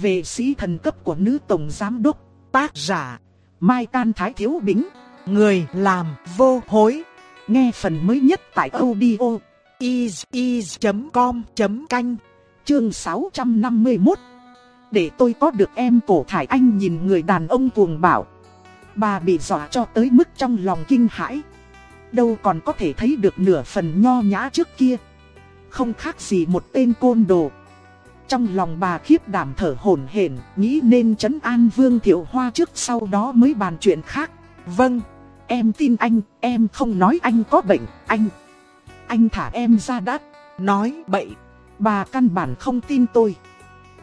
Về sĩ thần cấp của nữ tổng giám đốc, tác giả, Mai Can Thái Thiếu Bính, người làm vô hối. Nghe phần mới nhất tại audio is.com.canh, chương 651. Để tôi có được em cổ thải anh nhìn người đàn ông cuồng bảo. Bà bị dọa cho tới mức trong lòng kinh hãi. Đâu còn có thể thấy được nửa phần nho nhã trước kia. Không khác gì một tên côn đồ. Trong lòng bà khiếp đảm thở hổn hển, nghĩ nên trấn an Vương Thiệu Hoa trước sau đó mới bàn chuyện khác. Vâng, em tin anh, em không nói anh có bệnh, anh. Anh thả em ra đắt, nói bậy, bà căn bản không tin tôi.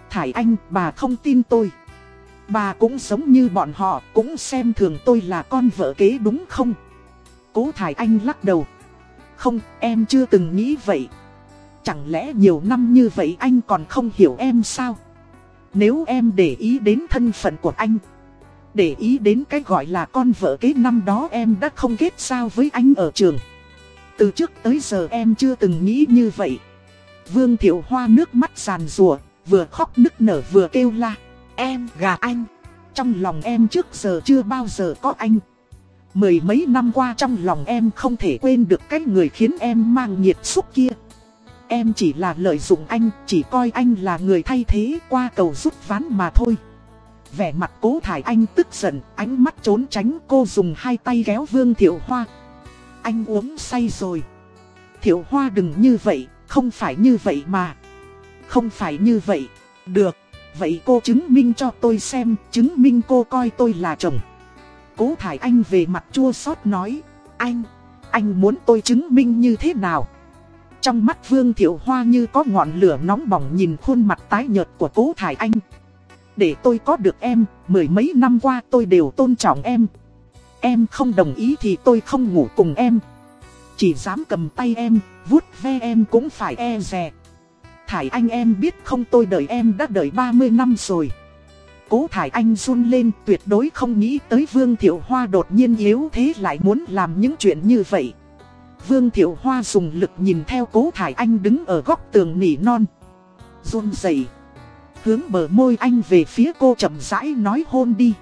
Thải anh, bà không tin tôi. Bà cũng giống như bọn họ, cũng xem thường tôi là con vợ kế đúng không? Cố Thải Anh lắc đầu. Không, em chưa từng nghĩ vậy. Chẳng lẽ nhiều năm như vậy anh còn không hiểu em sao? Nếu em để ý đến thân phận của anh, Để ý đến cái gọi là con vợ kế năm đó em đã không kết sao với anh ở trường. Từ trước tới giờ em chưa từng nghĩ như vậy. Vương Thiệu Hoa nước mắt sàn rùa, Vừa khóc nức nở vừa kêu la, Em gà anh, Trong lòng em trước giờ chưa bao giờ có anh. Mười mấy năm qua trong lòng em không thể quên được cái người khiến em mang nhiệt xúc kia. Em chỉ là lợi dụng anh, chỉ coi anh là người thay thế qua cầu rút ván mà thôi. Vẻ mặt cố thải anh tức giận, ánh mắt trốn tránh cô dùng hai tay kéo Vương Thiệu Hoa. Anh uống say rồi. Thiệu Hoa đừng như vậy, không phải như vậy mà. Không phải như vậy. Được, vậy cô chứng minh cho tôi xem, chứng minh cô coi tôi là chồng. Cố thải anh về mặt chua xót nói, anh, anh muốn tôi chứng minh như thế nào? Trong mắt Vương Thiệu Hoa như có ngọn lửa nóng bỏng nhìn khuôn mặt tái nhợt của cố Thải Anh. Để tôi có được em, mười mấy năm qua tôi đều tôn trọng em. Em không đồng ý thì tôi không ngủ cùng em. Chỉ dám cầm tay em, vuốt ve em cũng phải e rè. Thải Anh em biết không tôi đợi em đã đợi 30 năm rồi. Cố Thải Anh run lên tuyệt đối không nghĩ tới Vương Thiệu Hoa đột nhiên yếu thế lại muốn làm những chuyện như vậy. Vương Thiệu Hoa dùng lực nhìn theo cố thải anh đứng ở góc tường nỉ non. run rẩy Hướng bờ môi anh về phía cô chậm rãi nói hôn đi.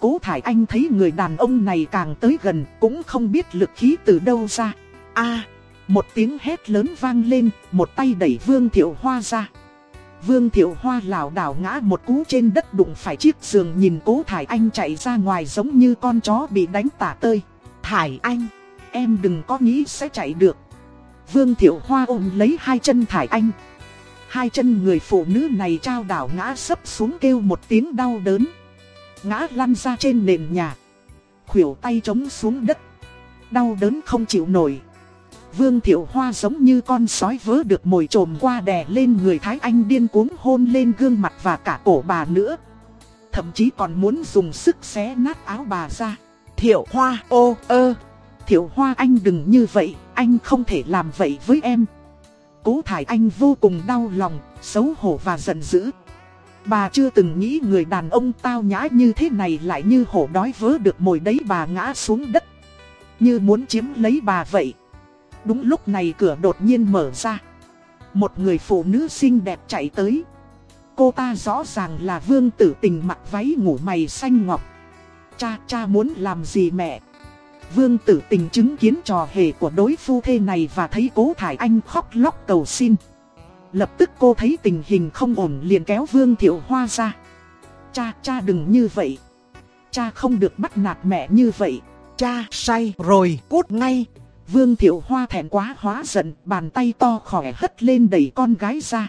Cố thải anh thấy người đàn ông này càng tới gần cũng không biết lực khí từ đâu ra. a một tiếng hét lớn vang lên, một tay đẩy Vương Thiệu Hoa ra. Vương Thiệu Hoa lảo đảo ngã một cú trên đất đụng phải chiếc giường nhìn cố Thải Anh chạy ra ngoài giống như con chó bị đánh tả tơi. Thải Anh! Em đừng có nghĩ sẽ chạy được. Vương Thiệu Hoa ôm lấy hai chân Thải Anh. Hai chân người phụ nữ này trao đảo ngã sấp xuống kêu một tiếng đau đớn. Ngã lăn ra trên nền nhà. Khuỷu tay trống xuống đất. Đau đớn không chịu nổi. Vương Thiệu Hoa giống như con sói vớ được mồi trồm qua đè lên người Thái Anh điên cuống hôn lên gương mặt và cả cổ bà nữa. Thậm chí còn muốn dùng sức xé nát áo bà ra. Thiệu Hoa, ô, ơ. Thiệu Hoa anh đừng như vậy, anh không thể làm vậy với em. Cố Thải Anh vô cùng đau lòng, xấu hổ và giận dữ. Bà chưa từng nghĩ người đàn ông tao nhã như thế này lại như hổ đói vớ được mồi đấy bà ngã xuống đất. Như muốn chiếm lấy bà vậy. Đúng lúc này cửa đột nhiên mở ra. Một người phụ nữ xinh đẹp chạy tới. Cô ta rõ ràng là vương tử tình mặc váy ngủ mày xanh ngọc. Cha, cha muốn làm gì mẹ? Vương tử tình chứng kiến trò hề của đối phu thê này và thấy cố thải anh khóc lóc cầu xin. Lập tức cô thấy tình hình không ổn liền kéo Vương Thiệu Hoa ra. Cha, cha đừng như vậy. Cha không được bắt nạt mẹ như vậy. Cha say rồi cút ngay. Vương Thiệu Hoa thẹn quá hóa giận, bàn tay to khỏe hất lên đẩy con gái ra.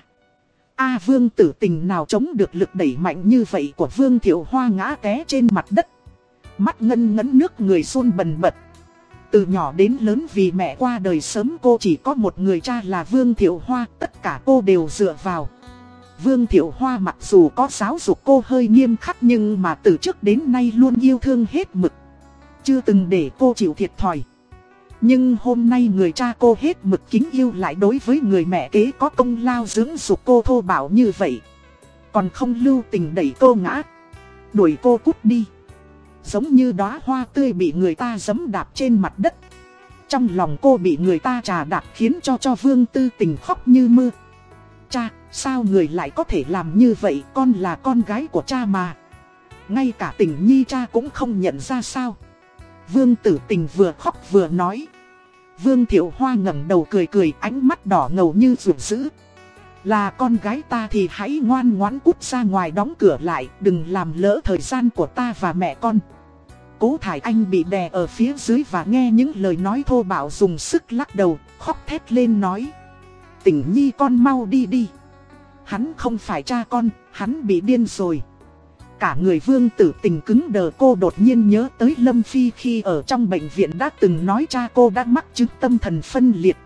A Vương tử tình nào chống được lực đẩy mạnh như vậy của Vương Thiệu Hoa ngã té trên mặt đất. Mắt ngân ngấn nước người run bần bật. Từ nhỏ đến lớn vì mẹ qua đời sớm cô chỉ có một người cha là Vương Thiệu Hoa, tất cả cô đều dựa vào. Vương Thiệu Hoa mặc dù có giáo dục cô hơi nghiêm khắc nhưng mà từ trước đến nay luôn yêu thương hết mực. Chưa từng để cô chịu thiệt thòi. Nhưng hôm nay người cha cô hết mực kính yêu lại đối với người mẹ kế có công lao dưỡng dục cô thô bảo như vậy. Còn không lưu tình đẩy cô ngã. Đuổi cô cút đi. Giống như đóa hoa tươi bị người ta giấm đạp trên mặt đất. Trong lòng cô bị người ta trà đạp khiến cho cho vương tư tình khóc như mưa. Cha, Sao người lại có thể làm như vậy? Con là con gái của cha mà. Ngay cả tình nhi cha cũng không nhận ra sao. Vương tử tình vừa khóc vừa nói. Vương thiệu hoa ngẩng đầu cười cười ánh mắt đỏ ngầu như rượu dữ. Là con gái ta thì hãy ngoan ngoãn cút ra ngoài đóng cửa lại Đừng làm lỡ thời gian của ta và mẹ con. Cố Thải Anh bị đè ở phía dưới và nghe những lời nói thô bạo dùng sức lắc đầu, khóc thét lên nói. Tỉnh nhi con mau đi đi. Hắn không phải cha con, hắn bị điên rồi. Cả người vương tử tình cứng đờ cô đột nhiên nhớ tới Lâm Phi khi ở trong bệnh viện đã từng nói cha cô đã mắc chứng tâm thần phân liệt.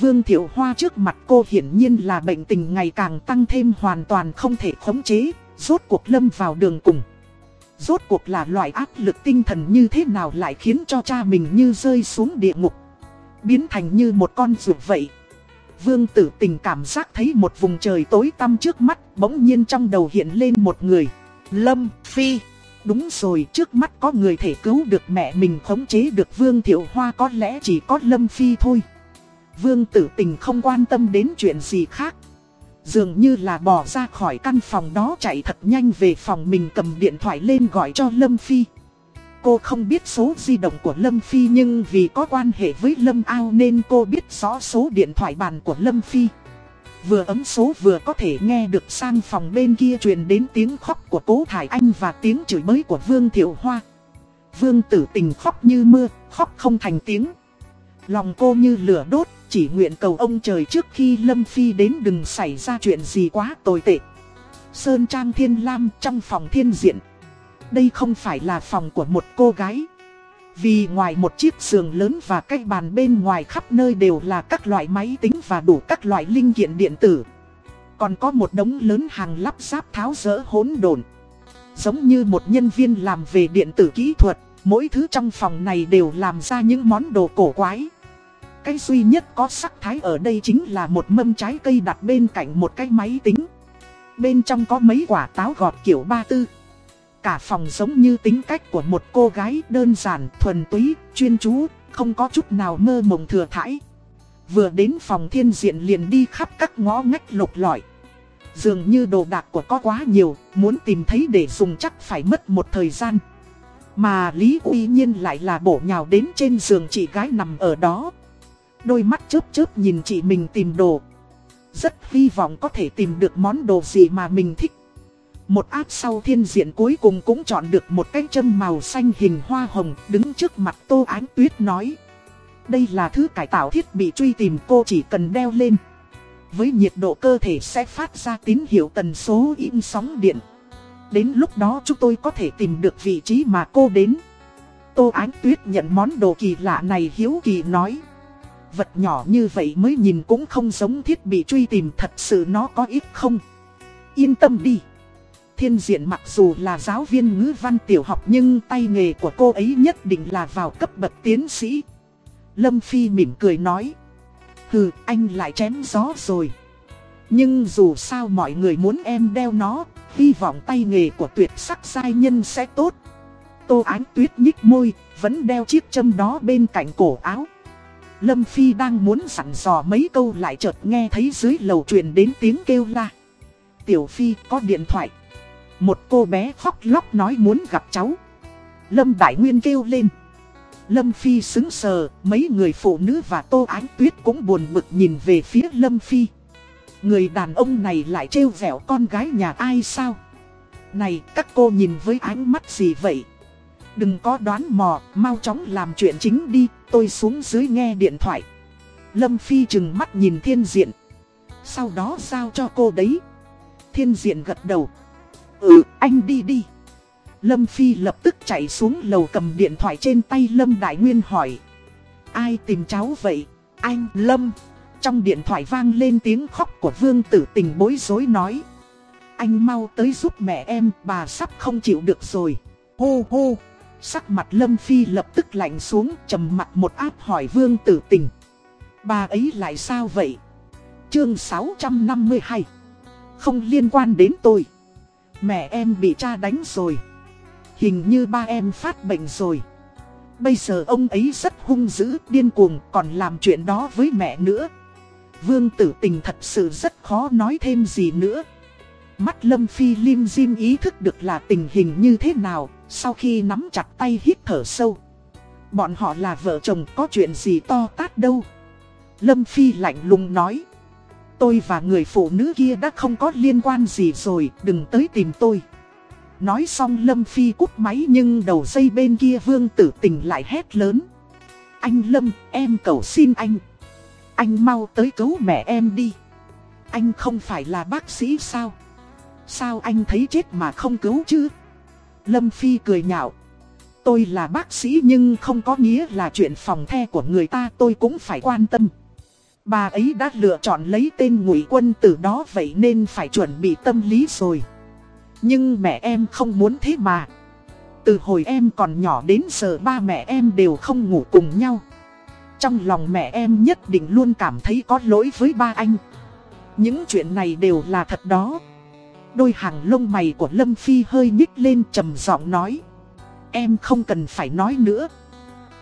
Vương Thiệu Hoa trước mặt cô hiển nhiên là bệnh tình ngày càng tăng thêm hoàn toàn không thể khống chế, rốt cuộc lâm vào đường cùng. Rốt cuộc là loại áp lực tinh thần như thế nào lại khiến cho cha mình như rơi xuống địa ngục? Biến thành như một con ruột vậy. Vương tử tình cảm giác thấy một vùng trời tối tăm trước mắt Bỗng nhiên trong đầu hiện lên một người. Lâm Phi. Đúng rồi, trước mắt có người thể cứu được mẹ mình khống chế được Vương Thiệu Hoa có lẽ chỉ có Lâm Phi thôi. Vương tử tình không quan tâm đến chuyện gì khác. Dường như là bỏ ra khỏi căn phòng đó chạy thật nhanh về phòng mình cầm điện thoại lên gọi cho Lâm Phi. Cô không biết số di động của Lâm Phi nhưng vì có quan hệ với Lâm Ao nên cô biết rõ số điện thoại bàn của Lâm Phi. Vừa ấm số vừa có thể nghe được sang phòng bên kia truyền đến tiếng khóc của Cố Thải Anh và tiếng chửi bới của Vương Thiệu Hoa. Vương tử tình khóc như mưa, khóc không thành tiếng. Lòng cô như lửa đốt, chỉ nguyện cầu ông trời trước khi Lâm Phi đến đừng xảy ra chuyện gì quá tồi tệ. Sơn Trang Thiên Lam trong phòng thiên diện. Đây không phải là phòng của một cô gái. Vì ngoài một chiếc giường lớn và cái bàn bên ngoài khắp nơi đều là các loại máy tính và đủ các loại linh kiện điện tử. Còn có một đống lớn hàng lắp ráp tháo rỡ hỗn độn. Giống như một nhân viên làm về điện tử kỹ thuật, mỗi thứ trong phòng này đều làm ra những món đồ cổ quái. Cái duy nhất có sắc thái ở đây chính là một mâm trái cây đặt bên cạnh một cái máy tính. Bên trong có mấy quả táo gọt kiểu ba tư. Cả phòng giống như tính cách của một cô gái đơn giản, thuần túy, chuyên chú, không có chút nào mơ mộng thừa thải. Vừa đến phòng thiên diện liền đi khắp các ngõ ngách lục lọi. Dường như đồ đạc của có quá nhiều, muốn tìm thấy để dùng chắc phải mất một thời gian. Mà Lý Uy Nhiên lại là bổ nhào đến trên giường chị gái nằm ở đó. Đôi mắt chớp chớp nhìn chị mình tìm đồ. Rất hy vọng có thể tìm được món đồ gì mà mình thích. Một áp sau thiên diện cuối cùng cũng chọn được một cái châm màu xanh hình hoa hồng Đứng trước mặt Tô Ánh Tuyết nói. Đây là thứ cải tạo thiết bị truy tìm cô chỉ cần đeo lên. Với nhiệt độ cơ thể sẽ phát ra tín hiệu tần số im sóng điện. Đến lúc đó chúng tôi có thể tìm được vị trí mà cô đến. Tô Ánh Tuyết nhận món đồ kỳ lạ này hiếu kỳ nói. Vật nhỏ như vậy mới nhìn cũng không giống thiết bị truy tìm thật sự nó có ít không. Yên tâm đi. Thiên diện mặc dù là giáo viên ngữ văn tiểu học nhưng tay nghề của cô ấy nhất định là vào cấp bậc tiến sĩ. Lâm Phi mỉm cười nói. Hừ, anh lại chém gió rồi. Nhưng dù sao mọi người muốn em đeo nó, hy vọng tay nghề của tuyệt sắc giai nhân sẽ tốt. Tô Ánh Tuyết nhích môi, vẫn đeo chiếc châm đó bên cạnh cổ áo. Lâm Phi đang muốn sẵn dò mấy câu lại chợt nghe thấy dưới lầu truyền đến tiếng kêu la. Tiểu Phi có điện thoại. Một cô bé khóc lóc nói muốn gặp cháu. Lâm Đại Nguyên kêu lên. Lâm Phi xứng sờ, mấy người phụ nữ và Tô Ánh Tuyết cũng buồn bực nhìn về phía Lâm Phi. Người đàn ông này lại trêu vẻo con gái nhà ai sao? Này, các cô nhìn với ánh mắt gì vậy? Đừng có đoán mò, mau chóng làm chuyện chính đi, tôi xuống dưới nghe điện thoại. Lâm Phi chừng mắt nhìn thiên diện. Sau đó giao cho cô đấy. Thiên diện gật đầu. Ừ, anh đi đi. Lâm Phi lập tức chạy xuống lầu cầm điện thoại trên tay Lâm Đại Nguyên hỏi. Ai tìm cháu vậy? Anh Lâm. Trong điện thoại vang lên tiếng khóc của Vương Tử Tình bối rối nói. Anh mau tới giúp mẹ em, bà sắp không chịu được rồi. Hô hô. Sắc mặt Lâm Phi lập tức lạnh xuống trầm mặt một áp hỏi Vương Tử Tình. Bà ấy lại sao vậy? Chương 652 Không liên quan đến tôi. Mẹ em bị cha đánh rồi. Hình như ba em phát bệnh rồi. Bây giờ ông ấy rất hung dữ, điên cuồng, còn làm chuyện đó với mẹ nữa. Vương tử tình thật sự rất khó nói thêm gì nữa. Mắt Lâm Phi lim dim ý thức được là tình hình như thế nào, sau khi nắm chặt tay hít thở sâu. Bọn họ là vợ chồng có chuyện gì to tát đâu. Lâm Phi lạnh lùng nói. Tôi và người phụ nữ kia đã không có liên quan gì rồi, đừng tới tìm tôi. Nói xong Lâm Phi cút máy nhưng đầu dây bên kia Vương tử tình lại hét lớn. Anh Lâm, em cầu xin anh. Anh mau tới cứu mẹ em đi. Anh không phải là bác sĩ sao? Sao anh thấy chết mà không cứu chứ? Lâm Phi cười nhạo. Tôi là bác sĩ nhưng không có nghĩa là chuyện phòng the của người ta tôi cũng phải quan tâm. Bà ấy đã lựa chọn lấy tên ngụy quân từ đó vậy nên phải chuẩn bị tâm lý rồi. Nhưng mẹ em không muốn thế mà. Từ hồi em còn nhỏ đến giờ ba mẹ em đều không ngủ cùng nhau. Trong lòng mẹ em nhất định luôn cảm thấy có lỗi với ba anh. Những chuyện này đều là thật đó. Đôi hàng lông mày của Lâm Phi hơi nhích lên trầm giọng nói. Em không cần phải nói nữa.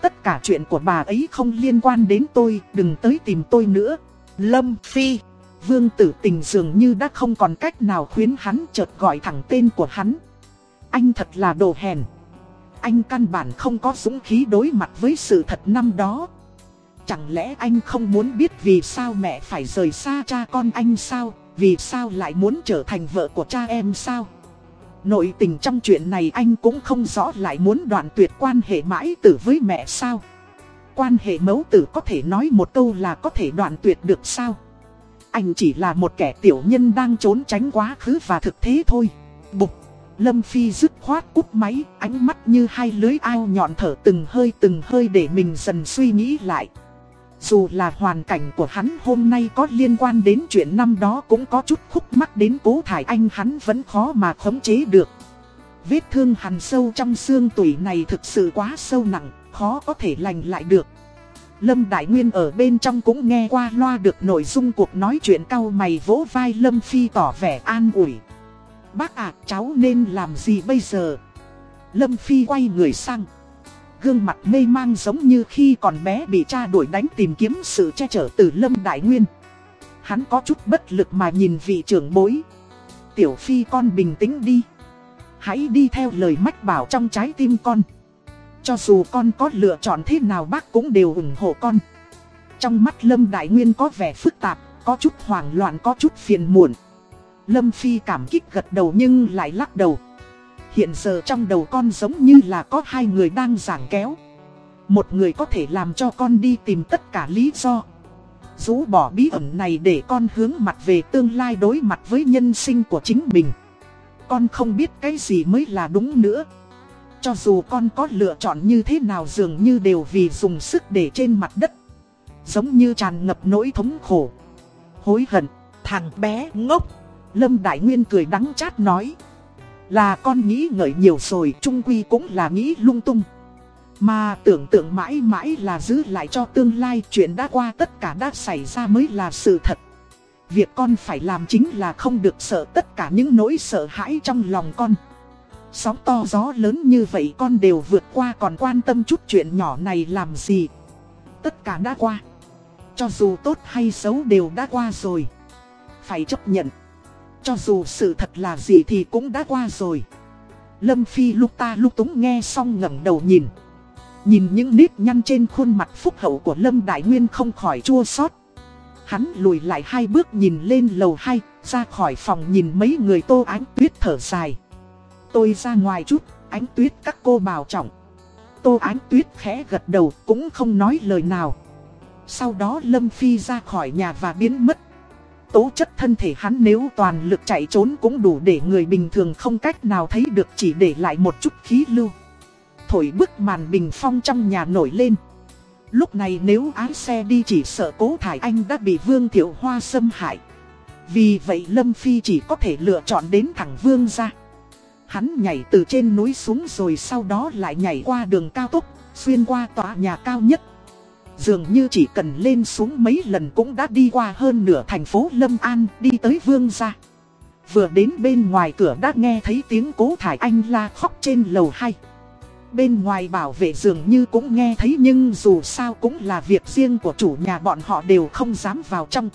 Tất cả chuyện của bà ấy không liên quan đến tôi, đừng tới tìm tôi nữa. Lâm Phi, Vương tử tình dường như đã không còn cách nào khuyến hắn chợt gọi thẳng tên của hắn. Anh thật là đồ hèn. Anh căn bản không có dũng khí đối mặt với sự thật năm đó. Chẳng lẽ anh không muốn biết vì sao mẹ phải rời xa cha con anh sao? Vì sao lại muốn trở thành vợ của cha em sao? Nội tình trong chuyện này anh cũng không rõ lại muốn đoạn tuyệt quan hệ mãi tử với mẹ sao? Quan hệ mẫu tử có thể nói một câu là có thể đoạn tuyệt được sao? Anh chỉ là một kẻ tiểu nhân đang trốn tránh quá khứ và thực thế thôi. Bục, Lâm Phi dứt khoát cúp máy, ánh mắt như hai lưới ao nhọn thở từng hơi từng hơi để mình dần suy nghĩ lại. Dù là hoàn cảnh của hắn hôm nay có liên quan đến chuyện năm đó cũng có chút khúc mắc đến cố thải anh hắn vẫn khó mà khống chế được. Vết thương hằn sâu trong xương tủy này thực sự quá sâu nặng, khó có thể lành lại được. Lâm Đại Nguyên ở bên trong cũng nghe qua loa được nội dung cuộc nói chuyện cao mày vỗ vai Lâm Phi tỏ vẻ an ủi. Bác ạ, à, cháu nên làm gì bây giờ? Lâm Phi quay người sang. Gương mặt mê mang giống như khi còn bé bị cha đuổi đánh tìm kiếm sự che chở từ Lâm Đại Nguyên. Hắn có chút bất lực mà nhìn vị trưởng bối. Tiểu Phi con bình tĩnh đi. Hãy đi theo lời mách bảo trong trái tim con. Cho dù con có lựa chọn thế nào bác cũng đều ủng hộ con. Trong mắt Lâm Đại Nguyên có vẻ phức tạp, có chút hoảng loạn có chút phiền muộn. Lâm Phi cảm kích gật đầu nhưng lại lắc đầu. Hiện giờ trong đầu con giống như là có hai người đang giảng kéo. Một người có thể làm cho con đi tìm tất cả lý do. Rũ bỏ bí ẩn này để con hướng mặt về tương lai đối mặt với nhân sinh của chính mình. Con không biết cái gì mới là đúng nữa. Cho dù con có lựa chọn như thế nào dường như đều vì dùng sức để trên mặt đất. Giống như tràn ngập nỗi thống khổ. Hối hận, thằng bé ngốc. Lâm Đại Nguyên cười đắng chát nói. Là con nghĩ ngợi nhiều rồi, trung quy cũng là nghĩ lung tung. Mà tưởng tượng mãi mãi là giữ lại cho tương lai chuyện đã qua tất cả đã xảy ra mới là sự thật. Việc con phải làm chính là không được sợ tất cả những nỗi sợ hãi trong lòng con. Sóng to gió lớn như vậy con đều vượt qua còn quan tâm chút chuyện nhỏ này làm gì. Tất cả đã qua. Cho dù tốt hay xấu đều đã qua rồi. Phải chấp nhận. Cho dù sự thật là gì thì cũng đã qua rồi. Lâm Phi lúc ta lúc túng nghe xong ngẩng đầu nhìn. Nhìn những nếp nhăn trên khuôn mặt phúc hậu của Lâm Đại Nguyên không khỏi chua xót Hắn lùi lại hai bước nhìn lên lầu hai, ra khỏi phòng nhìn mấy người tô ánh tuyết thở dài. Tôi ra ngoài chút, ánh tuyết các cô bảo trọng. Tô ánh tuyết khẽ gật đầu cũng không nói lời nào. Sau đó Lâm Phi ra khỏi nhà và biến mất. Tố chất thân thể hắn nếu toàn lực chạy trốn cũng đủ để người bình thường không cách nào thấy được chỉ để lại một chút khí lưu. Thổi bức màn bình phong trong nhà nổi lên. Lúc này nếu ái xe đi chỉ sợ cố thải anh đã bị Vương Thiệu Hoa xâm hại. Vì vậy Lâm Phi chỉ có thể lựa chọn đến thẳng Vương ra. Hắn nhảy từ trên núi xuống rồi sau đó lại nhảy qua đường cao tốc, xuyên qua tòa nhà cao nhất. Dường như chỉ cần lên xuống mấy lần cũng đã đi qua hơn nửa thành phố Lâm An đi tới Vương gia. Vừa đến bên ngoài cửa đã nghe thấy tiếng cố thải anh la khóc trên lầu 2. Bên ngoài bảo vệ dường như cũng nghe thấy nhưng dù sao cũng là việc riêng của chủ nhà bọn họ đều không dám vào trong.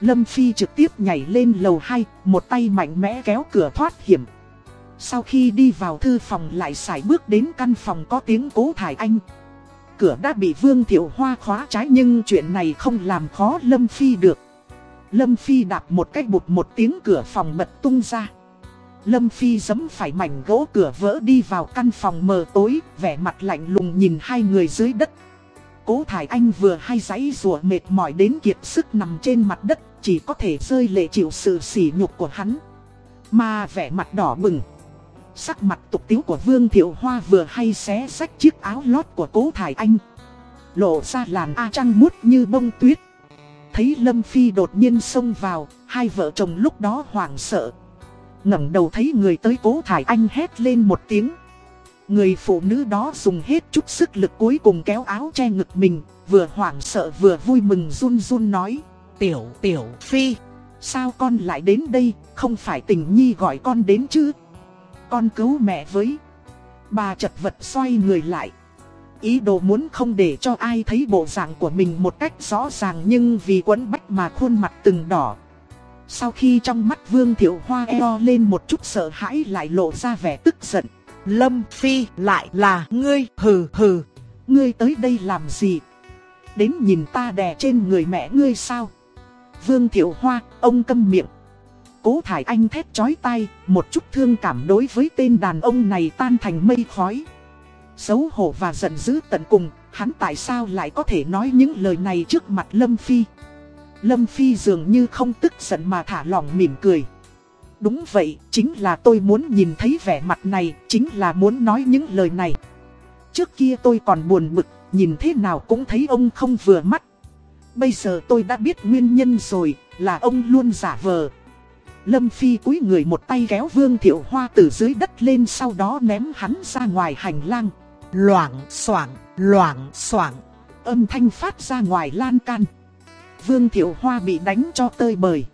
Lâm Phi trực tiếp nhảy lên lầu 2, một tay mạnh mẽ kéo cửa thoát hiểm. Sau khi đi vào thư phòng lại xài bước đến căn phòng có tiếng cố thải anh. Cửa đã bị Vương Thiệu Hoa khóa trái nhưng chuyện này không làm khó Lâm Phi được. Lâm Phi đạp một cách bụt một tiếng cửa phòng bật tung ra. Lâm Phi giấm phải mảnh gỗ cửa vỡ đi vào căn phòng mờ tối, vẻ mặt lạnh lùng nhìn hai người dưới đất. Cố Thải Anh vừa hay giấy rùa mệt mỏi đến kiệt sức nằm trên mặt đất, chỉ có thể rơi lệ chịu sự sỉ nhục của hắn. Mà vẻ mặt đỏ bừng. Sắc mặt tục tiếu của Vương Thiệu Hoa vừa hay xé sách chiếc áo lót của Cố Thải Anh. Lộ ra làn A trăng mút như bông tuyết. Thấy Lâm Phi đột nhiên xông vào, hai vợ chồng lúc đó hoảng sợ. ngẩng đầu thấy người tới Cố Thải Anh hét lên một tiếng. Người phụ nữ đó dùng hết chút sức lực cuối cùng kéo áo che ngực mình, vừa hoảng sợ vừa vui mừng run run nói. Tiểu, tiểu, phi, sao con lại đến đây, không phải tình nhi gọi con đến chứ? Con cứu mẹ với. Bà chật vật xoay người lại. Ý đồ muốn không để cho ai thấy bộ dạng của mình một cách rõ ràng nhưng vì quấn bách mà khuôn mặt từng đỏ. Sau khi trong mắt Vương Thiệu Hoa eo lên một chút sợ hãi lại lộ ra vẻ tức giận. Lâm Phi lại là ngươi hừ hừ. Ngươi tới đây làm gì? Đến nhìn ta đè trên người mẹ ngươi sao? Vương Thiệu Hoa, ông câm miệng. Cố Thải Anh thét chói tai một chút thương cảm đối với tên đàn ông này tan thành mây khói. Xấu hổ và giận dữ tận cùng, hắn tại sao lại có thể nói những lời này trước mặt Lâm Phi? Lâm Phi dường như không tức giận mà thả lỏng mỉm cười. Đúng vậy, chính là tôi muốn nhìn thấy vẻ mặt này, chính là muốn nói những lời này. Trước kia tôi còn buồn bực, nhìn thế nào cũng thấy ông không vừa mắt. Bây giờ tôi đã biết nguyên nhân rồi, là ông luôn giả vờ. Lâm Phi cúi người một tay kéo Vương Thiệu Hoa từ dưới đất lên sau đó ném hắn ra ngoài hành lang. Loảng xoảng, loảng xoảng, âm thanh phát ra ngoài lan can. Vương Thiệu Hoa bị đánh cho tơi bời.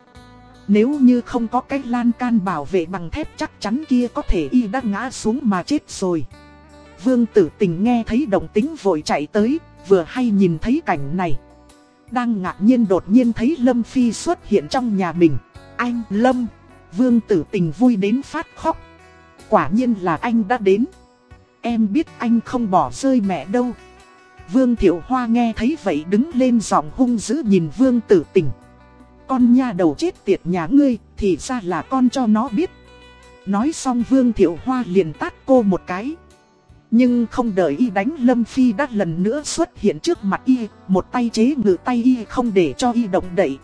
Nếu như không có cái lan can bảo vệ bằng thép chắc chắn kia có thể y đã ngã xuống mà chết rồi. Vương tử tình nghe thấy động tính vội chạy tới, vừa hay nhìn thấy cảnh này. Đang ngạc nhiên đột nhiên thấy Lâm Phi xuất hiện trong nhà mình. Anh Lâm, Vương tử tình vui đến phát khóc. Quả nhiên là anh đã đến. Em biết anh không bỏ rơi mẹ đâu. Vương Thiệu Hoa nghe thấy vậy đứng lên giọng hung dữ nhìn Vương tử tình. Con nha đầu chết tiệt nhà ngươi thì ra là con cho nó biết. Nói xong Vương Thiệu Hoa liền tát cô một cái. Nhưng không đợi y đánh Lâm Phi đã lần nữa xuất hiện trước mặt y, một tay chế ngự tay y không để cho y động đậy.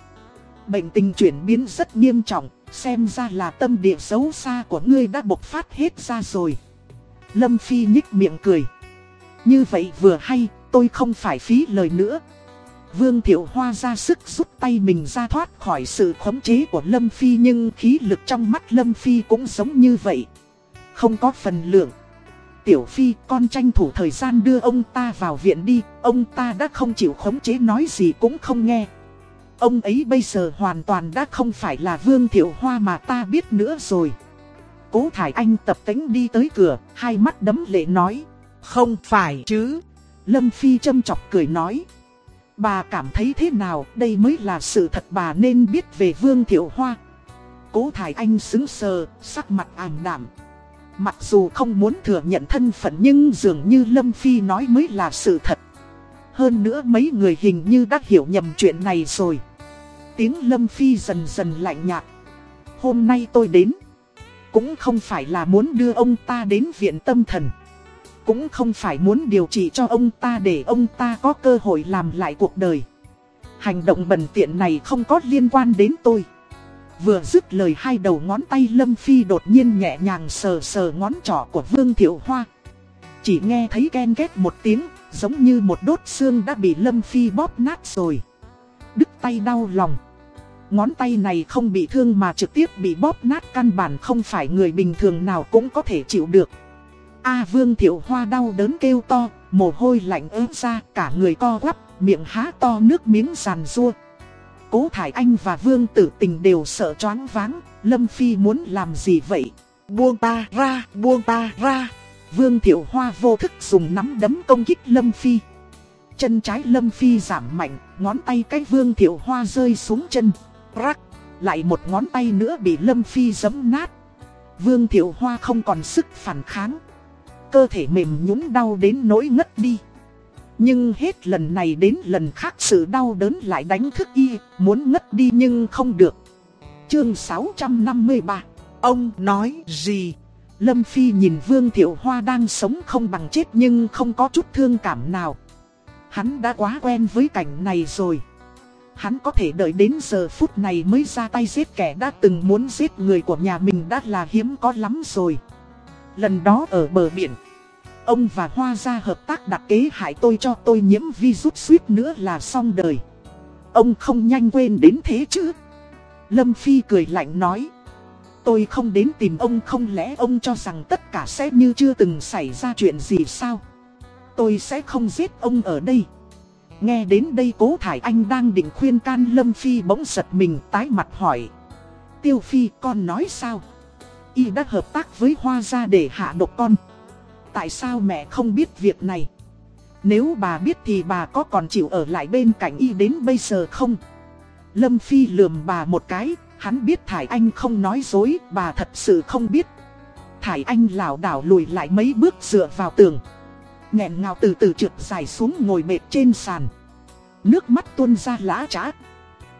Bệnh tình chuyển biến rất nghiêm trọng, xem ra là tâm địa xấu xa của ngươi đã bộc phát hết ra rồi. Lâm Phi nhích miệng cười. Như vậy vừa hay, tôi không phải phí lời nữa. Vương Thiệu Hoa ra sức rút tay mình ra thoát khỏi sự khống chế của Lâm Phi nhưng khí lực trong mắt Lâm Phi cũng giống như vậy. Không có phần lượng. Tiểu Phi con tranh thủ thời gian đưa ông ta vào viện đi, ông ta đã không chịu khống chế nói gì cũng không nghe. Ông ấy bây giờ hoàn toàn đã không phải là Vương Thiệu Hoa mà ta biết nữa rồi. Cố Thải Anh tập tính đi tới cửa, hai mắt đấm lệ nói. Không phải chứ. Lâm Phi châm chọc cười nói. Bà cảm thấy thế nào, đây mới là sự thật bà nên biết về Vương Thiệu Hoa. Cố Thải Anh xứng sờ, sắc mặt ảm đạm. Mặc dù không muốn thừa nhận thân phận nhưng dường như Lâm Phi nói mới là sự thật. Hơn nữa mấy người hình như đã hiểu nhầm chuyện này rồi. Tiếng Lâm Phi dần dần lạnh nhạt. Hôm nay tôi đến. Cũng không phải là muốn đưa ông ta đến viện tâm thần. Cũng không phải muốn điều trị cho ông ta để ông ta có cơ hội làm lại cuộc đời. Hành động bẩn tiện này không có liên quan đến tôi. Vừa dứt lời hai đầu ngón tay Lâm Phi đột nhiên nhẹ nhàng sờ sờ ngón trỏ của Vương Thiệu Hoa. Chỉ nghe thấy ken ghét một tiếng, giống như một đốt xương đã bị Lâm Phi bóp nát rồi. Đứt tay đau lòng. Ngón tay này không bị thương mà trực tiếp bị bóp nát căn bản không phải người bình thường nào cũng có thể chịu được. A Vương Thiệu Hoa đau đớn kêu to, mồ hôi lạnh ớt ra, cả người co quắp, miệng há to nước miếng giàn rua. Cố Thải Anh và Vương Tử Tình đều sợ choáng váng, Lâm Phi muốn làm gì vậy? Buông ta ra, buông ta ra. Vương Thiệu Hoa vô thức dùng nắm đấm công kích Lâm Phi. Chân trái Lâm Phi giảm mạnh, ngón tay cái Vương Thiệu Hoa rơi xuống chân. rắc, lại một ngón tay nữa bị Lâm Phi giấm nát. Vương Thiệu Hoa không còn sức phản kháng. Cơ thể mềm nhũn đau đến nỗi ngất đi. Nhưng hết lần này đến lần khác sự đau đớn lại đánh thức y, muốn ngất đi nhưng không được. Chương 653 Ông nói gì? Lâm Phi nhìn Vương Thiệu Hoa đang sống không bằng chết nhưng không có chút thương cảm nào. Hắn đã quá quen với cảnh này rồi. Hắn có thể đợi đến giờ phút này mới ra tay giết kẻ đã từng muốn giết người của nhà mình đã là hiếm có lắm rồi. Lần đó ở bờ biển, ông và Hoa gia hợp tác đặt kế hại tôi cho tôi nhiễm virus suýt nữa là xong đời. Ông không nhanh quên đến thế chứ? Lâm Phi cười lạnh nói. Tôi không đến tìm ông không lẽ ông cho rằng tất cả sẽ như chưa từng xảy ra chuyện gì sao? Tôi sẽ không giết ông ở đây. Nghe đến đây cố Thải Anh đang định khuyên can Lâm Phi bỗng giật mình tái mặt hỏi. Tiêu Phi con nói sao? Y đã hợp tác với Hoa gia để hạ độc con. Tại sao mẹ không biết việc này? Nếu bà biết thì bà có còn chịu ở lại bên cạnh Y đến bây giờ không? Lâm Phi lườm bà một cái, hắn biết Thải Anh không nói dối, bà thật sự không biết. Thải Anh lảo đảo lùi lại mấy bước dựa vào tường nghẹn ngào từ từ trượt dài xuống ngồi mệt trên sàn. Nước mắt tuôn ra lã trá.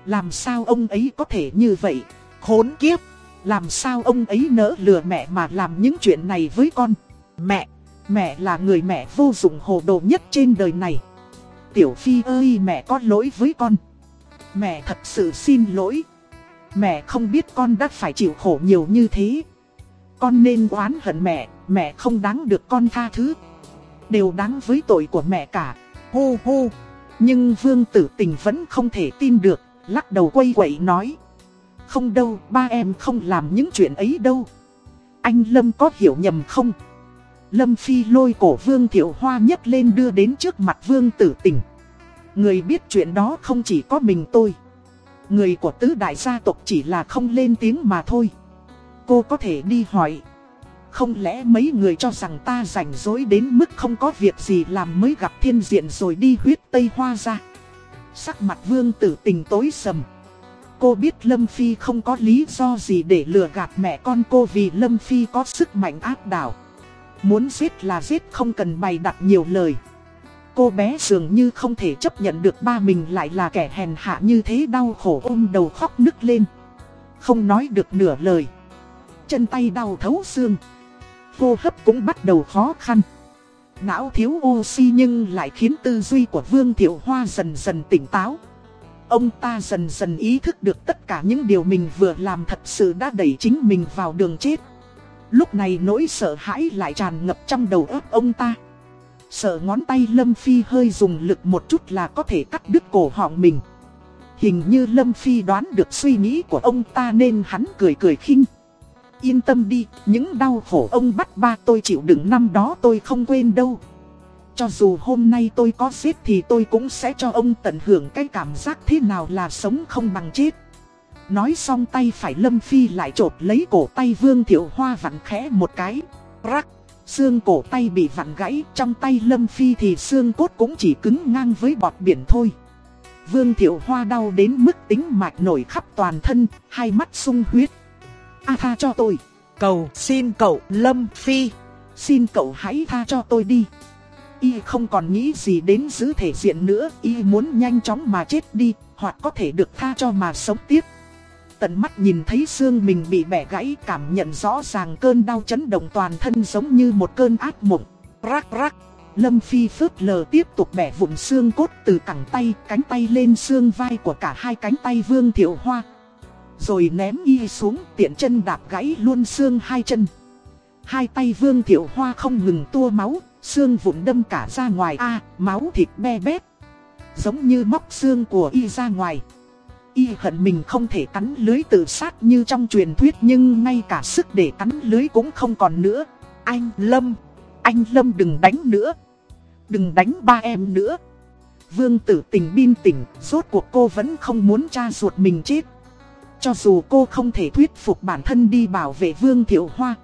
Làm sao ông ấy có thể như vậy? Khốn kiếp! Làm sao ông ấy nỡ lừa mẹ mà làm những chuyện này với con? Mẹ! Mẹ là người mẹ vô dụng hồ đồ nhất trên đời này. Tiểu Phi ơi mẹ có lỗi với con. Mẹ thật sự xin lỗi. Mẹ không biết con đã phải chịu khổ nhiều như thế. Con nên oán hận mẹ, mẹ không đáng được con tha thứ. Đều đáng với tội của mẹ cả. Hô hô. Nhưng vương tử tình vẫn không thể tin được Lắc đầu quay quậy nói. Không đâu ba em không làm những chuyện ấy đâu. Anh Lâm có hiểu nhầm không? Lâm Phi lôi cổ vương thiệu hoa nhất lên đưa đến trước mặt vương tử tình. Người biết chuyện đó không chỉ có mình tôi. Người của tứ đại gia tộc chỉ là không lên tiếng mà thôi Cô có thể đi hỏi không lẽ mấy người cho rằng ta rảnh rỗi đến mức không có việc gì làm mới gặp thiên diện rồi đi huyết Tây Hoa ra. Sắc mặt vương tử tình tối sầm. Cô biết Lâm Phi không có lý do gì để lừa gạt mẹ con cô vì Lâm Phi có sức mạnh áp đảo. Muốn giết là giết không cần bày đặt nhiều lời. Cô bé dường như không thể chấp nhận được ba mình lại là kẻ hèn hạ như thế đau khổ ôm đầu khóc nức lên. Không nói được nửa lời. Chân tay đau thấu xương hô hấp cũng bắt đầu khó khăn. Não thiếu oxy nhưng lại khiến tư duy của Vương Thiệu Hoa dần dần tỉnh táo. Ông ta dần dần ý thức được tất cả những điều mình vừa làm thật sự đã đẩy chính mình vào đường chết. Lúc này nỗi sợ hãi lại tràn ngập trong đầu óc ông ta. Sợ ngón tay Lâm Phi hơi dùng lực một chút là có thể cắt đứt cổ họng mình. Hình như Lâm Phi đoán được suy nghĩ của ông ta nên hắn cười cười khinh. Yên tâm đi, những đau khổ ông bắt ba tôi chịu đựng năm đó tôi không quên đâu. Cho dù hôm nay tôi có giết thì tôi cũng sẽ cho ông tận hưởng cái cảm giác thế nào là sống không bằng chết. Nói xong tay phải Lâm Phi lại trột lấy cổ tay Vương Thiệu Hoa vặn khẽ một cái. Rắc, xương cổ tay bị vặn gãy, trong tay Lâm Phi thì xương cốt cũng chỉ cứng ngang với bọt biển thôi. Vương Thiệu Hoa đau đến mức tính mạch nổi khắp toàn thân, hai mắt sung huyết. A tha cho tôi. Cầu xin cậu Lâm Phi. Xin cậu hãy tha cho tôi đi. Y không còn nghĩ gì đến giữ thể diện nữa. Y muốn nhanh chóng mà chết đi. Hoặc có thể được tha cho mà sống tiếp. Tận mắt nhìn thấy xương mình bị bẻ gãy cảm nhận rõ ràng cơn đau chấn động toàn thân giống như một cơn ác mộng. Rắc rắc. Lâm Phi phớt lờ tiếp tục bẻ vụn xương cốt từ cẳng tay, cánh tay lên xương vai của cả hai cánh tay Vương Thiệu Hoa. Rồi ném y xuống tiện chân đạp gãy luôn xương hai chân Hai tay vương thiệu hoa không ngừng tua máu Xương vụn đâm cả ra ngoài a máu thịt be bét Giống như móc xương của y ra ngoài Y hận mình không thể cắn lưới tự sát như trong truyền thuyết Nhưng ngay cả sức để cắn lưới cũng không còn nữa. Anh Lâm Anh Lâm đừng đánh nữa. Đừng đánh ba em nữa. Vương tử tình bin tỉnh, Rốt cuộc cô vẫn không muốn cha ruột mình chết. Cho dù cô không thể thuyết phục bản thân đi bảo vệ Vương Thiệu Hoa,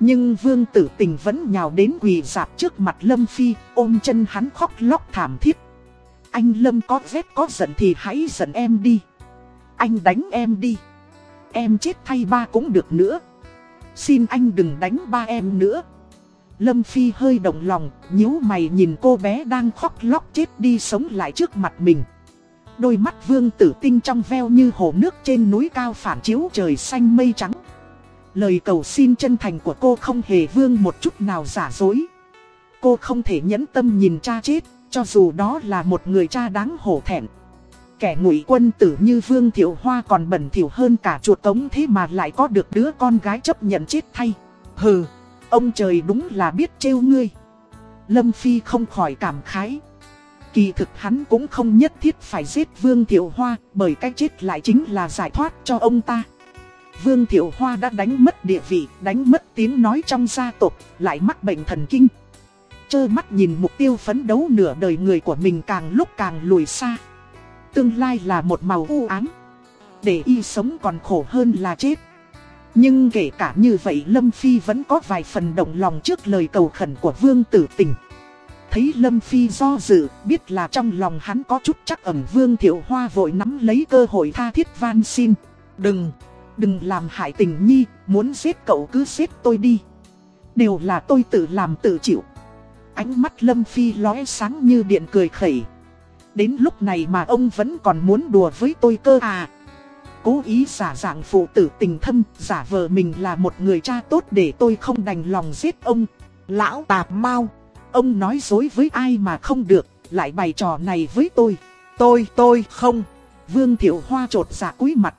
Nhưng Vương tử tình vẫn nhào đến quỳ dạp trước mặt Lâm Phi, Ôm chân hắn khóc lóc thảm thiết. Anh Lâm có vết có giận thì hãy giận em đi. Anh đánh em đi. Em chết thay ba cũng được nữa. Xin anh đừng đánh ba em nữa. Lâm Phi hơi động lòng, nhíu mày nhìn cô bé đang khóc lóc chết đi sống lại trước mặt mình. Đôi mắt vương tử tinh trong veo như hồ nước trên núi cao phản chiếu trời xanh mây trắng. Lời cầu xin chân thành của cô không hề vương một chút nào giả dối. Cô không thể nhẫn tâm nhìn cha chết, cho dù đó là một người cha đáng hổ thẹn. Kẻ ngụy quân tử như Vương Thiệu Hoa còn bẩn thỉu hơn cả chuột cống thế mà lại có được đứa con gái chấp nhận chết thay. Hừ, ông trời đúng là biết trêu ngươi. Lâm Phi không khỏi cảm khái. Kỳ thực hắn cũng không nhất thiết phải giết Vương Thiệu Hoa bởi cái chết lại chính là giải thoát cho ông ta. Vương Thiệu Hoa đã đánh mất địa vị, đánh mất tiếng nói trong gia tộc, lại mắc bệnh thần kinh. Chơ mắt nhìn mục tiêu phấn đấu nửa đời người của mình càng lúc càng lùi xa. Tương lai là một màu u ám. Để y sống còn khổ hơn là chết. Nhưng kể cả như vậy Lâm Phi vẫn có vài phần động lòng trước lời cầu khẩn của Vương Tử Tình. Thấy Lâm Phi do dự, biết là trong lòng hắn có chút chắc ẩm Vương Thiệu Hoa vội nắm lấy cơ hội tha thiết van xin. Đừng, đừng làm hại tình nhi, muốn giết cậu cứ giết tôi đi. Đều là tôi tự làm tự chịu. Ánh mắt Lâm Phi lóe sáng như điện cười khẩy. Đến lúc này mà ông vẫn còn muốn đùa với tôi cơ à. Cố ý giả dạng phụ tử tình thâm, giả vờ mình là một người cha tốt để tôi không đành lòng giết ông. Lão tạp mau, ông nói dối với ai mà không được, lại bày trò này với tôi. Tôi, tôi, không. Vương Thiệu Hoa trột dạ cúi mặt.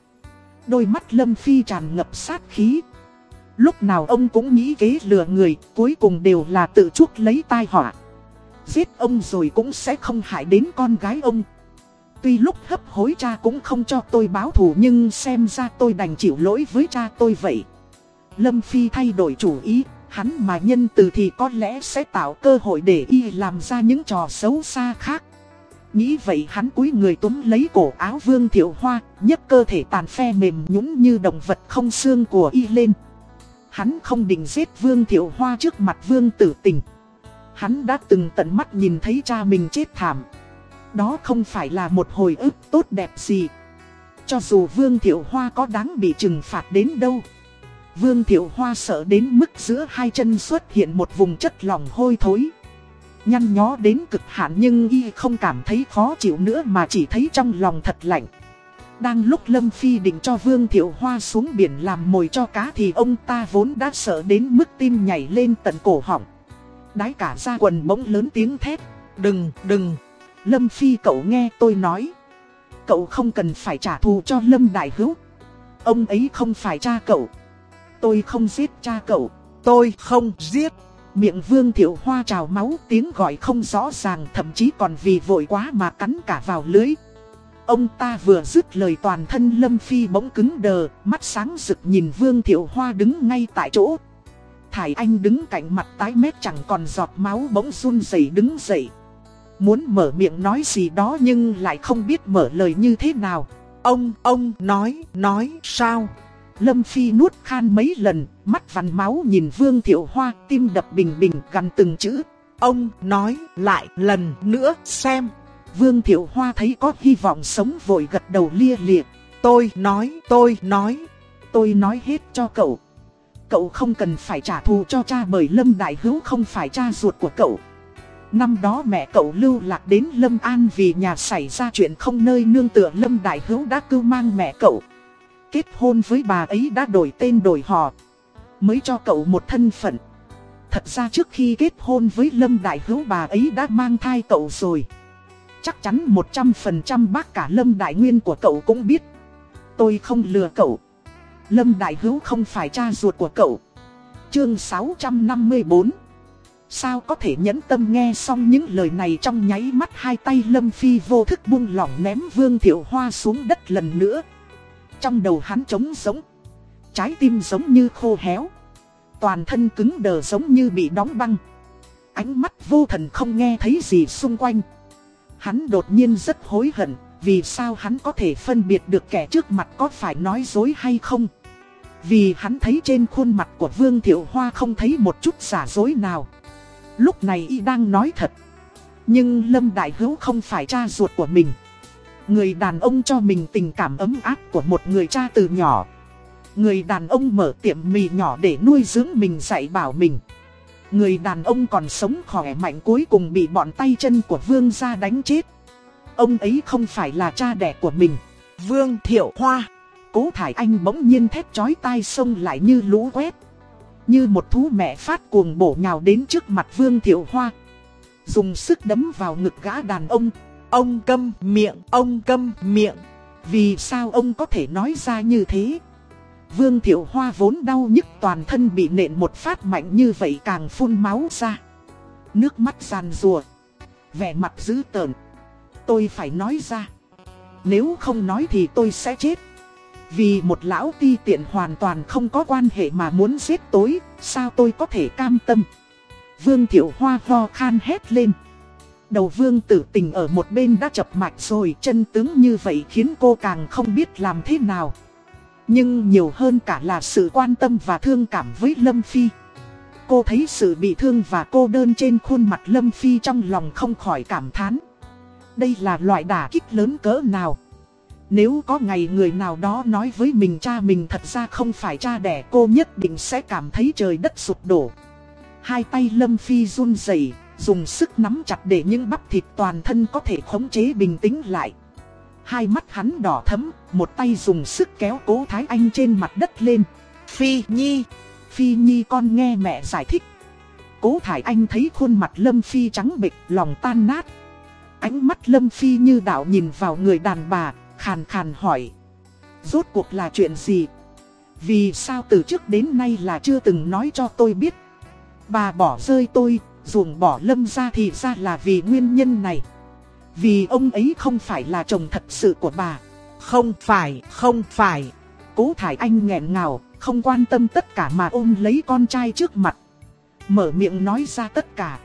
Đôi mắt Lâm Phi tràn ngập sát khí. Lúc nào ông cũng nghĩ kế lừa người, cuối cùng đều là tự chuốc lấy tai họa. Giết ông rồi cũng sẽ không hại đến con gái ông. Tuy lúc hấp hối cha cũng không cho tôi báo thù nhưng xem ra tôi đành chịu lỗi với cha tôi vậy. Lâm Phi thay đổi chủ ý, hắn mà nhân từ thì có lẽ sẽ tạo cơ hội để y làm ra những trò xấu xa khác. Nghĩ vậy hắn cúi người túm lấy cổ áo Vương Thiệu Hoa, nhấc cơ thể tàn phe mềm nhũng như động vật không xương của y lên. Hắn không định giết Vương Thiệu Hoa trước mặt Vương Tử Tình. Hắn đã từng tận mắt nhìn thấy cha mình chết thảm. Đó không phải là một hồi ức tốt đẹp gì. Cho dù Vương Thiệu Hoa có đáng bị trừng phạt đến đâu. Vương Thiệu Hoa sợ đến mức giữa hai chân xuất hiện một vùng chất lỏng hôi thối. Nhăn nhó đến cực hạn nhưng y không cảm thấy khó chịu nữa mà chỉ thấy trong lòng thật lạnh. Đang lúc Lâm Phi định cho Vương Thiệu Hoa xuống biển làm mồi cho cá thì ông ta vốn đã sợ đến mức tim nhảy lên tận cổ họng. Đái cả ra quần bỗng lớn tiếng thét. Đừng, đừng. Lâm Phi cậu nghe tôi nói. Cậu không cần phải trả thù cho Lâm Đại Hữu. Ông ấy không phải cha cậu. Tôi không giết cha cậu. Tôi không giết. Miệng Vương Thiệu Hoa trào máu tiếng gọi không rõ ràng thậm chí còn vì vội quá mà cắn cả vào lưới. Ông ta vừa dứt lời toàn thân Lâm Phi bỗng cứng đờ, mắt sáng rực nhìn Vương Thiệu Hoa đứng ngay tại chỗ. Thải Anh đứng cạnh mặt tái mét chẳng còn giọt máu bỗng run rẩy đứng dậy. Muốn mở miệng nói gì đó nhưng lại không biết mở lời như thế nào. Ông, ông, nói, nói, sao? Lâm Phi nuốt khan mấy lần, mắt vằn máu nhìn Vương Thiệu Hoa, tim đập bình bình gắn từng chữ. Ông, nói, lại, lần nữa, xem. Vương Thiệu Hoa thấy có hy vọng sống vội gật đầu lia lịa. Tôi nói, tôi nói, tôi nói hết cho cậu. Cậu không cần phải trả thù cho cha bởi Lâm Đại Hữu không phải cha ruột của cậu. Năm đó mẹ cậu lưu lạc đến Lâm An vì nhà xảy ra chuyện không nơi nương tựa Lâm Đại Hữu đã cưu mang mẹ cậu. Kết hôn với bà ấy đã đổi tên đổi họ. Mới cho cậu một thân phận. Thật ra trước khi kết hôn với Lâm Đại Hữu bà ấy đã mang thai cậu rồi. Chắc chắn 100% bác cả Lâm Đại Nguyên của cậu cũng biết. Tôi không lừa cậu. Lâm Đại Hữu không phải cha ruột của cậu. Chương 654 Sao có thể nhẫn tâm nghe xong những lời này trong nháy mắt hai tay Lâm Phi vô thức buông lỏng ném Vương Thiệu Hoa xuống đất lần nữa. Trong đầu hắn trống giống. Trái tim giống như khô héo. Toàn thân cứng đờ giống như bị đóng băng. Ánh mắt vô thần không nghe thấy gì xung quanh. Hắn đột nhiên rất hối hận, vì sao hắn có thể phân biệt được kẻ trước mặt có phải nói dối hay không. Vì hắn thấy trên khuôn mặt của Vương Thiệu Hoa không thấy một chút giả dối nào. Lúc này y đang nói thật. Nhưng Lâm Đại Hữu không phải cha ruột của mình. Người đàn ông cho mình tình cảm ấm áp của một người cha từ nhỏ. Người đàn ông mở tiệm mì nhỏ để nuôi dưỡng mình dạy bảo mình. Người đàn ông còn sống khỏe mạnh cuối cùng bị bọn tay chân của vương gia đánh chết. Ông ấy không phải là cha đẻ của mình. Vương Thiệu Hoa. Cố Thải Anh bỗng nhiên thét chói tai sông lại như lũ quét. Như một thú mẹ phát cuồng bổ nhào đến trước mặt Vương Thiệu Hoa. Dùng sức đấm vào ngực gã đàn ông. Ông câm miệng, ông câm miệng. Vì sao ông có thể nói ra như thế? Vương Thiệu Hoa vốn đau nhức toàn thân bị nện một phát mạnh như vậy càng phun máu ra. Nước mắt giàn rùa. Vẻ mặt dữ tợn. Tôi phải nói ra. Nếu không nói thì tôi sẽ chết. Vì một lão ti tiện hoàn toàn không có quan hệ mà muốn giết tối, sao tôi có thể cam tâm. Vương Thiệu Hoa ho khan hét lên. Đầu vương tử tình ở một bên đã chập mạch rồi, chân tướng như vậy khiến cô càng không biết làm thế nào. Nhưng nhiều hơn cả là sự quan tâm và thương cảm với Lâm Phi. Cô thấy sự bị thương và cô đơn trên khuôn mặt Lâm Phi trong lòng không khỏi cảm thán. Đây là loại đả kích lớn cỡ nào? Nếu có ngày người nào đó nói với mình cha mình thật ra không phải cha đẻ cô nhất định sẽ cảm thấy trời đất sụp đổ. Hai tay Lâm Phi run rẩy dùng sức nắm chặt để những bắp thịt toàn thân có thể khống chế bình tĩnh lại. Hai mắt hắn đỏ thấm, một tay dùng sức kéo cố Thái Anh trên mặt đất lên. Phi Nhi, Phi Nhi con nghe mẹ giải thích. Cố Thái Anh thấy khuôn mặt Lâm Phi trắng bệch, lòng tan nát. Ánh mắt Lâm Phi như đạo nhìn vào người đàn bà, khàn khàn hỏi. Rốt cuộc là chuyện gì? Vì sao từ trước đến nay là chưa từng nói cho tôi biết? Bà bỏ rơi tôi, ruồng bỏ Lâm ra thì ra là vì nguyên nhân này. Vì ông ấy không phải là chồng thật sự của bà. Không phải, không phải. Cố Thải Anh nghẹn ngào, không quan tâm tất cả mà ôm lấy con trai trước mặt. Mở miệng nói ra tất cả.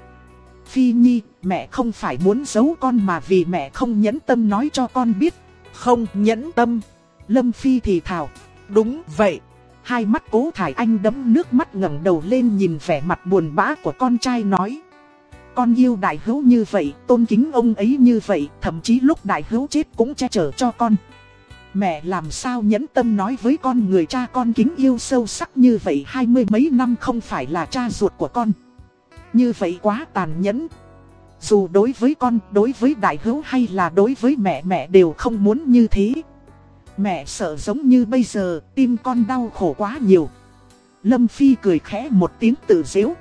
Phi Nhi, mẹ không phải muốn giấu con mà vì mẹ không nhẫn tâm nói cho con biết. Không nhẫn tâm. Lâm Phi thì thào. Đúng vậy. Hai mắt cố Thải Anh đấm nước mắt ngẩng đầu lên nhìn vẻ mặt buồn bã của con trai nói. Con yêu đại hữu như vậy, tôn kính ông ấy như vậy, thậm chí lúc đại hữu chết cũng che chở cho con. Mẹ làm sao nhẫn tâm nói với con người cha con kính yêu sâu sắc như vậy hai mươi mấy năm không phải là cha ruột của con. Như vậy quá tàn nhẫn. Dù đối với con, đối với đại hữu hay là đối với mẹ mẹ đều không muốn như thế. Mẹ sợ giống như bây giờ, tim con đau khổ quá nhiều. Lâm Phi cười khẽ một tiếng tự dễu.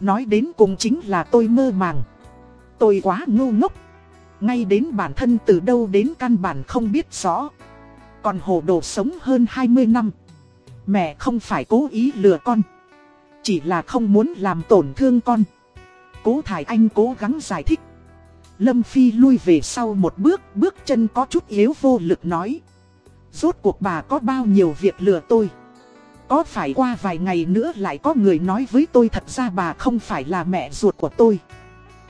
Nói đến cùng chính là tôi mơ màng. Tôi quá ngu ngốc. Ngay đến bản thân từ đâu đến căn bản không biết rõ. Còn hồ đồ sống hơn 20 năm. Mẹ không phải cố ý lừa con. Chỉ là không muốn làm tổn thương con. Cố Thải Anh cố gắng giải thích. Lâm Phi lui về sau một bước, bước chân có chút yếu vô lực nói. Rốt cuộc bà có bao nhiêu việc lừa tôi. Có phải qua vài ngày nữa lại có người nói với tôi thật ra bà không phải là mẹ ruột của tôi.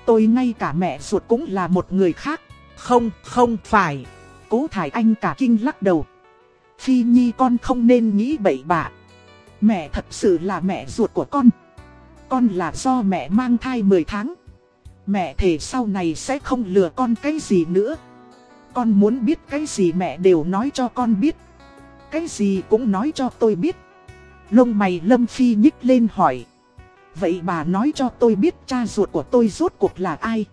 Tôi ngay cả mẹ ruột cũng là một người khác. Không, không phải. Cố Thải Anh cả kinh lắc đầu. Phi Nhi con không nên nghĩ bậy bạ. Mẹ thật sự là mẹ ruột của con. Con là do mẹ mang thai 10 tháng. Mẹ thề sau này sẽ không lừa con cái gì nữa. Con muốn biết cái gì mẹ đều nói cho con biết. Cái gì cũng nói cho tôi biết. Lông mày Lâm Phi nhích lên hỏi. Vậy bà nói cho tôi biết cha ruột của tôi rốt cuộc là ai?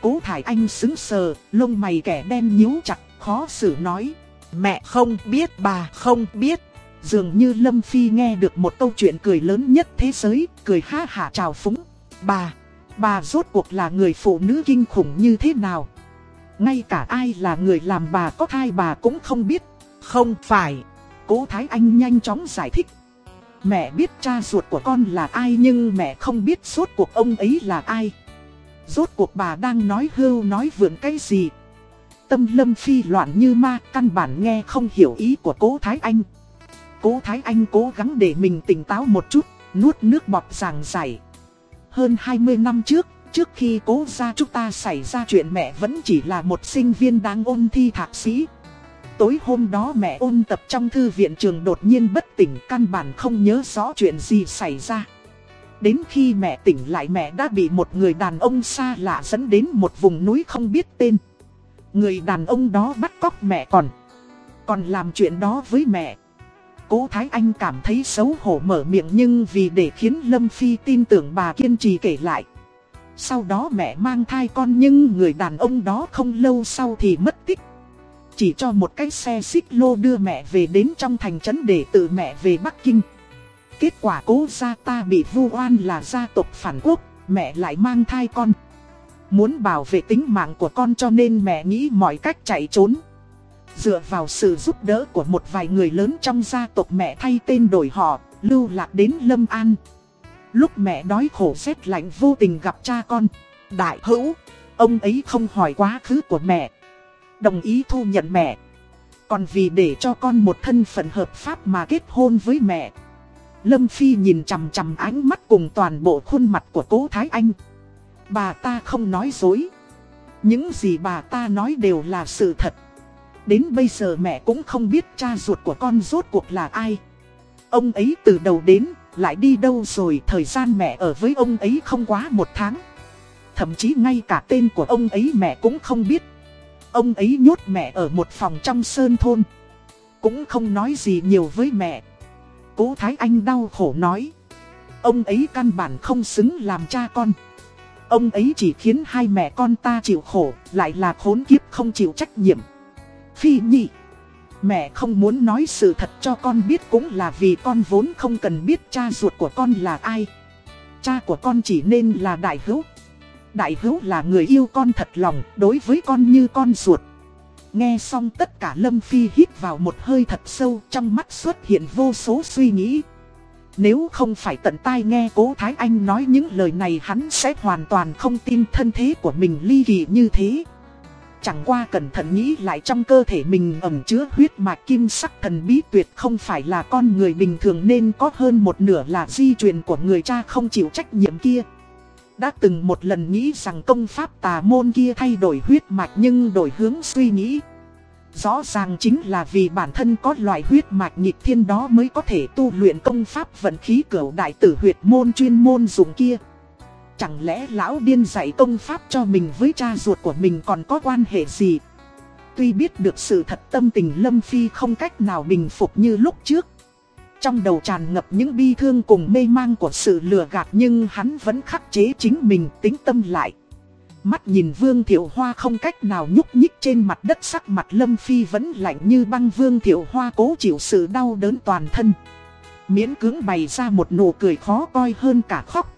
Cố Thải Anh xứng sờ, lông mày kẻ đen nhíu chặt, khó xử nói. Mẹ không biết bà không biết. Dường như Lâm Phi nghe được một câu chuyện cười lớn nhất thế giới, cười ha hả chào phúng. Bà, bà rốt cuộc là người phụ nữ kinh khủng như thế nào? Ngay cả ai là người làm bà có thai bà cũng không biết. Không phải. Cố Thái Anh nhanh chóng giải thích. Mẹ biết cha ruột của con là ai nhưng mẹ không biết rốt cuộc ông ấy là ai. Rốt cuộc bà đang nói hưu nói vượn cái gì. Tâm lâm phi loạn như ma căn bản nghe không hiểu ý của cố Thái Anh. Cố Thái Anh cố gắng để mình tỉnh táo một chút, nuốt nước bọt ràng rảy. Hơn 20 năm trước, trước khi cố gia chúng ta xảy ra chuyện mẹ vẫn chỉ là một sinh viên đang ôn thi thạc sĩ. Tối hôm đó mẹ ôn tập trong thư viện trường đột nhiên bất tỉnh căn bản không nhớ rõ chuyện gì xảy ra. Đến khi mẹ tỉnh lại mẹ đã bị một người đàn ông xa lạ dẫn đến một vùng núi không biết tên. Người đàn ông đó bắt cóc mẹ còn Còn làm chuyện đó với mẹ Cố Thái Anh cảm thấy xấu hổ mở miệng nhưng vì để khiến Lâm Phi tin tưởng bà kiên trì kể lại. Sau đó mẹ mang thai con nhưng người đàn ông đó không lâu sau thì mất tích. Chỉ cho một cái xe xích lô đưa mẹ về đến trong thành trấn để tự mẹ về Bắc Kinh. Kết quả cố gia ta bị vu oan là gia tộc phản quốc, mẹ lại mang thai con. Muốn bảo vệ tính mạng của con cho nên mẹ nghĩ mọi cách chạy trốn. Dựa vào sự giúp đỡ của một vài người lớn trong gia tộc mẹ thay tên đổi họ, lưu lạc đến Lâm An. Lúc mẹ đói khổ rét lạnh vô tình gặp cha con, đại hữu, ông ấy không hỏi quá khứ của mẹ. Đồng ý thu nhận mẹ. Còn vì để cho con một thân phận hợp pháp mà kết hôn với mẹ. Lâm Phi nhìn chằm chằm ánh mắt cùng toàn bộ khuôn mặt của cố Thái Anh. Bà ta không nói dối. Những gì bà ta nói đều là sự thật. Đến bây giờ mẹ cũng không biết cha ruột của con rốt cuộc là ai. Ông ấy từ đầu đến, lại đi đâu rồi Thời gian mẹ ở với ông ấy không quá một tháng. Thậm chí ngay cả tên của ông ấy mẹ cũng không biết. Ông ấy nhốt mẹ ở một phòng trong sơn thôn. Cũng không nói gì nhiều với mẹ. Cố Thái Anh đau khổ nói. Ông ấy căn bản không xứng làm cha con. Ông ấy chỉ khiến hai mẹ con ta chịu khổ Lại là khốn kiếp không chịu trách nhiệm. Phi nhị Mẹ không muốn nói sự thật cho con biết cũng là vì con vốn không cần biết cha ruột của con là ai. Cha của con chỉ nên là đại hữu. Đại hữu là người yêu con thật lòng, đối với con như con ruột. Nghe xong tất cả Lâm Phi hít vào một hơi thật sâu, trong mắt xuất hiện vô số suy nghĩ. Nếu không phải tận tai nghe cố Thái Anh nói những lời này hắn sẽ hoàn toàn không tin thân thế của mình ly kỳ như thế. Chẳng qua cẩn thận nghĩ lại trong cơ thể mình ẩm chứa huyết mạch kim sắc thần bí tuyệt không phải là con người bình thường nên có hơn một nửa là di truyền của người cha không chịu trách nhiệm kia. Đã từng một lần nghĩ rằng công pháp tà môn kia thay đổi huyết mạch nhưng đổi hướng suy nghĩ. Rõ ràng chính là vì bản thân có loại huyết mạch nhịp thiên đó mới có thể tu luyện công pháp vận khí cửu đại tử huyệt môn chuyên môn dùng kia. Chẳng lẽ lão điên dạy công pháp cho mình với cha ruột của mình còn có quan hệ gì? Tuy biết được sự thật tâm tình Lâm Phi không cách nào bình phục như lúc trước. Trong đầu tràn ngập những bi thương cùng mê mang của sự lừa gạt nhưng hắn vẫn khắc chế chính mình tính tâm lại. Mắt nhìn Vương Thiệu Hoa không cách nào nhúc nhích trên mặt đất, sắc mặt Lâm Phi vẫn lạnh như băng Vương Thiệu Hoa cố chịu sự đau đớn toàn thân. Miễn cưỡng bày ra một nụ cười khó coi hơn cả khóc.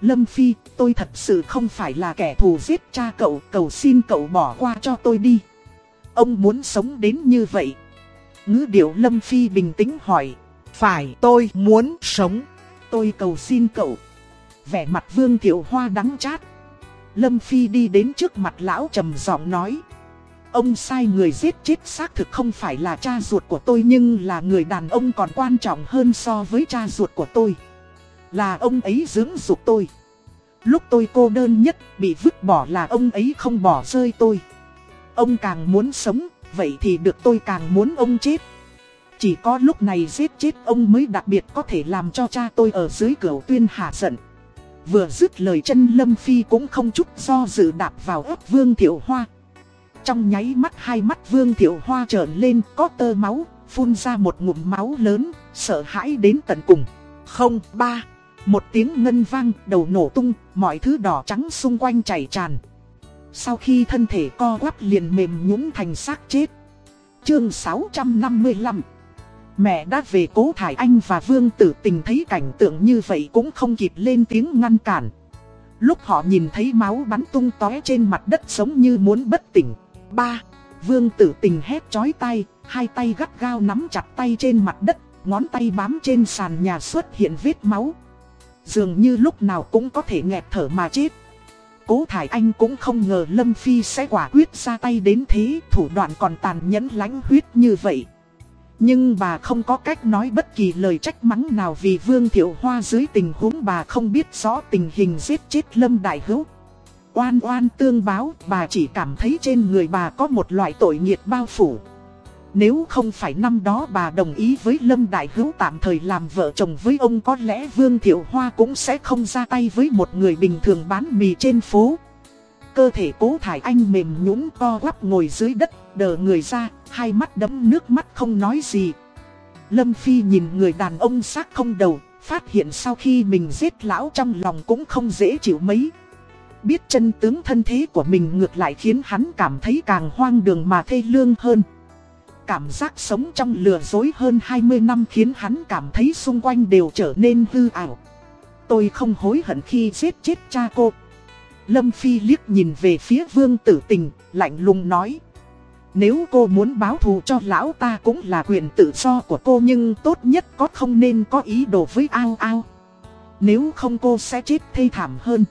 Lâm Phi, tôi thật sự không phải là kẻ thù giết cha cậu, cầu xin cậu bỏ qua cho tôi đi. Ông muốn sống đến như vậy. Ngữ điệu Lâm Phi bình tĩnh hỏi. Phải tôi muốn sống. Tôi cầu xin cậu. Vẻ mặt Vương Thiệu Hoa đắng chát. Lâm Phi đi đến trước mặt lão trầm giọng nói. Ông sai người giết chết xác thực không phải là cha ruột của tôi nhưng là người đàn ông còn quan trọng hơn so với cha ruột của tôi. Là ông ấy dưỡng dục tôi. Lúc tôi cô đơn nhất, bị vứt bỏ là ông ấy không bỏ rơi tôi. Ông càng muốn sống, Vậy thì được tôi càng muốn ông chết. Chỉ có lúc này giết chết ông mới đặc biệt có thể làm cho cha tôi ở dưới cửa tuyên hạ giận. Vừa dứt lời chân Lâm Phi cũng không chút do dự đạp vào ớt Vương Thiệu Hoa. Trong nháy mắt hai mắt Vương Thiệu Hoa trởn lên, có tơ máu, Phun ra một ngụm máu lớn, Sợ hãi đến tận cùng. Không, ba một tiếng ngân vang, đầu nổ tung, mọi thứ đỏ trắng xung quanh chảy tràn. Sau khi thân thể co quắp liền mềm nhũn thành xác chết. Chương 655 Mẹ đã về cố thải anh và Vương tử tình thấy cảnh tượng như vậy cũng không kịp lên tiếng ngăn cản. Lúc họ nhìn thấy máu bắn tung tóe trên mặt đất giống như muốn bất tỉnh. Ba, Vương tử tình hét chói tay, hai tay gắt gao nắm chặt tay trên mặt đất, ngón tay bám trên sàn nhà xuất hiện vết máu. Dường như lúc nào cũng có thể nghẹt thở mà chết. Cố Thải Anh cũng không ngờ Lâm Phi sẽ quả quyết ra tay đến thế, Thủ đoạn còn tàn nhẫn lánh huyết như vậy. Nhưng bà không có cách nói bất kỳ lời trách mắng nào Vì Vương Thiệu Hoa dưới tình huống bà không biết rõ tình hình giết chết Lâm Đại Hữu. Oan oan tương báo, bà chỉ cảm thấy trên người bà có một loại tội nghiệt bao phủ nếu không phải năm đó bà đồng ý với Lâm Đại Hữu tạm thời làm vợ chồng với ông có lẽ Vương Thiệu Hoa cũng sẽ không ra tay với một người bình thường bán mì trên phố. Cơ thể cố thải anh mềm nhũn co quắp ngồi dưới đất, đờ người ra, hai mắt đấm nước mắt không nói gì. Lâm Phi nhìn người đàn ông xác không đầu, phát hiện sau khi mình giết lão trong lòng cũng không dễ chịu mấy. Biết chân tướng thân thế của mình ngược lại khiến hắn cảm thấy càng hoang đường mà thê lương hơn. Cảm giác sống trong lừa dối hơn 20 năm khiến hắn cảm thấy xung quanh đều trở nên hư ảo. Tôi không hối hận khi giết chết cha cô. Lâm Phi liếc nhìn về phía vương tử tình, lạnh lùng nói. Nếu cô muốn báo thù cho lão ta cũng là quyền tự do của cô nhưng tốt nhất có không nên có ý đồ với ao ao. Nếu không cô sẽ chết thê thảm hơn.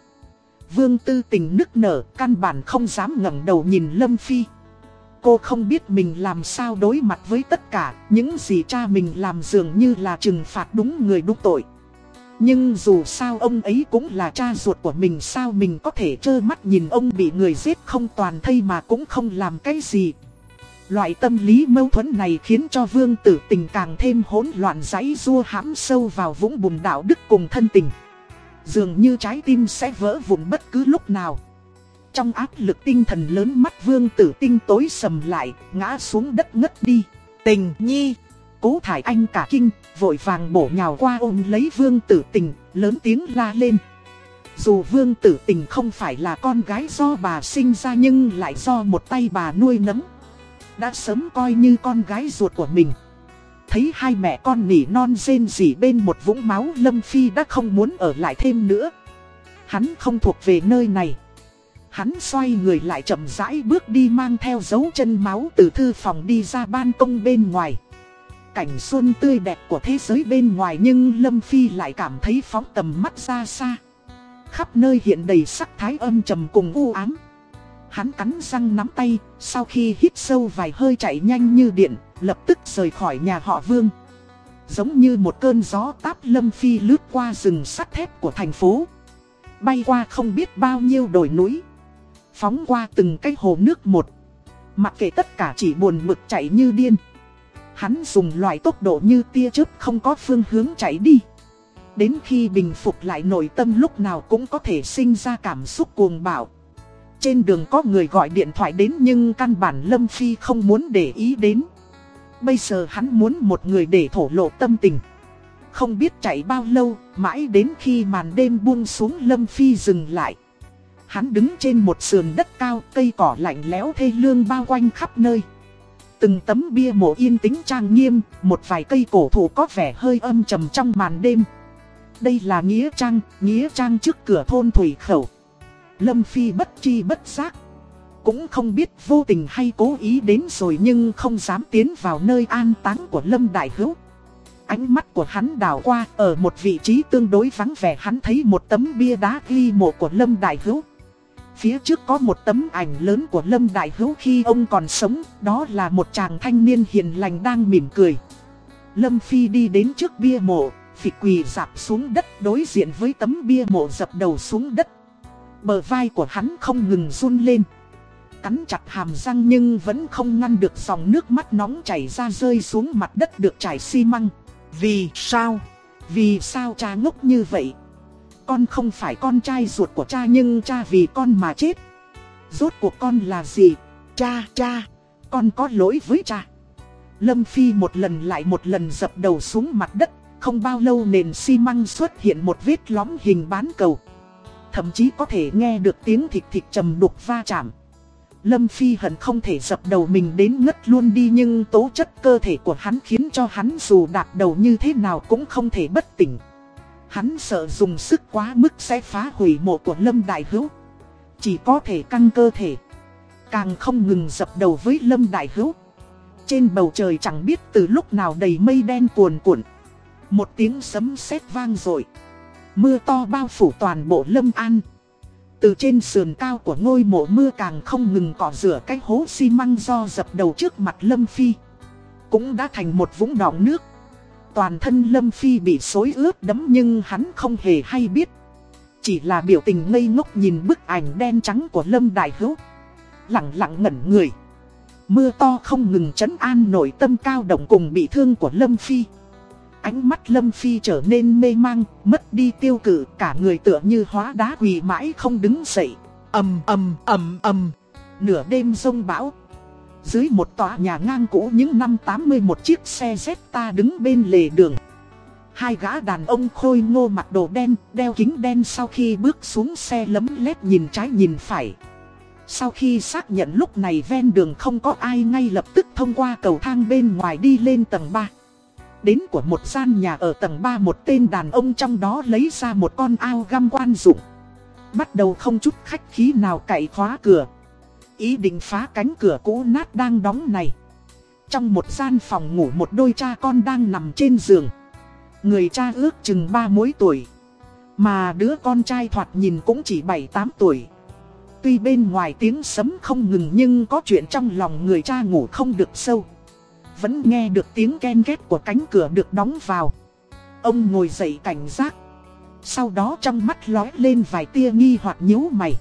Vương tư tình nức nở, căn bản không dám ngẩng đầu nhìn Lâm Phi. Cô không biết mình làm sao đối mặt với tất cả, những gì cha mình làm dường như là trừng phạt đúng người đúng tội. Nhưng dù sao ông ấy cũng là cha ruột của mình sao mình có thể trơ mắt nhìn ông bị người giết không toàn thây mà cũng không làm cái gì. Loại tâm lý mâu thuẫn này khiến cho vương tử tình càng thêm hỗn loạn giấy rua hãm sâu vào vũng bùn đạo đức cùng thân tình. Dường như trái tim sẽ vỡ vụn bất cứ lúc nào. Trong áp lực tinh thần lớn mắt vương tử tinh tối sầm lại, ngã xuống đất ngất đi. Tình nhi, cố thải anh cả kinh, vội vàng bổ nhào qua ôm lấy vương tử tình, lớn tiếng la lên. Dù vương tử tình không phải là con gái do bà sinh ra nhưng lại do một tay bà nuôi nấng. Đã sớm coi như con gái ruột của mình. Thấy hai mẹ con nỉ non rên rỉ bên một vũng máu Lâm Phi đã không muốn ở lại thêm nữa. Hắn không thuộc về nơi này. Hắn xoay người lại chậm rãi bước đi mang theo dấu chân máu từ thư phòng đi ra ban công bên ngoài. Cảnh xuân tươi đẹp của thế giới bên ngoài nhưng Lâm Phi lại cảm thấy phóng tầm mắt ra xa. Khắp nơi hiện đầy sắc thái âm trầm cùng u ám. Hắn cắn răng nắm tay, sau khi hít sâu vài hơi chạy nhanh như điện, lập tức rời khỏi nhà họ Vương. Giống như một cơn gió táp Lâm Phi lướt qua rừng sắt thép của thành phố. Bay qua không biết bao nhiêu đồi núi. Phóng qua từng cái hồ nước một. Mặc kệ tất cả chỉ buồn bực chạy như điên. Hắn dùng loại tốc độ như tia chớp không có phương hướng chạy đi. Đến khi bình phục lại nội tâm lúc nào cũng có thể sinh ra cảm xúc cuồng bạo. Trên đường có người gọi điện thoại đến nhưng căn bản Lâm Phi không muốn để ý đến. Bây giờ hắn muốn một người để thổ lộ tâm tình. Không biết chạy bao lâu, mãi đến khi màn đêm buông xuống Lâm Phi dừng lại. Hắn đứng trên một sườn đất cao, cây cỏ lạnh lẽo thê lương bao quanh khắp nơi. Từng tấm bia mộ yên tĩnh trang nghiêm, một vài cây cổ thụ có vẻ hơi âm trầm trong màn đêm. Đây là Nghĩa Trang, Nghĩa Trang trước cửa thôn Thủy Khẩu. Lâm Phi bất chi bất giác. Cũng không biết vô tình hay cố ý đến rồi nhưng không dám tiến vào nơi an táng của Lâm Đại Hữu. Ánh mắt của hắn đảo qua ở một vị trí tương đối vắng vẻ hắn thấy một tấm bia đá ghi mộ của Lâm Đại Hữu. Phía trước có một tấm ảnh lớn của Lâm Đại Hữu khi ông còn sống, đó là một chàng thanh niên hiền lành đang mỉm cười. Lâm Phi đi đến trước bia mộ, phịch quỳ dạp xuống đất đối diện với tấm bia mộ dập đầu xuống đất. Bờ vai của hắn không ngừng run lên. Cắn chặt hàm răng nhưng vẫn không ngăn được dòng nước mắt nóng chảy ra rơi xuống mặt đất được trải xi măng. Vì sao? Vì sao cha ngốc như vậy? Con không phải con trai ruột của cha nhưng cha vì con mà chết. Rốt cuộc con là gì? Cha, cha, con có lỗi với cha. Lâm Phi một lần lại một lần dập đầu xuống mặt đất, không bao lâu nền xi măng xuất hiện một vết lõm hình bán cầu. Thậm chí có thể nghe được tiếng thịt thịt trầm đục va chạm. Lâm Phi hận không thể dập đầu mình đến ngất luôn đi nhưng tố chất cơ thể của hắn khiến cho hắn dù đạp đầu như thế nào cũng không thể bất tỉnh. Hắn sợ dùng sức quá mức sẽ phá hủy mộ của Lâm Đại Hữu. Chỉ có thể căng cơ thể. Càng không ngừng dập đầu với Lâm Đại Hữu. Trên bầu trời chẳng biết từ lúc nào đầy mây đen cuồn cuộn. Một tiếng sấm sét vang rồi. Mưa to bao phủ toàn bộ Lâm An. Từ trên sườn cao của ngôi mộ mưa càng không ngừng cỏ rửa cái hố xi măng do dập đầu trước mặt Lâm Phi. Cũng đã thành một vũng đọng nước. Toàn thân Lâm Phi bị xối ướt đấm nhưng hắn không hề hay biết. Chỉ là biểu tình ngây ngốc nhìn bức ảnh đen trắng của Lâm Đại Hữu. Lặng lặng ngẩn người. Mưa to không ngừng trấn an nội tâm cao động cùng bị thương của Lâm Phi. Ánh mắt Lâm Phi trở nên mê mang, mất đi tiêu cử, cả người tựa như hóa đá quỳ mãi không đứng dậy. âm âm âm âm Nửa đêm rông bão. Dưới một tòa nhà ngang cũ những năm 80 một chiếc xe Zeta đứng bên lề đường. Hai gã đàn ông khôi ngô mặc đồ đen, đeo kính đen sau khi bước xuống xe lấm lét nhìn trái nhìn phải. Sau khi xác nhận lúc này ven đường không có ai ngay lập tức thông qua cầu thang bên ngoài đi lên tầng 3. Đến của một gian nhà ở tầng 3 một tên đàn ông trong đó lấy ra một con ao găm quan dụng. Bắt đầu không chút khách khí nào cậy khóa cửa. Ý định phá cánh cửa cũ nát đang đóng này. Trong một gian phòng ngủ một đôi cha con đang nằm trên giường. Người cha ước chừng 3 mối tuổi. Mà đứa con trai thoạt nhìn cũng chỉ 7-8 tuổi. Tuy bên ngoài tiếng sấm không ngừng nhưng có chuyện trong lòng người cha ngủ không được sâu. Vẫn nghe được tiếng ken két của cánh cửa được đóng vào. Ông ngồi dậy cảnh giác. Sau đó trong mắt lói lên vài tia nghi hoặc nhíu mày.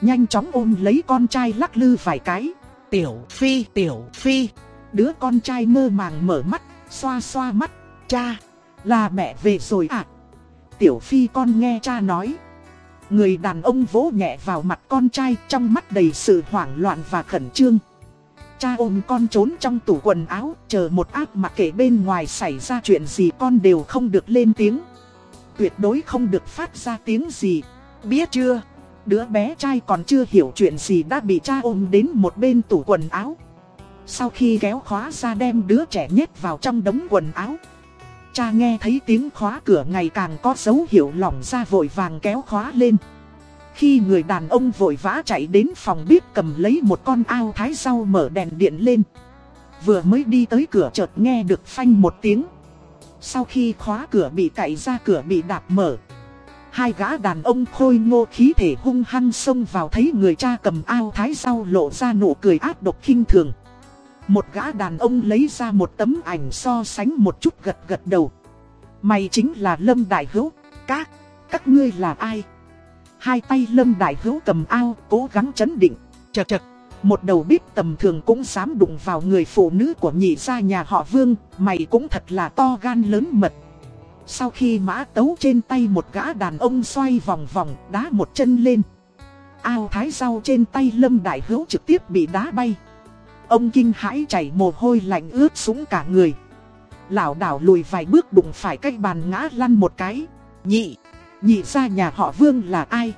Nhanh chóng ôm lấy con trai lắc lư vài cái. Tiểu Phi, Tiểu Phi. Đứa con trai mơ màng mở mắt, xoa xoa mắt. Cha, là mẹ về rồi à? Tiểu Phi con nghe cha nói. Người đàn ông vỗ nhẹ vào mặt con trai trong mắt đầy sự hoảng loạn và khẩn trương. Cha ôm con trốn trong tủ quần áo, chờ một áp mặc kệ bên ngoài xảy ra chuyện gì con đều không được lên tiếng. Tuyệt đối không được phát ra tiếng gì. Biết chưa? Đứa bé trai còn chưa hiểu chuyện gì đã bị cha ôm đến một bên tủ quần áo. Sau khi kéo khóa ra đem đứa trẻ nhét vào trong đống quần áo. Cha nghe thấy tiếng khóa cửa ngày càng có dấu hiệu lỏng ra vội vàng kéo khóa lên. Khi người đàn ông vội vã chạy đến phòng bếp cầm lấy một con ao thái rau mở đèn điện lên. Vừa mới đi tới cửa chợt nghe được phanh một tiếng. Sau khi khóa cửa bị cậy ra, cửa bị đạp mở. Hai gã đàn ông khôi ngô khí thể hung hăng xông vào thấy người cha cầm ao thái sau lộ ra nụ cười ác độc khinh thường. Một gã đàn ông lấy ra một tấm ảnh so sánh một chút gật gật đầu. Mày chính là Lâm Đại Hữu. Các, các ngươi là ai? Hai tay Lâm Đại Hữu cầm ao, cố gắng chấn định. Chật chật, một đầu bếp tầm thường cũng dám đụng vào người phụ nữ của nhị gia nhà họ Vương, mày cũng thật là to gan lớn mật. Sau khi mã tấu trên tay một gã đàn ông xoay vòng vòng, đá một chân lên. Ao thái rau trên tay Lâm Đại Hữu trực tiếp bị đá bay. Ông kinh hãi chảy mồ hôi lạnh ướt sũng cả người. lão đảo lùi vài bước đụng phải cái bàn ngã lăn một cái. Nhị, nhị ra nhà họ Vương là ai?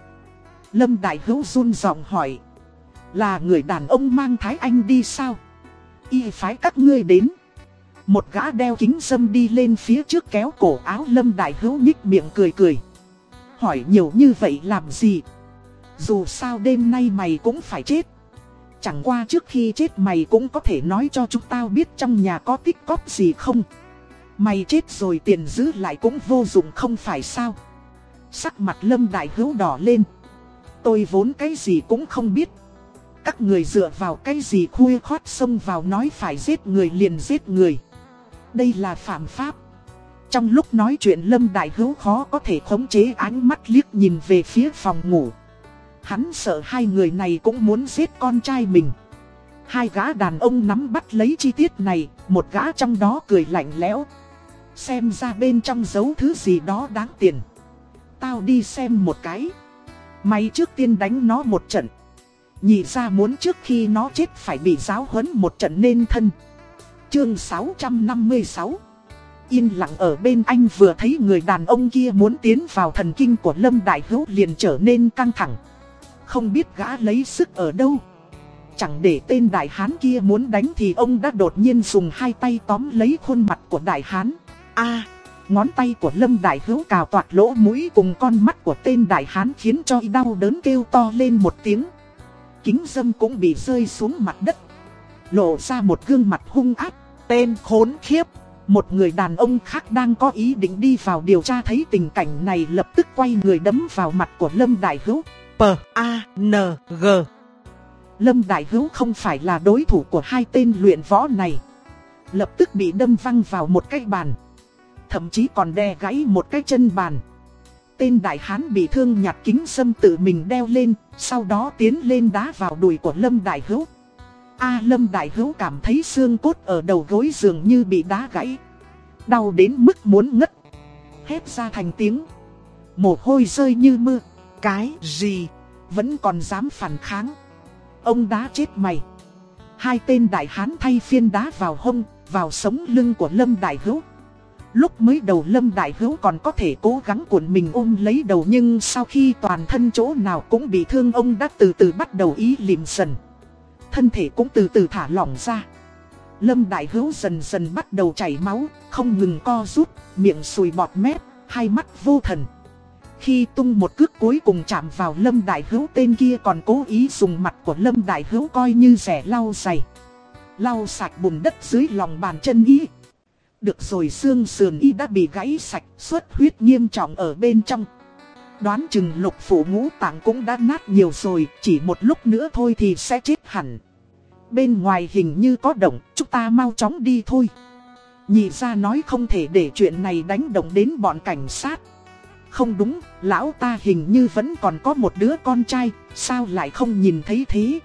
Lâm Đại Hữu run giọng hỏi. Là người đàn ông mang Thái Anh đi sao? Y phái các ngươi đến. Một gã đeo kính dâm đi lên phía trước kéo cổ áo Lâm Đại Hữu nhích miệng cười cười. Hỏi nhiều như vậy làm gì? Dù sao đêm nay mày cũng phải chết. Chẳng qua trước khi chết mày cũng có thể nói cho chúng tao biết trong nhà có tích cóp gì không. Mày chết rồi tiền giữ lại cũng vô dụng không phải sao. Sắc mặt lâm đại hữu đỏ lên. Tôi vốn cái gì cũng không biết. Các người dựa vào cái gì khuya khoát xông vào nói phải giết người liền giết người. Đây là phạm pháp. Trong lúc nói chuyện Lâm Đại Hữu khó có thể khống chế ánh mắt liếc nhìn về phía phòng ngủ. Hắn sợ hai người này cũng muốn giết con trai mình. Hai gã đàn ông nắm bắt lấy chi tiết này, một gã trong đó cười lạnh lẽo. Xem ra bên trong giấu thứ gì đó đáng tiền. Tao đi xem một cái. Mày trước tiên đánh nó một trận. Nhị ra muốn trước khi nó chết phải bị giáo huấn một trận nên thân. Chương 656 Yên lặng ở bên anh vừa thấy người đàn ông kia muốn tiến vào thần kinh của Lâm Đại Hữu liền trở nên căng thẳng. Không biết gã lấy sức ở đâu. Chẳng để tên đại hán kia muốn đánh thì ông đã đột nhiên dùng hai tay tóm lấy khuôn mặt của đại hán. a, ngón tay của Lâm Đại Hữu cào toạt lỗ mũi cùng con mắt của tên đại hán khiến cho đau đớn kêu to lên một tiếng. Kính dâm cũng bị rơi xuống mặt đất. Lộ ra một gương mặt hung ác, tên khốn khiếp. Một người đàn ông khác đang có ý định đi vào điều tra thấy tình cảnh này lập tức quay người đấm vào mặt của Lâm Đại Hữu. P-A-N-G Lâm Đại Hữu không phải là đối thủ của hai tên luyện võ này. Lập tức bị đâm văng vào một cái bàn. Thậm chí còn đè gãy một cái chân bàn. Tên đại hán bị thương nhặt kính sâm tự mình đeo lên, sau đó tiến lên đá vào đùi của Lâm Đại Hữu. A Lâm Đại Hữu cảm thấy xương cốt ở đầu gối dường như bị đá gãy. Đau đến mức muốn ngất. Hét ra thành tiếng. Mồ hôi rơi như mưa. Cái gì? Vẫn còn dám phản kháng Ông đá chết mày Hai tên đại hán thay phiên đá vào hông, Vào sống lưng của Lâm Đại Hữu Lúc mới đầu Lâm Đại Hữu còn có thể cố gắng cuộn mình ôm lấy đầu Nhưng sau khi toàn thân chỗ nào cũng bị thương, ông đã từ từ bắt đầu ý liềm dần Thân thể cũng từ từ thả lỏng ra. Lâm Đại Hữu dần dần bắt đầu chảy máu Không ngừng co rút, miệng sùi bọt mép, hai mắt vô thần. Khi tung một cước cuối cùng chạm vào Lâm Đại Hữu tên kia còn cố ý dùng mặt của Lâm Đại Hữu coi như rẻ lau dày Lau sạch bùn đất dưới lòng bàn chân y. Được rồi xương sườn y đã bị gãy sạch, xuất huyết nghiêm trọng ở bên trong. Đoán chừng lục phủ ngũ tạng cũng đã nát nhiều rồi, chỉ một lúc nữa thôi thì sẽ chết hẳn. Bên ngoài hình như có động, chúng ta mau chóng đi thôi. Nhị ra nói không thể để chuyện này đánh động đến bọn cảnh sát. Không đúng, lão ta hình như vẫn còn có một đứa con trai, sao lại không nhìn thấy thế?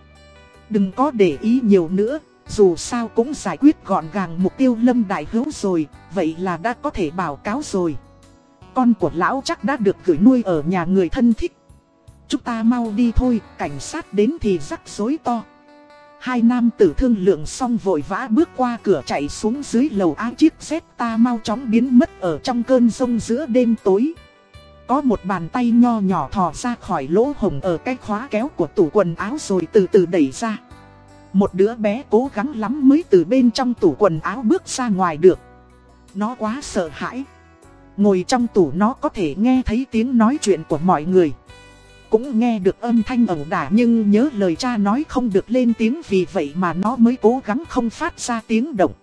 Đừng có để ý nhiều nữa, dù sao cũng giải quyết gọn gàng mục tiêu Lâm Đại Hữu rồi, vậy là đã có thể báo cáo rồi. Con của lão chắc đã được gửi nuôi ở nhà người thân thích. Chúng ta mau đi thôi, cảnh sát đến thì rắc rối to. Hai nam tử thương lượng xong vội vã bước qua cửa chạy xuống dưới lầu á chiếc xét ta mau chóng biến mất ở trong cơn sông giữa đêm tối. Có một bàn tay nho nhỏ thò ra khỏi lỗ hồng ở cái khóa kéo của tủ quần áo rồi từ từ đẩy ra. Một đứa bé cố gắng lắm mới từ bên trong tủ quần áo bước ra ngoài được. Nó quá sợ hãi. Ngồi trong tủ nó có thể nghe thấy tiếng nói chuyện của mọi người. Cũng nghe được âm thanh ẩu đả nhưng nhớ lời cha nói không được lên tiếng vì vậy mà nó mới cố gắng không phát ra tiếng động.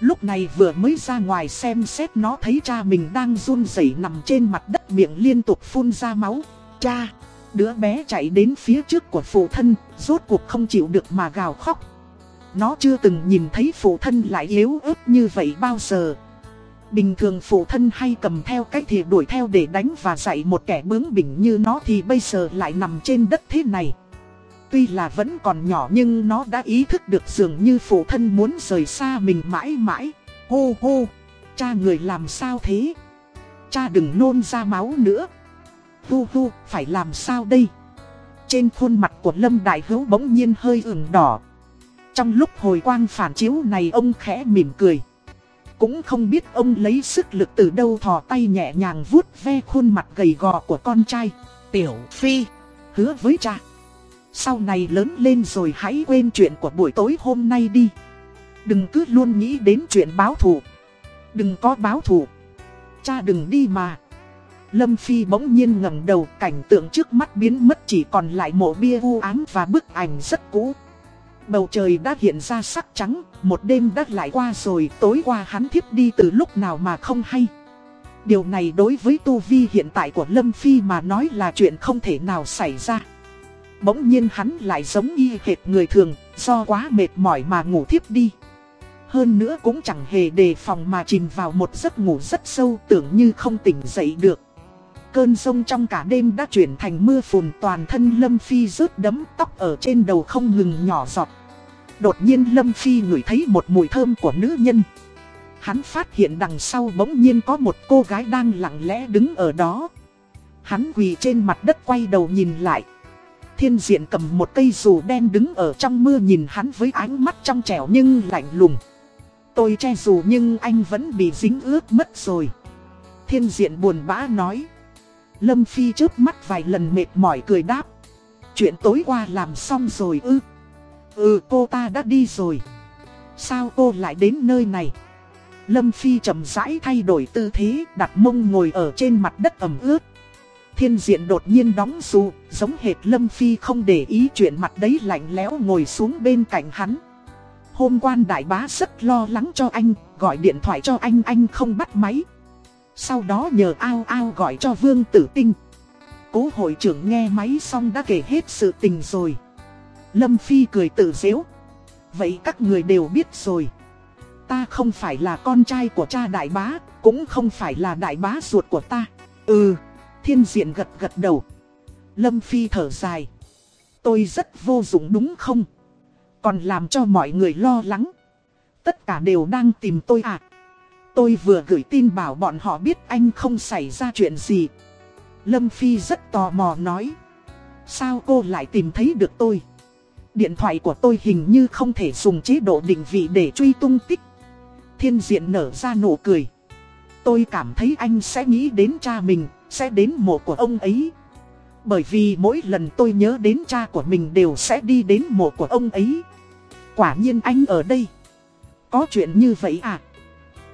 Lúc này vừa mới ra ngoài xem xét nó thấy cha mình đang run rẩy nằm trên mặt đất miệng liên tục phun ra máu. Cha! Đứa bé chạy đến phía trước của phụ thân, rốt cuộc không chịu được mà gào khóc. Nó chưa từng nhìn thấy phụ thân lại yếu ớt như vậy bao giờ. Bình thường phụ thân hay cầm theo cách thì đuổi theo để đánh và dạy một kẻ bướng bỉnh như nó thì bây giờ lại nằm trên đất thế này. Tuy là vẫn còn nhỏ nhưng nó đã ý thức được dường như phụ thân muốn rời xa mình mãi mãi. Hô hô, cha người làm sao thế? Cha đừng nôn ra máu nữa. Hu hu, phải làm sao đây? Trên khuôn mặt của Lâm Đại Hữu bỗng nhiên hơi ửng đỏ. Trong lúc hồi quang phản chiếu này ông khẽ mỉm cười. Cũng không biết ông lấy sức lực từ đâu thò tay nhẹ nhàng vuốt ve khuôn mặt gầy gò của con trai. Tiểu Phi, hứa với cha. Sau này lớn lên rồi hãy quên chuyện của buổi tối hôm nay đi. Đừng cứ luôn nghĩ đến chuyện báo thù. Đừng có báo thù. Cha đừng đi mà. Lâm Phi bỗng nhiên ngẩng đầu cảnh tượng trước mắt biến mất chỉ còn lại mộ bia u ám và bức ảnh rất cũ. Bầu trời đã hiện ra sắc trắng, một đêm đã lại qua rồi, tối qua hắn thiếp đi từ lúc nào mà không hay. Điều này đối với tu vi hiện tại của Lâm Phi mà nói là chuyện không thể nào xảy ra. Bỗng nhiên hắn lại giống y hệt người thường, do quá mệt mỏi mà ngủ thiếp đi. Hơn nữa cũng chẳng hề đề phòng mà chìm vào một giấc ngủ rất sâu tưởng như không tỉnh dậy được. Cơn sông trong cả đêm đã chuyển thành mưa phùn toàn thân Lâm Phi rớt đấm tóc ở trên đầu không ngừng nhỏ giọt. Đột nhiên Lâm Phi ngửi thấy một mùi thơm của nữ nhân. Hắn phát hiện đằng sau bỗng nhiên có một cô gái đang lặng lẽ đứng ở đó. Hắn quỳ trên mặt đất quay đầu nhìn lại. Thiên diện cầm một cây dù đen đứng ở trong mưa nhìn hắn với ánh mắt trong trẻo nhưng lạnh lùng. Tôi che dù nhưng anh vẫn bị dính ướt mất rồi. Thiên diện buồn bã nói. Lâm Phi chớp mắt vài lần mệt mỏi cười đáp. Chuyện tối qua làm xong rồi ư. Ừ cô ta đã đi rồi. Sao cô lại đến nơi này? Lâm Phi chậm rãi thay đổi tư thế đặt mông ngồi ở trên mặt đất ẩm ướt. Thiên diện đột nhiên đóng dù, giống hệt Lâm Phi không để ý chuyện mặt đấy lạnh lẽo ngồi xuống bên cạnh hắn. Hôm quan đại bá rất lo lắng cho anh, gọi điện thoại cho anh anh không bắt máy. Sau đó nhờ ao ao gọi cho Vương Tử Tinh Cố hội trưởng nghe máy xong đã kể hết sự tình rồi Lâm Phi cười tự dễu. Vậy các người đều biết rồi. Ta không phải là con trai của cha đại bá, Cũng không phải là đại bá ruột của ta. Ừ Thiên diện gật gật đầu. Lâm Phi thở dài. Tôi rất vô dụng đúng không? Còn làm cho mọi người lo lắng. Tất cả đều đang tìm tôi à. Tôi vừa gửi tin bảo bọn họ biết anh không xảy ra chuyện gì. Lâm Phi rất tò mò nói. Sao cô lại tìm thấy được tôi? Điện thoại của tôi hình như không thể dùng chế độ định vị để truy tung tích. Thiên diện nở ra nụ cười. Tôi cảm thấy anh sẽ nghĩ đến cha mình, sẽ đến mộ của ông ấy. Bởi vì mỗi lần tôi nhớ đến cha của mình đều sẽ đi đến mộ của ông ấy. Quả nhiên anh ở đây. Có chuyện như vậy à?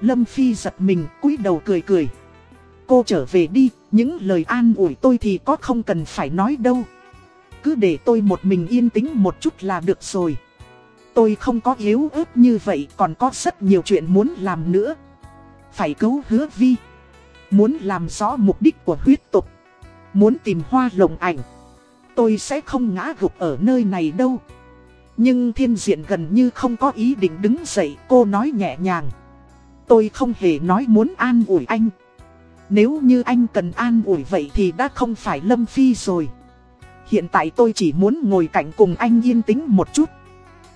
Lâm Phi giật mình cúi đầu cười cười. Cô trở về đi, những lời an ủi tôi thì có không cần phải nói đâu. Cứ để tôi một mình yên tĩnh một chút là được rồi. Tôi không có yếu ớt như vậy, còn có rất nhiều chuyện muốn làm nữa. Phải cứu hứa vi. Muốn làm rõ mục đích của huyết tục. Muốn tìm hoa lồng ảnh. Tôi sẽ không ngã gục ở nơi này đâu. Nhưng thiên diện gần như không có ý định đứng dậy, cô nói nhẹ nhàng. Tôi không hề nói muốn an ủi anh. Nếu như anh cần an ủi vậy thì đã không phải Lâm Phi rồi. Hiện tại tôi chỉ muốn ngồi cạnh cùng anh yên tĩnh một chút.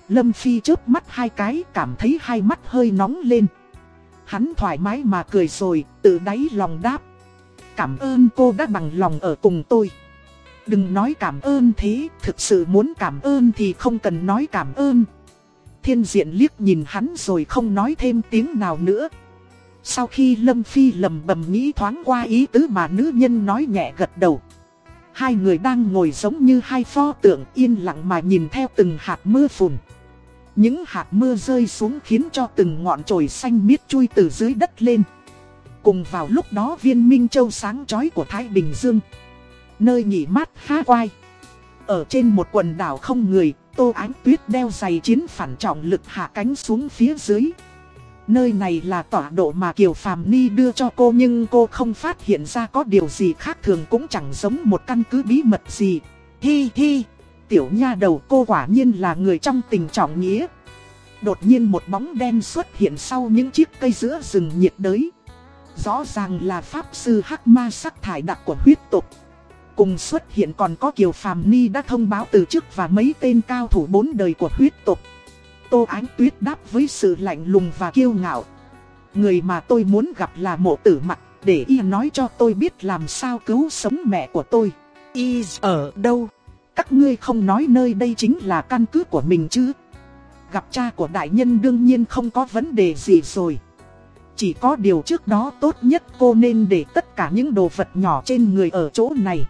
Lâm Phi chớp mắt hai cái cảm thấy hai mắt hơi nóng lên. Hắn thoải mái mà cười rồi, tự đáy lòng đáp. Cảm ơn cô đã bằng lòng ở cùng tôi. Đừng nói cảm ơn thế, thực sự muốn cảm ơn thì không cần nói cảm ơn. Thiên diện liếc nhìn hắn rồi không nói thêm tiếng nào nữa. Sau khi Lâm Phi lầm bầm nghĩ thoáng qua ý tứ mà nữ nhân nói nhẹ gật đầu. Hai người đang ngồi giống như hai pho tượng yên lặng mà nhìn theo từng hạt mưa phùn. Những hạt mưa rơi xuống khiến cho từng ngọn trồi xanh miết chui từ dưới đất lên. Cùng vào lúc đó viên minh châu sáng chói của Thái Bình Dương. Nơi nghỉ mát khá quai. Ở trên một quần đảo không người, Tô Ánh Tuyết đeo giày chiến phản trọng lực hạ cánh xuống phía dưới. Nơi này là tọa độ mà Kiều Phàm Ni đưa cho cô nhưng cô không phát hiện ra có điều gì khác thường cũng chẳng giống một căn cứ bí mật gì. Hi hi, tiểu nha đầu cô quả nhiên là người trong tình trọng nghĩa. Đột nhiên một bóng đen xuất hiện sau những chiếc cây giữa rừng nhiệt đới. Rõ ràng là pháp sư hắc ma sắc thải đặc của huyết tục. Cùng xuất hiện còn có Kiều Phàm Ni đã thông báo từ trước và mấy tên cao thủ bốn đời của huyết tục. Tô Ánh Tuyết đáp với sự lạnh lùng và kiêu ngạo. Người mà tôi muốn gặp là mộ tử mặt, để y nói cho tôi biết làm sao cứu sống mẹ của tôi. Y ở đâu? Các ngươi không nói nơi đây chính là căn cứ của mình chứ. Gặp cha của đại nhân đương nhiên không có vấn đề gì rồi. Chỉ có điều trước đó tốt nhất cô nên để tất cả những đồ vật nhỏ trên người ở chỗ này.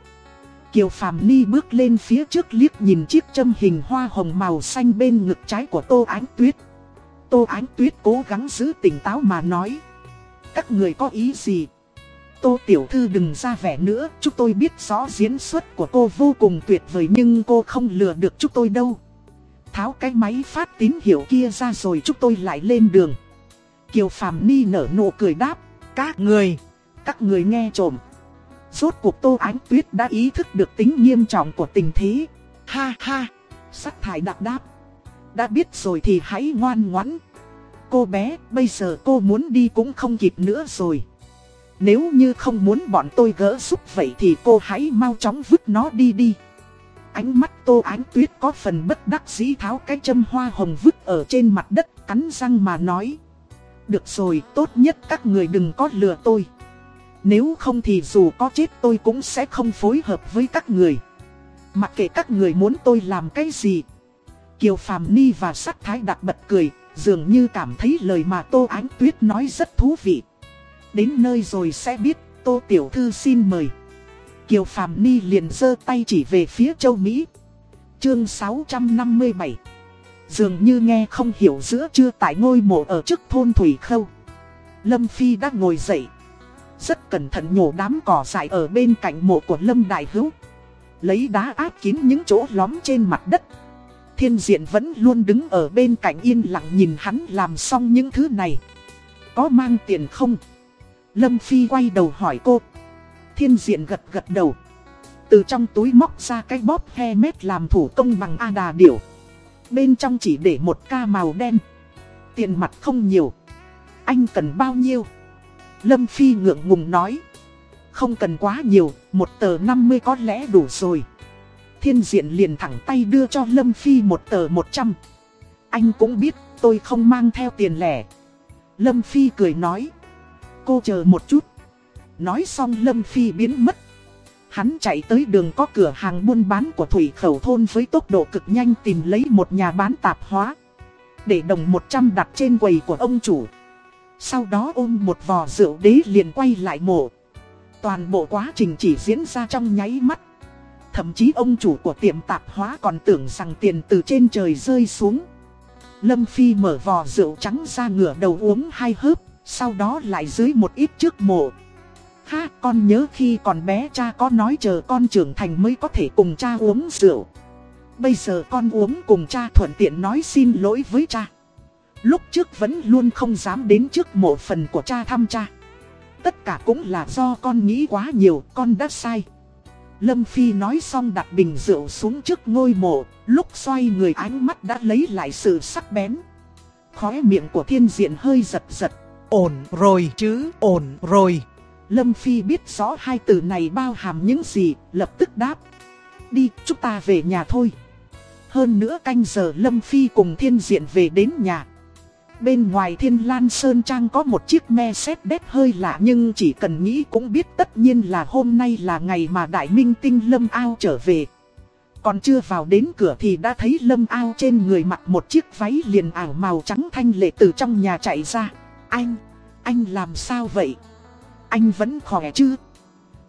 Kiều Phàm Ni bước lên phía trước liếc nhìn chiếc châm hình hoa hồng màu xanh bên ngực trái của Tô Ánh Tuyết. Tô Ánh Tuyết cố gắng giữ tỉnh táo mà nói. Các người có ý gì? Tô Tiểu Thư đừng ra vẻ nữa, chúng tôi biết rõ diễn xuất của cô vô cùng tuyệt vời nhưng cô không lừa được chúng tôi đâu. Tháo cái máy phát tín hiệu kia ra rồi chúng tôi lại lên đường. Kiều Phàm Ni nở nụ cười đáp, các người, các người nghe trộm. Rốt cuộc Tô Ánh Tuyết đã ý thức được tính nghiêm trọng của tình thế. Ha ha, sắc thải đặc đáp. Đã biết rồi thì hãy ngoan ngoãn. Cô bé, bây giờ cô muốn đi cũng không kịp nữa rồi. Nếu như không muốn bọn tôi gỡ giúp vậy thì cô hãy mau chóng vứt nó đi đi. Ánh mắt Tô Ánh Tuyết có phần bất đắc dĩ tháo cái châm hoa hồng vứt ở trên mặt đất cắn răng mà nói. Được rồi, tốt nhất các người đừng có lừa tôi. Nếu không thì dù có chết tôi cũng sẽ không phối hợp với các người. Mặc kệ các người muốn tôi làm cái gì. Kiều Phàm Ni và sắc thái đặc bật cười, dường như cảm thấy lời mà Tô Ánh Tuyết nói rất thú vị. Đến nơi rồi sẽ biết, Tô Tiểu Thư xin mời. Kiều Phàm Ni liền giơ tay chỉ về phía châu Mỹ. Chương 657 Dường như nghe không hiểu giữa chưa tại ngôi mộ ở trước thôn Thủy Khâu. Lâm Phi đã ngồi dậy. Rất cẩn thận nhổ đám cỏ dại ở bên cạnh mộ của Lâm Đại Hữu. Lấy đá áp kín những chỗ lõm trên mặt đất. Thiên diện vẫn luôn đứng ở bên cạnh yên lặng nhìn hắn làm xong những thứ này. Có mang tiền không? Lâm Phi quay đầu hỏi cô. Thiên diện gật gật đầu. Từ trong túi móc ra cái bóp he mét làm thủ công bằng A đà điểu. Bên trong chỉ để một ca màu đen. Tiền mặt không nhiều. Anh cần bao nhiêu? Lâm Phi ngượng ngùng nói. Không cần quá nhiều, một tờ 50 có lẽ đủ rồi. Thiên diện liền thẳng tay đưa cho Lâm Phi một tờ 100. Anh cũng biết tôi không mang theo tiền lẻ. Lâm Phi cười nói. Cô chờ một chút. Nói xong Lâm Phi biến mất. Hắn chạy tới đường có cửa hàng buôn bán của Thủy Khẩu Thôn với tốc độ cực nhanh tìm lấy một nhà bán tạp hóa. Để đồng 100 đặt trên quầy của ông chủ. Sau đó ôm một vò rượu đế liền quay lại mổ. Toàn bộ quá trình chỉ diễn ra trong nháy mắt. Thậm chí ông chủ của tiệm tạp hóa còn tưởng rằng tiền từ trên trời rơi xuống. Lâm Phi mở vò rượu trắng ra ngửa đầu uống hai hớp, sau đó lại dưới một ít trước mộ. Ha, con nhớ khi còn bé cha có nói chờ con trưởng thành mới có thể cùng cha uống rượu. Bây giờ con uống cùng cha thuận tiện nói xin lỗi với cha. Lúc trước vẫn luôn không dám đến trước mộ phần của cha thăm cha. Tất cả cũng là do con nghĩ quá nhiều, con đã sai. Lâm Phi nói xong đặt bình rượu xuống trước ngôi mộ, lúc xoay người ánh mắt đã lấy lại sự sắc bén. Khóe miệng của thiên diện hơi giật giật. Ổn rồi chứ, ổn rồi. Lâm Phi biết rõ hai từ này bao hàm những gì, lập tức đáp. Đi, chúng ta về nhà thôi. Hơn nữa canh giờ Lâm Phi cùng thiên diện về đến nhà. Bên ngoài thiên lan sơn trang có một chiếc Mercedes hơi lạ nhưng chỉ cần nghĩ cũng biết tất nhiên là hôm nay là ngày mà đại minh tinh Lâm Ao trở về. Còn chưa vào đến cửa thì đã thấy Lâm Ao trên người mặc một chiếc váy liền ảo màu trắng thanh lệ từ trong nhà chạy ra. Anh, anh làm sao vậy? Anh vẫn khỏe chứ?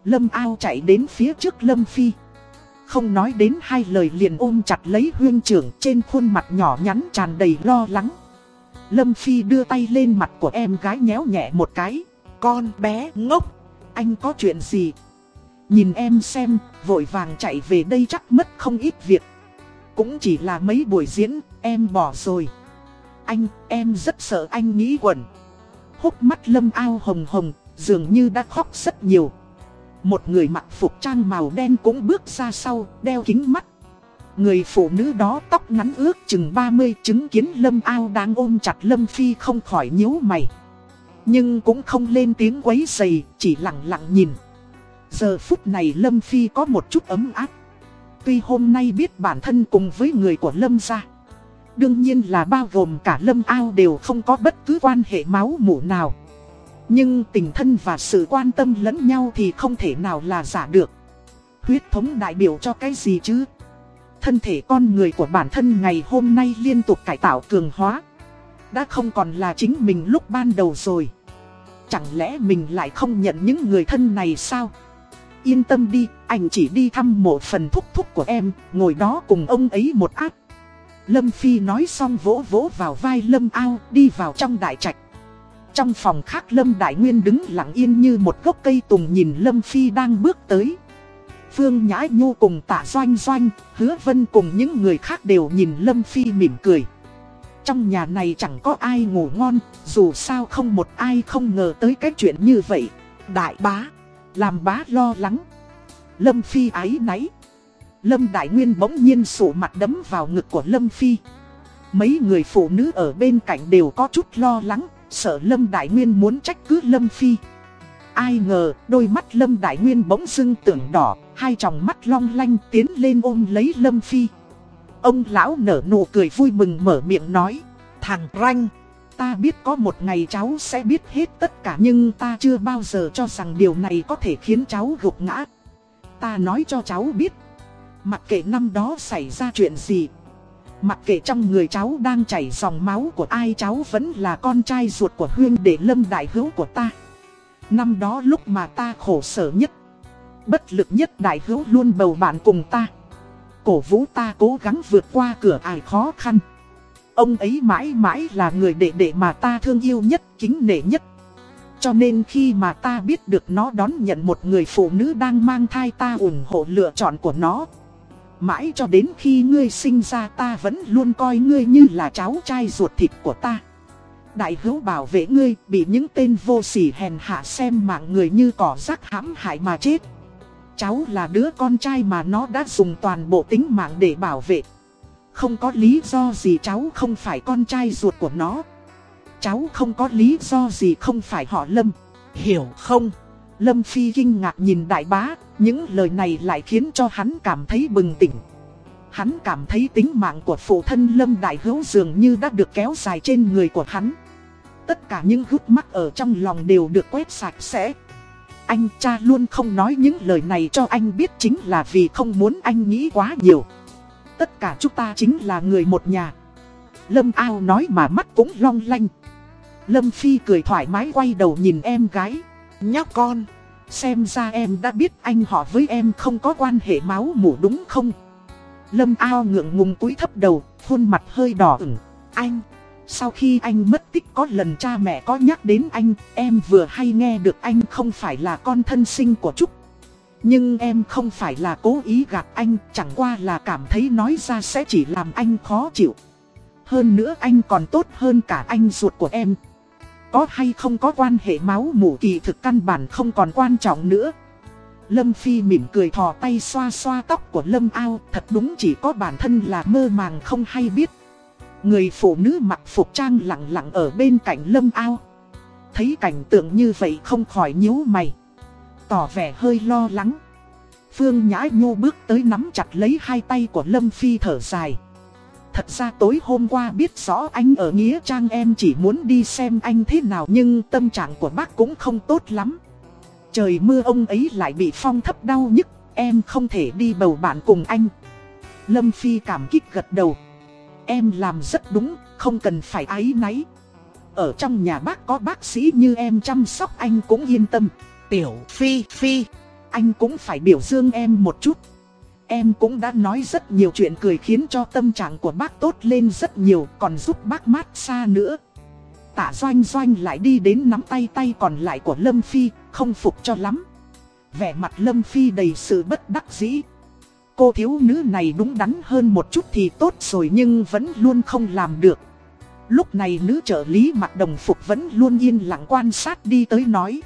Lâm Ao chạy đến phía trước Lâm Phi. Không nói đến hai lời liền ôm chặt lấy huyên trưởng trên khuôn mặt nhỏ nhắn tràn đầy lo lắng. Lâm Phi đưa tay lên mặt của em gái nhéo nhẹ một cái. Con bé ngốc, anh có chuyện gì? Nhìn em xem, vội vàng chạy về đây chắc mất không ít việc. Cũng chỉ là mấy buổi diễn, em bỏ rồi. Anh, em rất sợ anh nghĩ quẩn. Hốc mắt lâm ao hồng hồng, dường như đã khóc rất nhiều. Một người mặc phục trang màu đen cũng bước ra sau, đeo kính mắt. Người phụ nữ đó tóc ngắn ước chừng 30 chứng kiến Lâm Ao đang ôm chặt Lâm Phi không khỏi nhíu mày. Nhưng cũng không lên tiếng quấy dày, chỉ lặng lặng nhìn. Giờ phút này Lâm Phi có một chút ấm áp. Tuy hôm nay biết bản thân cùng với người của Lâm ra. Đương nhiên là bao gồm cả Lâm Ao đều không có bất cứ quan hệ máu mủ nào. Nhưng tình thân và sự quan tâm lẫn nhau thì không thể nào là giả được. Huyết thống đại biểu cho cái gì chứ? Thân thể con người của bản thân ngày hôm nay liên tục cải tạo cường hóa. Đã không còn là chính mình lúc ban đầu rồi. Chẳng lẽ mình lại không nhận những người thân này sao? Yên tâm đi, anh chỉ đi thăm một phần thúc thúc của em, ngồi đó cùng ông ấy một áp. Lâm Phi nói xong vỗ vỗ vào vai Lâm Ao, đi vào trong đại trạch. Trong phòng khác Lâm Đại Nguyên đứng lặng yên như một gốc cây tùng nhìn Lâm Phi đang bước tới. Phương Nhã Nhu cùng tạ doanh doanh, hứa vân cùng những người khác đều nhìn Lâm Phi mỉm cười. Trong nhà này chẳng có ai ngủ ngon, dù sao không một ai không ngờ tới cái chuyện như vậy. Đại bá, làm bá lo lắng. Lâm Phi ái náy. Lâm Đại Nguyên bỗng nhiên sụ mặt đấm vào ngực của Lâm Phi. Mấy người phụ nữ ở bên cạnh đều có chút lo lắng, sợ Lâm Đại Nguyên muốn trách cứ Lâm Phi. Ai ngờ, đôi mắt Lâm Đại Nguyên bỗng dưng tưởng đỏ, hai tròng mắt long lanh tiến lên ôm lấy Lâm Phi. Ông lão nở nụ cười vui mừng mở miệng nói, thằng Ranh, ta biết có một ngày cháu sẽ biết hết tất cả nhưng ta chưa bao giờ cho rằng điều này có thể khiến cháu gục ngã. Ta nói cho cháu biết, mặc kệ năm đó xảy ra chuyện gì, mặc kệ trong người cháu đang chảy dòng máu của ai cháu vẫn là con trai ruột của huyên đệ lâm đại hữu của ta. Năm đó lúc mà ta khổ sở nhất Bất lực nhất đại hữu luôn bầu bạn cùng ta. Cổ vũ ta cố gắng vượt qua cửa ải khó khăn. Ông ấy mãi mãi là người đệ đệ mà ta thương yêu nhất, kính nể nhất. Cho nên khi mà ta biết được nó đón nhận một người phụ nữ đang mang thai ta ủng hộ lựa chọn của nó. Mãi cho đến khi ngươi sinh ra ta vẫn luôn coi ngươi như là cháu trai ruột thịt của ta. Đại hữu bảo vệ ngươi bị những tên vô sỉ hèn hạ xem mạng người như cỏ rác hãm hại mà chết. Cháu là đứa con trai mà nó đã dùng toàn bộ tính mạng để bảo vệ. Không có lý do gì cháu không phải con trai ruột của nó. Cháu không có lý do gì không phải họ Lâm. Hiểu không? Lâm Phi kinh ngạc nhìn đại bá, những lời này lại khiến cho hắn cảm thấy bừng tỉnh. Hắn cảm thấy tính mạng của phụ thân Lâm Đại Hữu dường như đã được kéo dài trên người của hắn. Tất cả những gút mắt ở trong lòng đều được quét sạch sẽ. anh cha luôn không nói những lời này cho anh biết chính là vì không muốn anh nghĩ quá nhiều. Tất cả chúng ta chính là người một nhà. Lâm ao nói mà mắt cũng long lanh. Lâm Phi cười thoải mái quay đầu nhìn em gái. Nhóc con, xem ra em đã biết anh họ với em không có quan hệ máu mủ đúng không? Lâm ao ngượng ngùng cúi thấp đầu, khuôn mặt hơi đỏ ửng. Anh, sau khi anh mất tích có lần cha mẹ có nhắc đến anh, em vừa hay nghe được anh không phải là con thân sinh của Trúc. Nhưng em không phải là cố ý gạt anh, chẳng qua là cảm thấy nói ra sẽ chỉ làm anh khó chịu. Hơn nữa anh còn tốt hơn cả anh ruột của em. Có hay không có quan hệ máu mủ kỳ thực căn bản không còn quan trọng nữa. Lâm Phi mỉm cười thò tay xoa xoa tóc của Lâm Ao, thật đúng chỉ có bản thân là mơ màng không hay biết. Người phụ nữ mặc phục trang lặng lặng ở bên cạnh Lâm Ao. Thấy cảnh tượng như vậy không khỏi nhíu mày. Tỏ vẻ hơi lo lắng. Phương Nhã Nhô bước tới nắm chặt lấy hai tay của Lâm Phi thở dài. Thật ra tối hôm qua biết rõ anh ở Nghĩa Trang em chỉ muốn đi xem anh thế nào nhưng tâm trạng của bác cũng không tốt lắm. Trời mưa ông ấy lại bị phong thấp đau nhức, em không thể đi bầu bạn cùng anh. Lâm Phi cảm kích gật đầu. Em làm rất đúng, không cần phải ái náy. Ở trong nhà bác có bác sĩ như em chăm sóc anh cũng yên tâm. Tiểu Phi Phi, anh cũng phải biểu dương em một chút. Em cũng đã nói rất nhiều chuyện cười khiến cho tâm trạng của bác tốt lên rất nhiều còn giúp bác mát xa nữa. Tạ Doanh Doanh lại đi đến nắm tay tay còn lại của Lâm Phi, không phục cho lắm. Vẻ mặt Lâm Phi đầy sự bất đắc dĩ. Cô thiếu nữ này đúng đắn hơn một chút thì tốt rồi nhưng vẫn luôn không làm được. Lúc này nữ trợ lý mặc đồng phục vẫn luôn yên lặng quan sát đi tới nói.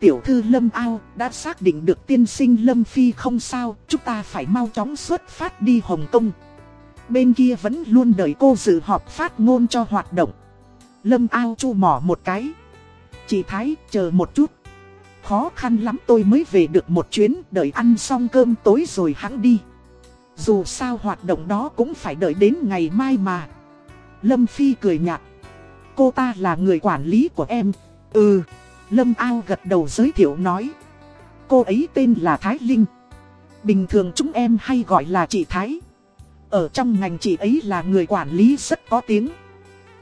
Tiểu thư Lâm Ao đã xác định được tiên sinh Lâm Phi không sao, chúng ta phải mau chóng xuất phát đi Hồng Kông. Bên kia vẫn luôn đợi cô dự họp phát ngôn cho hoạt động. Lâm Ao chu mỏ một cái. Chị Thái, chờ một chút. Khó khăn lắm tôi mới về được một chuyến, đợi ăn xong cơm tối rồi hãng đi. Dù sao hoạt động đó cũng phải đợi đến ngày mai mà. Lâm Phi cười nhạt. Cô ta là người quản lý của em. Ừ. Lâm Ao gật đầu giới thiệu nói. Cô ấy tên là Thái Linh. Bình thường chúng em hay gọi là chị Thái. Ở trong ngành chị ấy là người quản lý rất có tiếng.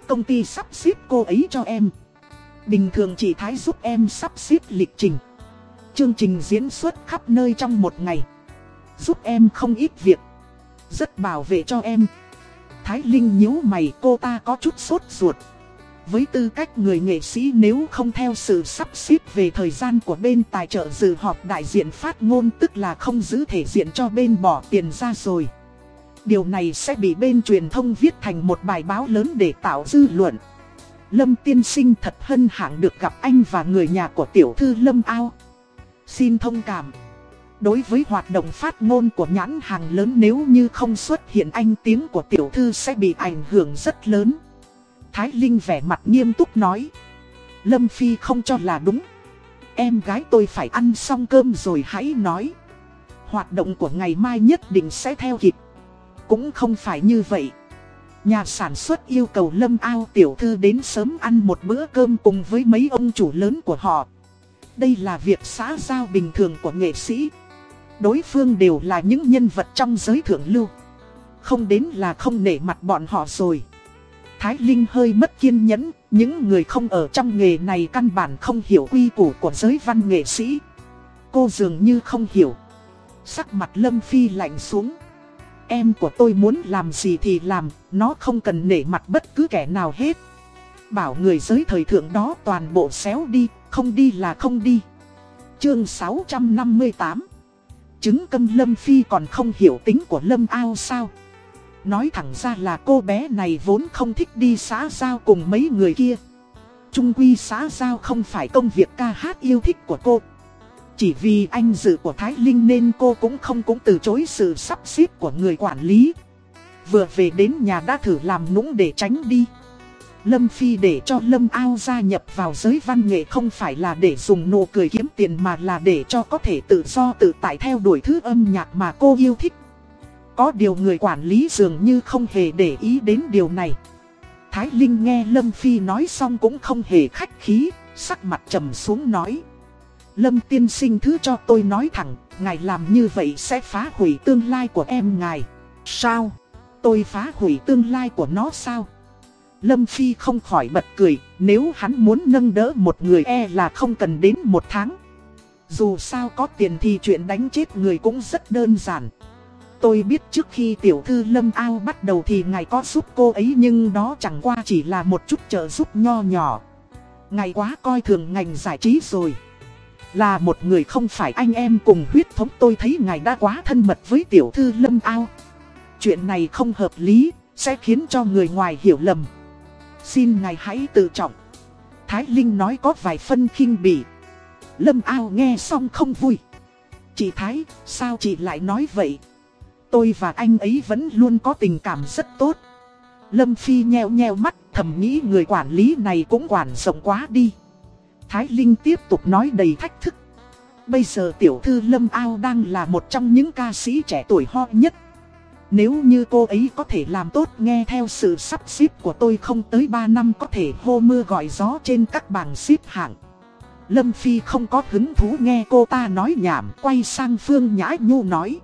Công ty sắp xếp cô ấy cho em. Bình thường chị Thái giúp em sắp xếp lịch trình. Chương trình diễn xuất khắp nơi trong một ngày. Giúp em không ít việc. Rất bảo vệ cho em. Thái Linh nhíu mày, cô ta có chút sốt ruột. Với tư cách người nghệ sĩ nếu không theo sự sắp xếp về thời gian của bên tài trợ dự họp đại diện phát ngôn tức là không giữ thể diện cho bên bỏ tiền ra rồi. Điều này sẽ bị bên truyền thông viết thành một bài báo lớn để tạo dư luận. Lâm tiên sinh thật hân hạnh được gặp anh và người nhà của tiểu thư Lâm Ao. Xin thông cảm. Đối với hoạt động phát ngôn của nhãn hàng lớn nếu như không xuất hiện anh, tiếng của tiểu thư sẽ bị ảnh hưởng rất lớn. Thái Linh vẻ mặt nghiêm túc nói. Lâm Phi không cho là đúng. Em gái tôi phải ăn xong cơm rồi hãy nói. Hoạt động của ngày mai nhất định sẽ theo kịp. Cũng không phải như vậy. Nhà sản xuất yêu cầu Lâm Ao tiểu thư đến sớm ăn một bữa cơm cùng với mấy ông chủ lớn của họ. Đây là việc xã giao bình thường của nghệ sĩ. Đối phương đều là những nhân vật trong giới thượng lưu. Không đến là không nể mặt bọn họ rồi. Thái Linh hơi mất kiên nhẫn, những người không ở trong nghề này căn bản không hiểu quy củ của giới văn nghệ sĩ. Cô dường như không hiểu. Sắc mặt Lâm Phi lạnh xuống. Em của tôi muốn làm gì thì làm, nó không cần nể mặt bất cứ kẻ nào hết. Bảo người giới thời thượng đó toàn bộ xéo đi, không đi là không đi. Chương 658 Chứng câm Lâm Phi còn không hiểu tính của Lâm Ao sao? Nói thẳng ra là cô bé này vốn không thích đi xã giao cùng mấy người kia. Trung quy xã giao không phải công việc ca hát yêu thích của cô. Chỉ vì anh dự của Thái Linh nên cô cũng không cũng từ chối sự sắp xếp của người quản lý. Vừa về đến nhà đã thử làm nũng để tránh đi. Lâm Phi để cho Lâm Ao gia nhập vào giới văn nghệ không phải là để dùng nụ cười kiếm tiền mà là để cho có thể tự do tự tại theo đuổi thứ âm nhạc mà cô yêu thích. Có điều người quản lý dường như không hề để ý đến điều này. Thái Linh nghe Lâm Phi nói xong cũng không hề khách khí, sắc mặt trầm xuống nói. Lâm tiên sinh thứ cho tôi nói thẳng, ngài làm như vậy sẽ phá hủy tương lai của em ngài. Sao? Tôi phá hủy tương lai của nó sao? Lâm Phi không khỏi bật cười, nếu hắn muốn nâng đỡ một người e là không cần đến một tháng. Dù sao có tiền thì chuyện đánh chết người cũng rất đơn giản. Tôi biết trước khi tiểu thư Lâm Ao bắt đầu thì ngài có giúp cô ấy nhưng đó chẳng qua chỉ là một chút trợ giúp nho nhỏ. Ngài quá coi thường ngành giải trí rồi. Là một người không phải anh em cùng huyết thống tôi thấy ngài đã quá thân mật với tiểu thư Lâm Ao. Chuyện này không hợp lý, sẽ khiến cho người ngoài hiểu lầm. Xin ngài hãy tự trọng. Thái Linh nói có vài phân khinh bỉ. Lâm Ao nghe xong không vui. Chị Thái, sao chị lại nói vậy? Tôi và anh ấy vẫn luôn có tình cảm rất tốt. Lâm Phi nheo nheo mắt thầm nghĩ người quản lý này cũng quản rộng quá đi. Thái Linh tiếp tục nói đầy thách thức. Bây giờ tiểu thư Lâm Ao đang là một trong những ca sĩ trẻ tuổi ho nhất. Nếu như cô ấy có thể làm tốt nghe theo sự sắp xếp của tôi không tới 3 năm có thể hô mưa gọi gió trên các bảng xếp hạng. Lâm Phi không có hứng thú nghe cô ta nói nhảm, quay sang Phương Nhã Nhu nói.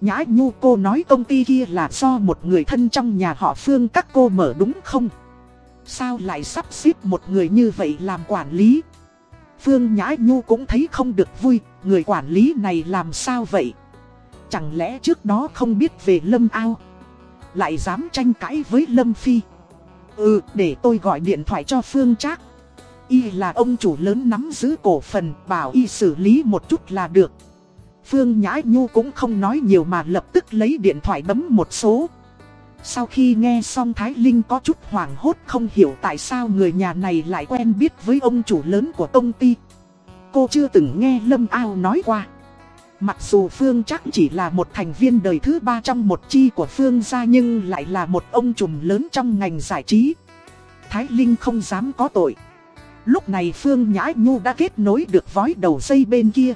Nhã Nhu, cô nói công ty kia là do một người thân trong nhà họ Phương, các cô mở đúng không? Sao lại sắp xếp một người như vậy làm quản lý? Phương Nhã Nhu cũng thấy không được vui, người quản lý này làm sao vậy? Chẳng lẽ trước đó không biết về Lâm Ao? Lại dám tranh cãi với Lâm Phi? Ừ, để tôi gọi điện thoại cho Phương Trác. Y là ông chủ lớn nắm giữ cổ phần, bảo Y xử lý một chút là được. Phương Nhã Nhu cũng không nói nhiều mà lập tức lấy điện thoại bấm một số. Sau khi nghe xong Thái Linh có chút hoảng hốt không hiểu tại sao người nhà này lại quen biết với ông chủ lớn của công ty. Cô chưa từng nghe Lâm Ao nói qua. Mặc dù Phương chắc chỉ là một thành viên đời thứ ba trong một chi của Phương gia nhưng lại là một ông trùm lớn trong ngành giải trí. Thái Linh không dám có tội. Lúc này Phương Nhã Nhu đã kết nối được vói đầu dây bên kia.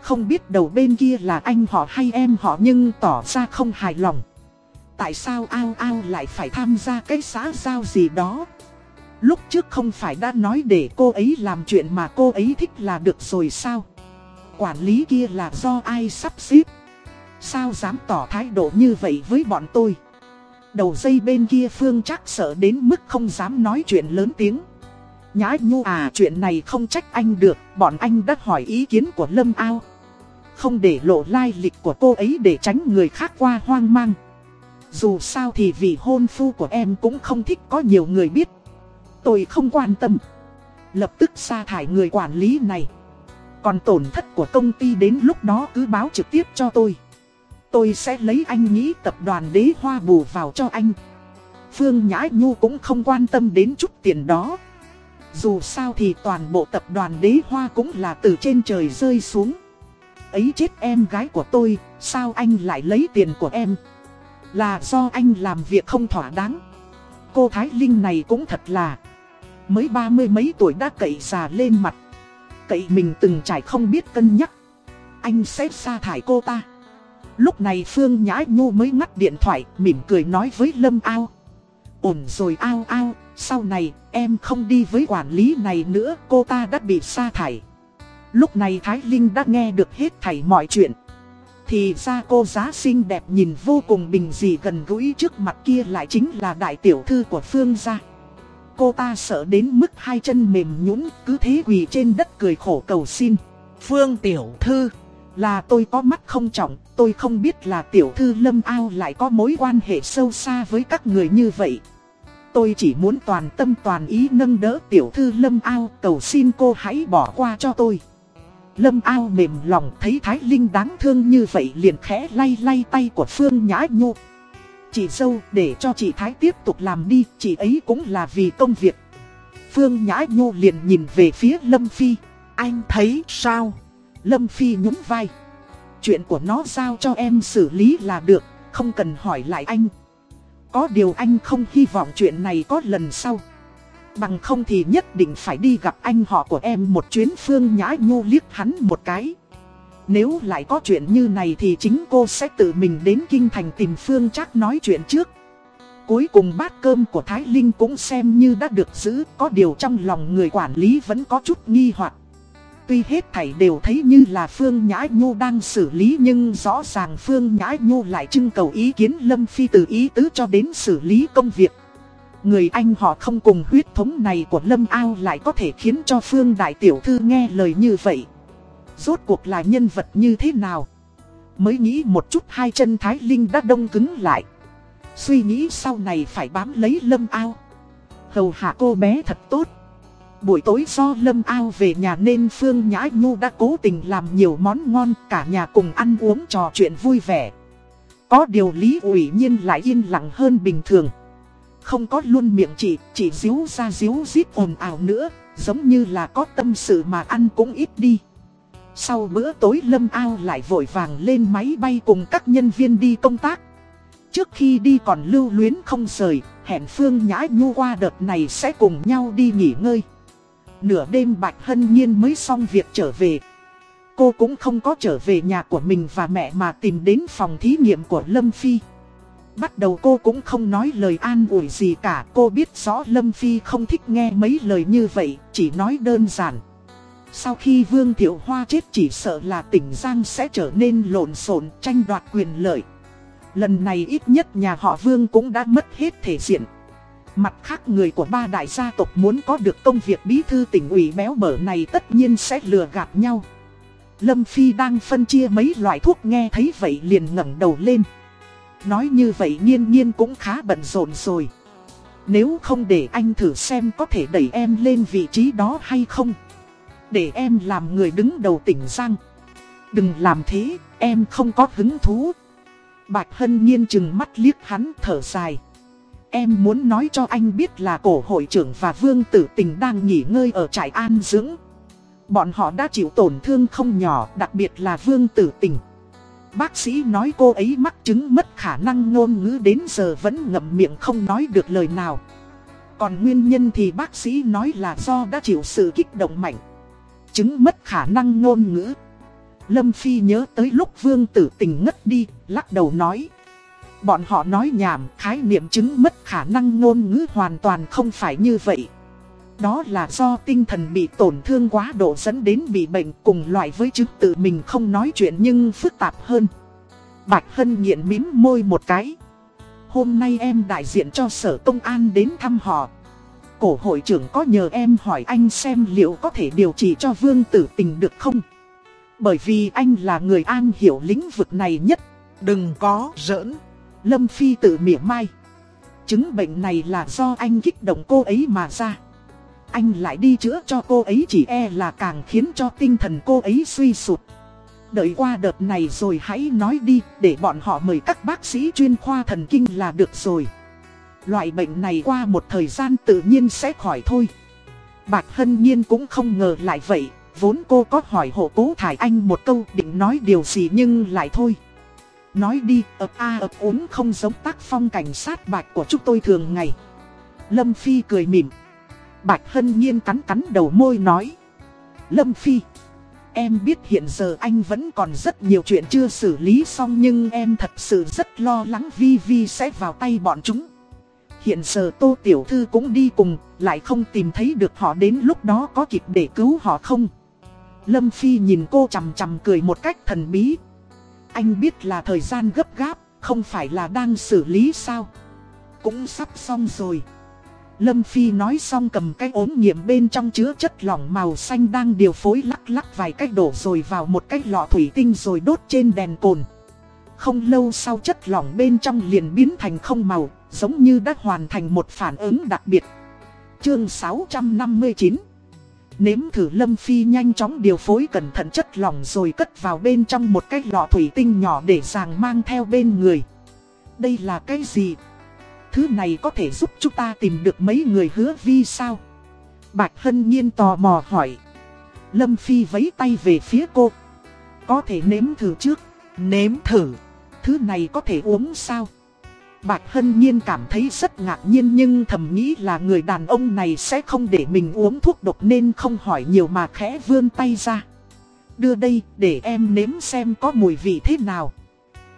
Không biết đầu bên kia là anh họ hay em họ nhưng tỏ ra không hài lòng. Tại sao ao ao lại phải tham gia cái xã giao gì đó? Lúc trước không phải đã nói để cô ấy làm chuyện mà cô ấy thích là được rồi sao? Quản lý kia là do ai sắp xếp? Sao dám tỏ thái độ như vậy với bọn tôi? Đầu dây bên kia Phương chắc sợ đến mức không dám nói chuyện lớn tiếng. Nhã nhu à chuyện này không trách anh được, bọn anh đã hỏi ý kiến của Lâm Ao. Không để lộ lai lịch của cô ấy để tránh người khác qua hoang mang. Dù sao thì vị hôn phu của em cũng không thích có nhiều người biết. Tôi không quan tâm. Lập tức sa thải người quản lý này. Còn tổn thất của công ty đến lúc đó cứ báo trực tiếp cho tôi. Tôi sẽ lấy anh nghĩ tập đoàn đế hoa bù vào cho anh. Phương Nhã Nhu cũng không quan tâm đến chút tiền đó. Dù sao thì toàn bộ tập đoàn đế hoa cũng là từ trên trời rơi xuống. Ấy chết em gái của tôi, sao anh lại lấy tiền của em? Là do anh làm việc không thỏa đáng. Cô Thái Linh này cũng thật là Mới ba mươi mấy tuổi đã cậy già lên mặt. Cậy mình từng trải không biết cân nhắc. Anh sẽ sa thải cô ta. Lúc này Phương Nhã Nhu mới ngắt điện thoại, Mỉm cười nói với Lâm Ao. Ổn rồi ao ao, Sau này em không đi với quản lý này nữa, Cô ta đã bị sa thải. Lúc này Thái Linh đã nghe được hết thảy mọi chuyện thì ra cô giá xinh đẹp nhìn vô cùng bình dị gần gũi trước mặt kia lại chính là đại tiểu thư của Phương gia. Cô ta sợ đến mức hai chân mềm nhũn cứ thế quỳ trên đất cười khổ cầu xin. Phương tiểu thư, là tôi có mắt không trọng, tôi không biết là tiểu thư Lâm Ao lại có mối quan hệ sâu xa với các người như vậy. Tôi chỉ muốn toàn tâm toàn ý nâng đỡ tiểu thư Lâm Ao cầu xin cô hãy bỏ qua cho tôi. Lâm ao mềm lòng thấy Thái Linh đáng thương như vậy liền khẽ lay lay tay của Phương Nhã Nhu. Chị dâu để cho chị Thái tiếp tục làm đi, chị ấy cũng là vì công việc. Phương Nhã Nhu liền nhìn về phía Lâm Phi. Anh thấy sao? Lâm Phi nhún vai. Chuyện của nó giao cho em xử lý là được, không cần hỏi lại anh. Có điều anh không hy vọng chuyện này có lần sau. Bằng không thì nhất định phải đi gặp anh họ của em một chuyến Phương Nhã Nhu liếc hắn một cái. Nếu lại có chuyện như này thì chính cô sẽ tự mình đến Kinh Thành tìm Phương chắc nói chuyện trước. Cuối cùng bát cơm của Thái Linh cũng xem như đã được giữ, có điều trong lòng người quản lý vẫn có chút nghi hoặc. Tuy hết thảy đều thấy như là Phương Nhã Nhu đang xử lý nhưng rõ ràng Phương Nhã Nhu lại trưng cầu ý kiến Lâm Phi từ ý tứ cho đến xử lý công việc. Người anh họ không cùng huyết thống này của Lâm Ao lại có thể khiến cho Phương Đại Tiểu Thư nghe lời như vậy. Rốt cuộc là nhân vật như thế nào? Mới nghĩ một chút hai chân Thái Linh đã đông cứng lại. Suy nghĩ sau này phải bám lấy Lâm Ao. Hầu hạ cô bé thật tốt. Buổi tối do Lâm Ao về nhà nên Phương Nhã Nhu đã cố tình làm nhiều món ngon, cả nhà cùng ăn uống trò chuyện vui vẻ. Có điều Lý ủy nhiên lại yên lặng hơn bình thường. Không có luôn miệng chị, chỉ díu ra díu dít ồn ào nữa, giống như là có tâm sự mà ăn cũng ít đi. Sau bữa tối Lâm Ao lại vội vàng lên máy bay cùng các nhân viên đi công tác. Trước khi đi còn lưu luyến không rời, hẹn Phương Nhã Nhu qua đợt này sẽ cùng nhau đi nghỉ ngơi. Nửa đêm Bạch Hân Nhiên mới xong việc trở về. Cô cũng không có trở về nhà của mình và mẹ mà tìm đến phòng thí nghiệm của Lâm Phi. Bắt đầu cô cũng không nói lời an ủi gì cả, cô biết rõ Lâm Phi không thích nghe mấy lời như vậy, chỉ nói đơn giản. Sau khi Vương Thiệu Hoa chết chỉ sợ là tỉnh Giang sẽ trở nên lộn xộn tranh đoạt quyền lợi. Lần này ít nhất nhà họ Vương cũng đã mất hết thể diện. Mặt khác người của ba đại gia tộc muốn có được công việc bí thư tỉnh ủy béo bở này tất nhiên sẽ lừa gạt nhau. Lâm Phi đang phân chia mấy loại thuốc nghe thấy vậy liền ngẩng đầu lên. Nói như vậy nhiên nhiên cũng khá bận rộn rồi. Nếu không để anh thử xem có thể đẩy em lên vị trí đó hay không. Để em làm người đứng đầu tỉnh Giang. Đừng làm thế, em không có hứng thú. Bạch Hân nhiên chừng mắt liếc hắn thở dài. Em muốn nói cho anh biết là cổ hội trưởng và vương tử tình đang nghỉ ngơi ở trại an dưỡng. Bọn họ đã chịu tổn thương không nhỏ, đặc biệt là vương tử tình. Bác sĩ nói cô ấy mắc chứng mất khả năng ngôn ngữ đến giờ vẫn ngậm miệng không nói được lời nào. Còn nguyên nhân thì bác sĩ nói là do đã chịu sự kích động mạnh. Chứng mất khả năng ngôn ngữ. Lâm Phi nhớ tới lúc vương tử tình ngất đi, lắc đầu nói. Bọn họ nói nhảm, khái niệm chứng mất khả năng ngôn ngữ hoàn toàn không phải như vậy. Đó là do tinh thần bị tổn thương quá độ dẫn đến bị bệnh cùng loại với chứng tự mình không nói chuyện nhưng phức tạp hơn. Bạch Hân nghiện mím môi một cái. Hôm nay em đại diện cho sở công an đến thăm họ. Cổ hội trưởng có nhờ em hỏi anh xem liệu có thể điều trị cho vương tử tình được không? Bởi vì anh là người an hiểu lĩnh vực này nhất. Đừng có giỡn. Lâm Phi tự mỉa mai. Chứng bệnh này là do anh kích động cô ấy mà ra. Anh lại đi chữa cho cô ấy chỉ e là càng khiến cho tinh thần cô ấy suy sụt. Đợi qua đợt này rồi hãy nói đi để bọn họ mời các bác sĩ chuyên khoa thần kinh là được rồi. Loại bệnh này qua một thời gian tự nhiên sẽ khỏi thôi. Bạch Hân Nhiên cũng không ngờ lại vậy, vốn cô có hỏi hộ cố thải anh một câu định nói điều gì nhưng lại thôi. Nói đi, ập a ập uống không giống tác phong cảnh sát bạch của chúng tôi thường ngày. Lâm Phi cười mỉm. Bạch Hân Nhiên cắn cắn đầu môi nói. Lâm Phi, em biết hiện giờ anh vẫn còn rất nhiều chuyện chưa xử lý xong nhưng em thật sự rất lo lắng Vi Vi sẽ vào tay bọn chúng. Hiện giờ Tô Tiểu Thư cũng đi cùng, lại không tìm thấy được họ đến lúc đó có kịp để cứu họ không? Lâm Phi nhìn cô chầm chầm cười một cách thần bí. Anh biết là thời gian gấp gáp, không phải là đang xử lý sao? Cũng sắp xong rồi. Lâm Phi nói xong cầm cái ốm nghiệm bên trong chứa chất lỏng màu xanh đang điều phối lắc lắc vài cách đổ rồi vào một cái lọ thủy tinh rồi đốt trên đèn cồn. Không lâu sau chất lỏng bên trong liền biến thành không màu, giống như đã hoàn thành một phản ứng đặc biệt. Chương 659 Nếm thử Lâm Phi nhanh chóng điều phối cẩn thận chất lỏng rồi cất vào bên trong một cái lọ thủy tinh nhỏ để ràng mang theo bên người. Đây là cái gì? Thứ này có thể giúp chúng ta tìm được mấy người hứa vi sao? Bạch Hân Nhiên tò mò hỏi. Lâm Phi vấy tay về phía cô. Có thể nếm thử trước. Nếm thử. Thứ này có thể uống sao? Bạch Hân Nhiên cảm thấy rất ngạc nhiên nhưng thầm nghĩ là người đàn ông này sẽ không để mình uống thuốc độc nên không hỏi nhiều mà khẽ vươn tay ra. Đưa đây để em nếm xem có mùi vị thế nào.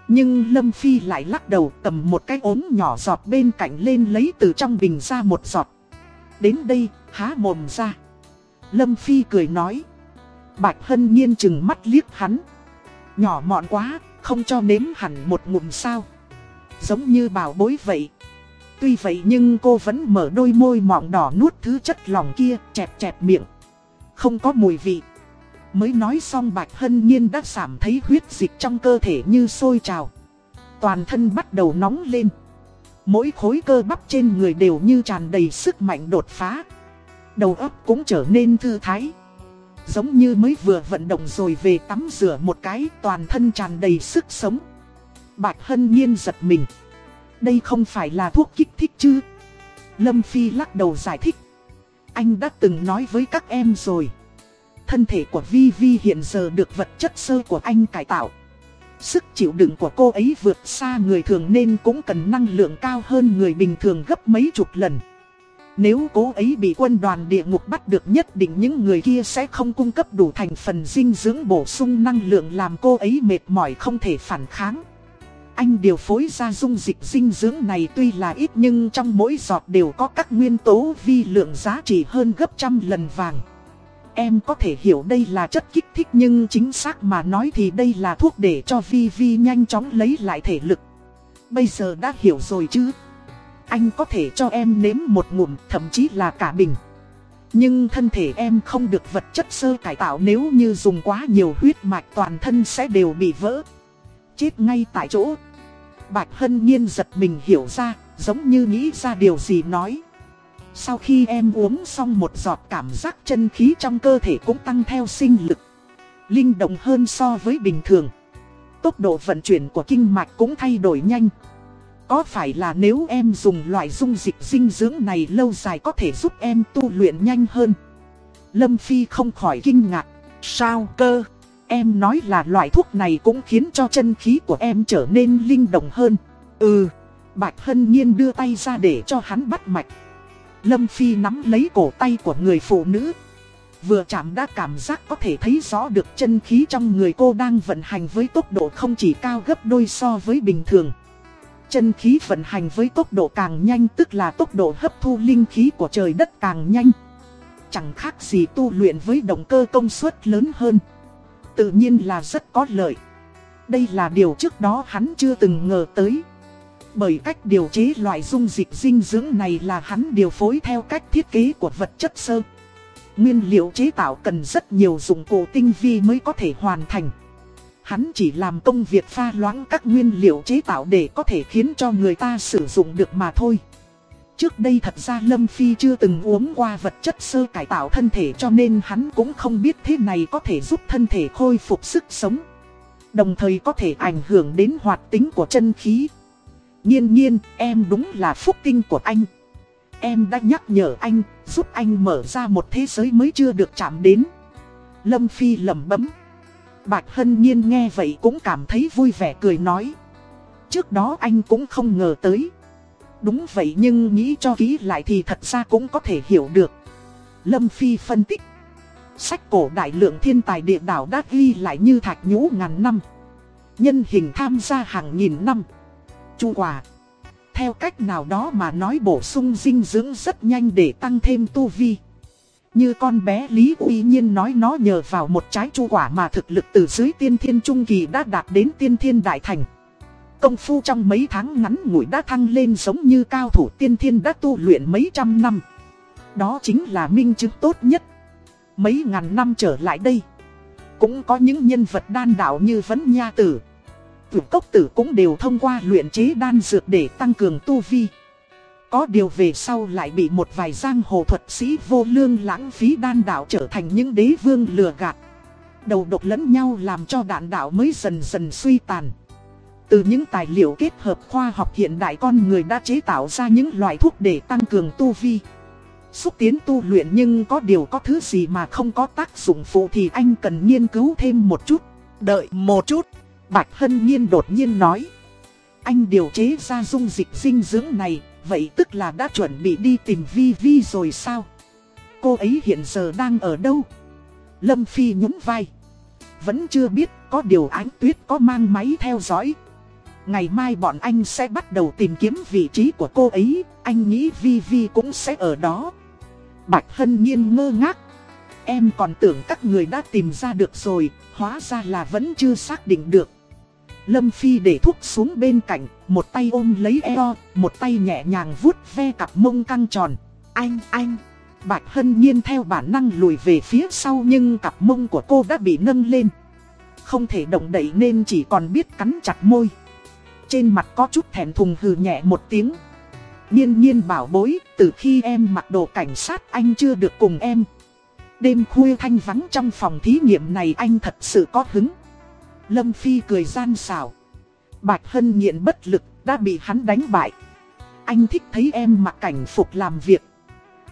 Nhưng Lâm Phi lại lắc đầu tầm một cái ốm nhỏ giọt bên cạnh lên lấy từ trong bình ra một giọt. Đến đây, há mồm ra. Lâm Phi cười nói. Bạch Hân Nhiên chừng mắt liếc hắn. Nhỏ mọn quá, không cho nếm hẳn một ngụm sao. Giống như bảo bối vậy. Tuy vậy nhưng cô vẫn mở đôi môi mọng đỏ nuốt thứ chất lỏng kia, chẹp chẹp miệng. Không có mùi vị. Mới nói xong Bạch Hân Nhiên đã cảm thấy huyết dịch trong cơ thể như sôi trào. Toàn thân bắt đầu nóng lên. Mỗi khối cơ bắp trên người đều như tràn đầy sức mạnh đột phá. Đầu óc cũng trở nên thư thái. Giống như mới vừa vận động rồi về tắm rửa một cái, toàn thân tràn đầy sức sống. Bạch Hân Nhiên giật mình. Đây không phải là thuốc kích thích chứ? Lâm Phi lắc đầu giải thích. Anh đã từng nói với các em rồi. Thân thể của Vi Vi hiện giờ được vật chất sơ của anh cải tạo. Sức chịu đựng của cô ấy vượt xa người thường nên cũng cần năng lượng cao hơn người bình thường gấp mấy chục lần. Nếu cô ấy bị quân đoàn địa ngục bắt được nhất định những người kia sẽ không cung cấp đủ thành phần dinh dưỡng bổ sung năng lượng làm cô ấy mệt mỏi không thể phản kháng. Anh điều phối ra dung dịch dinh dưỡng này tuy là ít nhưng trong mỗi giọt đều có các nguyên tố vi lượng giá trị hơn gấp trăm lần vàng. Em có thể hiểu đây là chất kích thích nhưng chính xác mà nói thì đây là thuốc để cho Vi Vi nhanh chóng lấy lại thể lực. Bây giờ đã hiểu rồi chứ? Anh có thể cho em nếm một ngụm thậm chí là cả bình. Nhưng thân thể em không được vật chất sơ cải tạo nếu như dùng quá nhiều huyết mạch toàn thân sẽ đều bị vỡ. Chết ngay tại chỗ. Bạch Hân Nhiên giật mình hiểu ra, giống như nghĩ ra điều gì nói. Sau khi em uống xong một giọt cảm giác chân khí trong cơ thể cũng tăng theo sinh lực. Linh động hơn so với bình thường. Tốc độ vận chuyển của kinh mạch cũng thay đổi nhanh. Có phải là nếu em dùng loại dung dịch dinh dưỡng này lâu dài có thể giúp em tu luyện nhanh hơn? Lâm Phi không khỏi kinh ngạc. Sao cơ? Em nói là loại thuốc này cũng khiến cho chân khí của em trở nên linh động hơn. Ừ, Bạch Hân Nhiên đưa tay ra để cho hắn bắt mạch. Lâm Phi nắm lấy cổ tay của người phụ nữ. Vừa chạm đã cảm giác có thể thấy rõ được chân khí trong người cô đang vận hành với tốc độ không chỉ cao gấp đôi so với bình thường. Chân khí vận hành với tốc độ càng nhanh tức là tốc độ hấp thu linh khí của trời đất càng nhanh. Chẳng khác gì tu luyện với động cơ công suất lớn hơn. Tự nhiên là rất có lợi. Đây là điều trước đó hắn chưa từng ngờ tới. Bởi cách điều chế loại dung dịch dinh dưỡng này là hắn điều phối theo cách thiết kế của vật chất sơ. Nguyên liệu chế tạo cần rất nhiều dụng cụ tinh vi mới có thể hoàn thành. Hắn chỉ làm công việc pha loãng các nguyên liệu chế tạo để có thể khiến cho người ta sử dụng được mà thôi. Trước đây thật ra Lâm Phi chưa từng uống qua vật chất sơ cải tạo thân thể cho nên hắn cũng không biết thế này có thể giúp thân thể khôi phục sức sống. Đồng thời có thể ảnh hưởng đến hoạt tính của chân khí. Nhiên nhiên, em đúng là phúc tinh của anh. Em đã nhắc nhở anh, giúp anh mở ra một thế giới mới chưa được chạm đến. Lâm Phi lẩm bấm. Bạch Hân Nhiên nghe vậy cũng cảm thấy vui vẻ cười nói. Trước đó anh cũng không ngờ tới. Đúng vậy nhưng nghĩ cho kỹ lại thì thật ra cũng có thể hiểu được. Lâm Phi phân tích. Sách cổ đại lượng thiên tài địa đảo đã ghi lại như thạch nhũ ngàn năm. Nhân hình tham gia hàng nghìn năm. Chu quả. Theo cách nào đó mà nói bổ sung dinh dưỡng rất nhanh để tăng thêm tu vi. Như con bé Lý Uy Nhiên nói nó nhờ vào một trái chu quả mà thực lực từ dưới tiên thiên trung kỳ đã đạt đến tiên thiên đại thành. Công phu trong mấy tháng ngắn ngủi đã thăng lên giống như cao thủ tiên thiên đã tu luyện mấy trăm năm. Đó chính là minh chứng tốt nhất. Mấy ngàn năm trở lại đây. Cũng có những nhân vật đan đạo như Vấn Nha Tử. Tử Cốc Tử cũng đều thông qua luyện chế đan dược để tăng cường tu vi. Có điều về sau lại bị một vài giang hồ thuật sĩ vô lương lãng phí đan đạo trở thành những đế vương lừa gạt. Đầu độc lẫn nhau làm cho đạn đạo mới dần dần suy tàn. Từ những tài liệu kết hợp khoa học hiện đại con người đã chế tạo ra những loại thuốc để tăng cường tu vi. Xúc tiến tu luyện nhưng có điều có thứ gì mà không có tác dụng phụ thì anh cần nghiên cứu thêm một chút. Đợi một chút. Bạch Hân Nhiên đột nhiên nói. Anh điều chế ra dung dịch dinh dưỡng này, vậy tức là đã chuẩn bị đi tìm Vi Vi rồi sao? Cô ấy hiện giờ đang ở đâu? Lâm Phi nhún vai. Vẫn chưa biết có điều ánh tuyết có mang máy theo dõi. Ngày mai bọn anh sẽ bắt đầu tìm kiếm vị trí của cô ấy, anh nghĩ Vi Vi cũng sẽ ở đó. Bạch Hân Nhiên ngơ ngác. Em còn tưởng các người đã tìm ra được rồi, hóa ra là vẫn chưa xác định được. Lâm Phi để thuốc xuống bên cạnh, một tay ôm lấy eo, một tay nhẹ nhàng vuốt ve cặp mông căng tròn. Anh, anh, Bạch Hân Nhiên theo bản năng lùi về phía sau nhưng cặp mông của cô đã bị nâng lên. Không thể động đậy nên chỉ còn biết cắn chặt môi. Trên mặt có chút thèm thùng hừ nhẹ một tiếng. Nhiên nhiên bảo bối, từ khi em mặc đồ cảnh sát anh chưa được cùng em. Đêm khuya thanh vắng trong phòng thí nghiệm này anh thật sự có hứng. Lâm Phi cười gian xảo. Bạch Hân nghiện bất lực, đã bị hắn đánh bại. Anh thích thấy em mặc cảnh phục làm việc.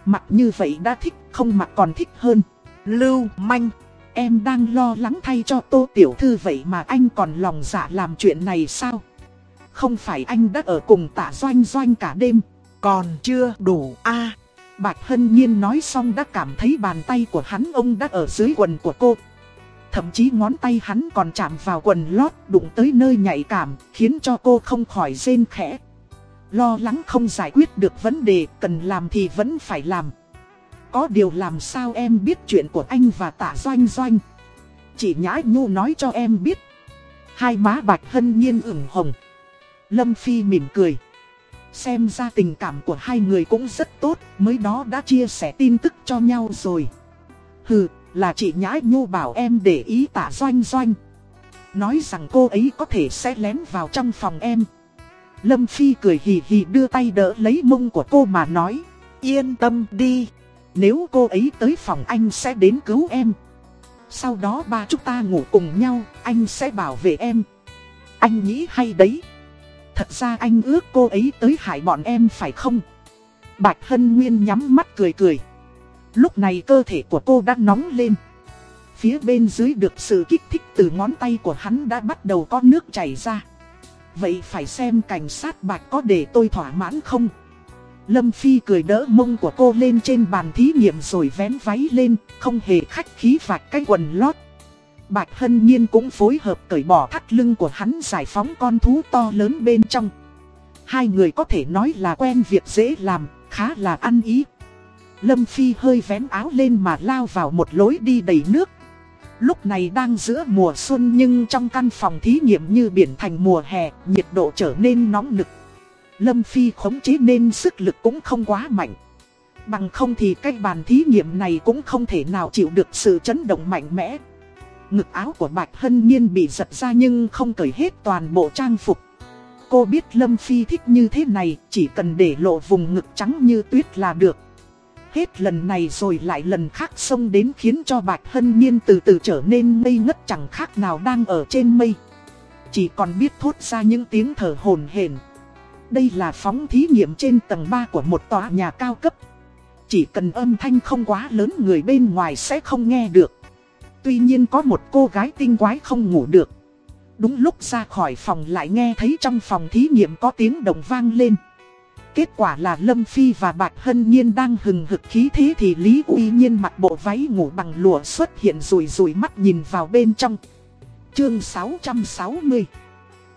Mặc như vậy đã thích, không mặc còn thích hơn. Lưu manh. Em đang lo lắng thay cho tô tiểu thư vậy mà anh còn lòng dạ làm chuyện này sao? Không phải anh đã ở cùng Tả doanh doanh cả đêm. Còn chưa đủ a Bạch Hân Nhiên nói xong đã cảm thấy bàn tay của hắn ông đã ở dưới quần của cô. Thậm chí ngón tay hắn còn chạm vào quần lót đụng tới nơi nhạy cảm, khiến cho cô không khỏi rên khẽ. Lo lắng không giải quyết được vấn đề, cần làm thì vẫn phải làm. Có điều làm sao em biết chuyện của anh và tạ doanh doanh. Chị Nhã Nhu nói cho em biết. Hai má Bạch Hân Nhiên ửng hồng. Lâm Phi mỉm cười. Xem ra tình cảm của hai người cũng rất tốt, mới đó đã chia sẻ tin tức cho nhau rồi. Hừ, là chị Nhã Nhu bảo em để ý tả doanh doanh. Nói rằng cô ấy có thể sẽ lén vào trong phòng em. Lâm Phi cười hì hì đưa tay đỡ lấy mông của cô mà nói. Yên tâm đi, nếu cô ấy tới phòng anh sẽ đến cứu em. Sau đó ba chúng ta ngủ cùng nhau, anh sẽ bảo vệ em. Anh nghĩ hay đấy. Thật ra anh ước cô ấy tới hại bọn em phải không? Bạch Hân Nguyên nhắm mắt cười cười. Lúc này cơ thể của cô đã nóng lên. Phía bên dưới được sự kích thích từ ngón tay của hắn đã bắt đầu có nước chảy ra. Vậy phải xem cảnh sát Bạch có để tôi thỏa mãn không? Lâm Phi cười đỡ mông của cô lên trên bàn thí nghiệm rồi vén váy lên, không hề khách khí vạch cái quần lót. Bạch Hân Nhiên cũng phối hợp cởi bỏ thắt lưng của hắn giải phóng con thú to lớn bên trong. Hai người có thể nói là quen việc dễ làm, khá là ăn ý. Lâm Phi hơi vén áo lên mà lao vào một lối đi đầy nước. Lúc này đang giữa mùa xuân nhưng trong căn phòng thí nghiệm như biển thành mùa hè, nhiệt độ trở nên nóng nực. Lâm Phi khống chế nên sức lực cũng không quá mạnh. Bằng không thì cái bàn thí nghiệm này cũng không thể nào chịu được sự chấn động mạnh mẽ. Ngực áo của Bạch Hân Nhiên bị giật ra nhưng không cởi hết toàn bộ trang phục. Cô biết Lâm Phi thích như thế này, chỉ cần để lộ vùng ngực trắng như tuyết là được. Hết lần này rồi lại lần khác xông đến khiến cho Bạch Hân Nhiên từ từ trở nên ngây ngất chẳng khác nào đang ở trên mây. Chỉ còn biết thốt ra những tiếng thở hồn hển. Đây là phóng thí nghiệm trên tầng 3 của một tòa nhà cao cấp. Chỉ cần âm thanh không quá lớn người bên ngoài sẽ không nghe được. Tuy nhiên có một cô gái tinh quái không ngủ được. Đúng lúc ra khỏi phòng lại nghe thấy trong phòng thí nghiệm có tiếng đồng vang lên. Kết quả là Lâm Phi và Bạch Hân Nhiên đang hừng hực khí thế thì Lý Uy Nhiên mặc bộ váy ngủ bằng lụa xuất hiện rùi rùi mắt nhìn vào bên trong. Chương 660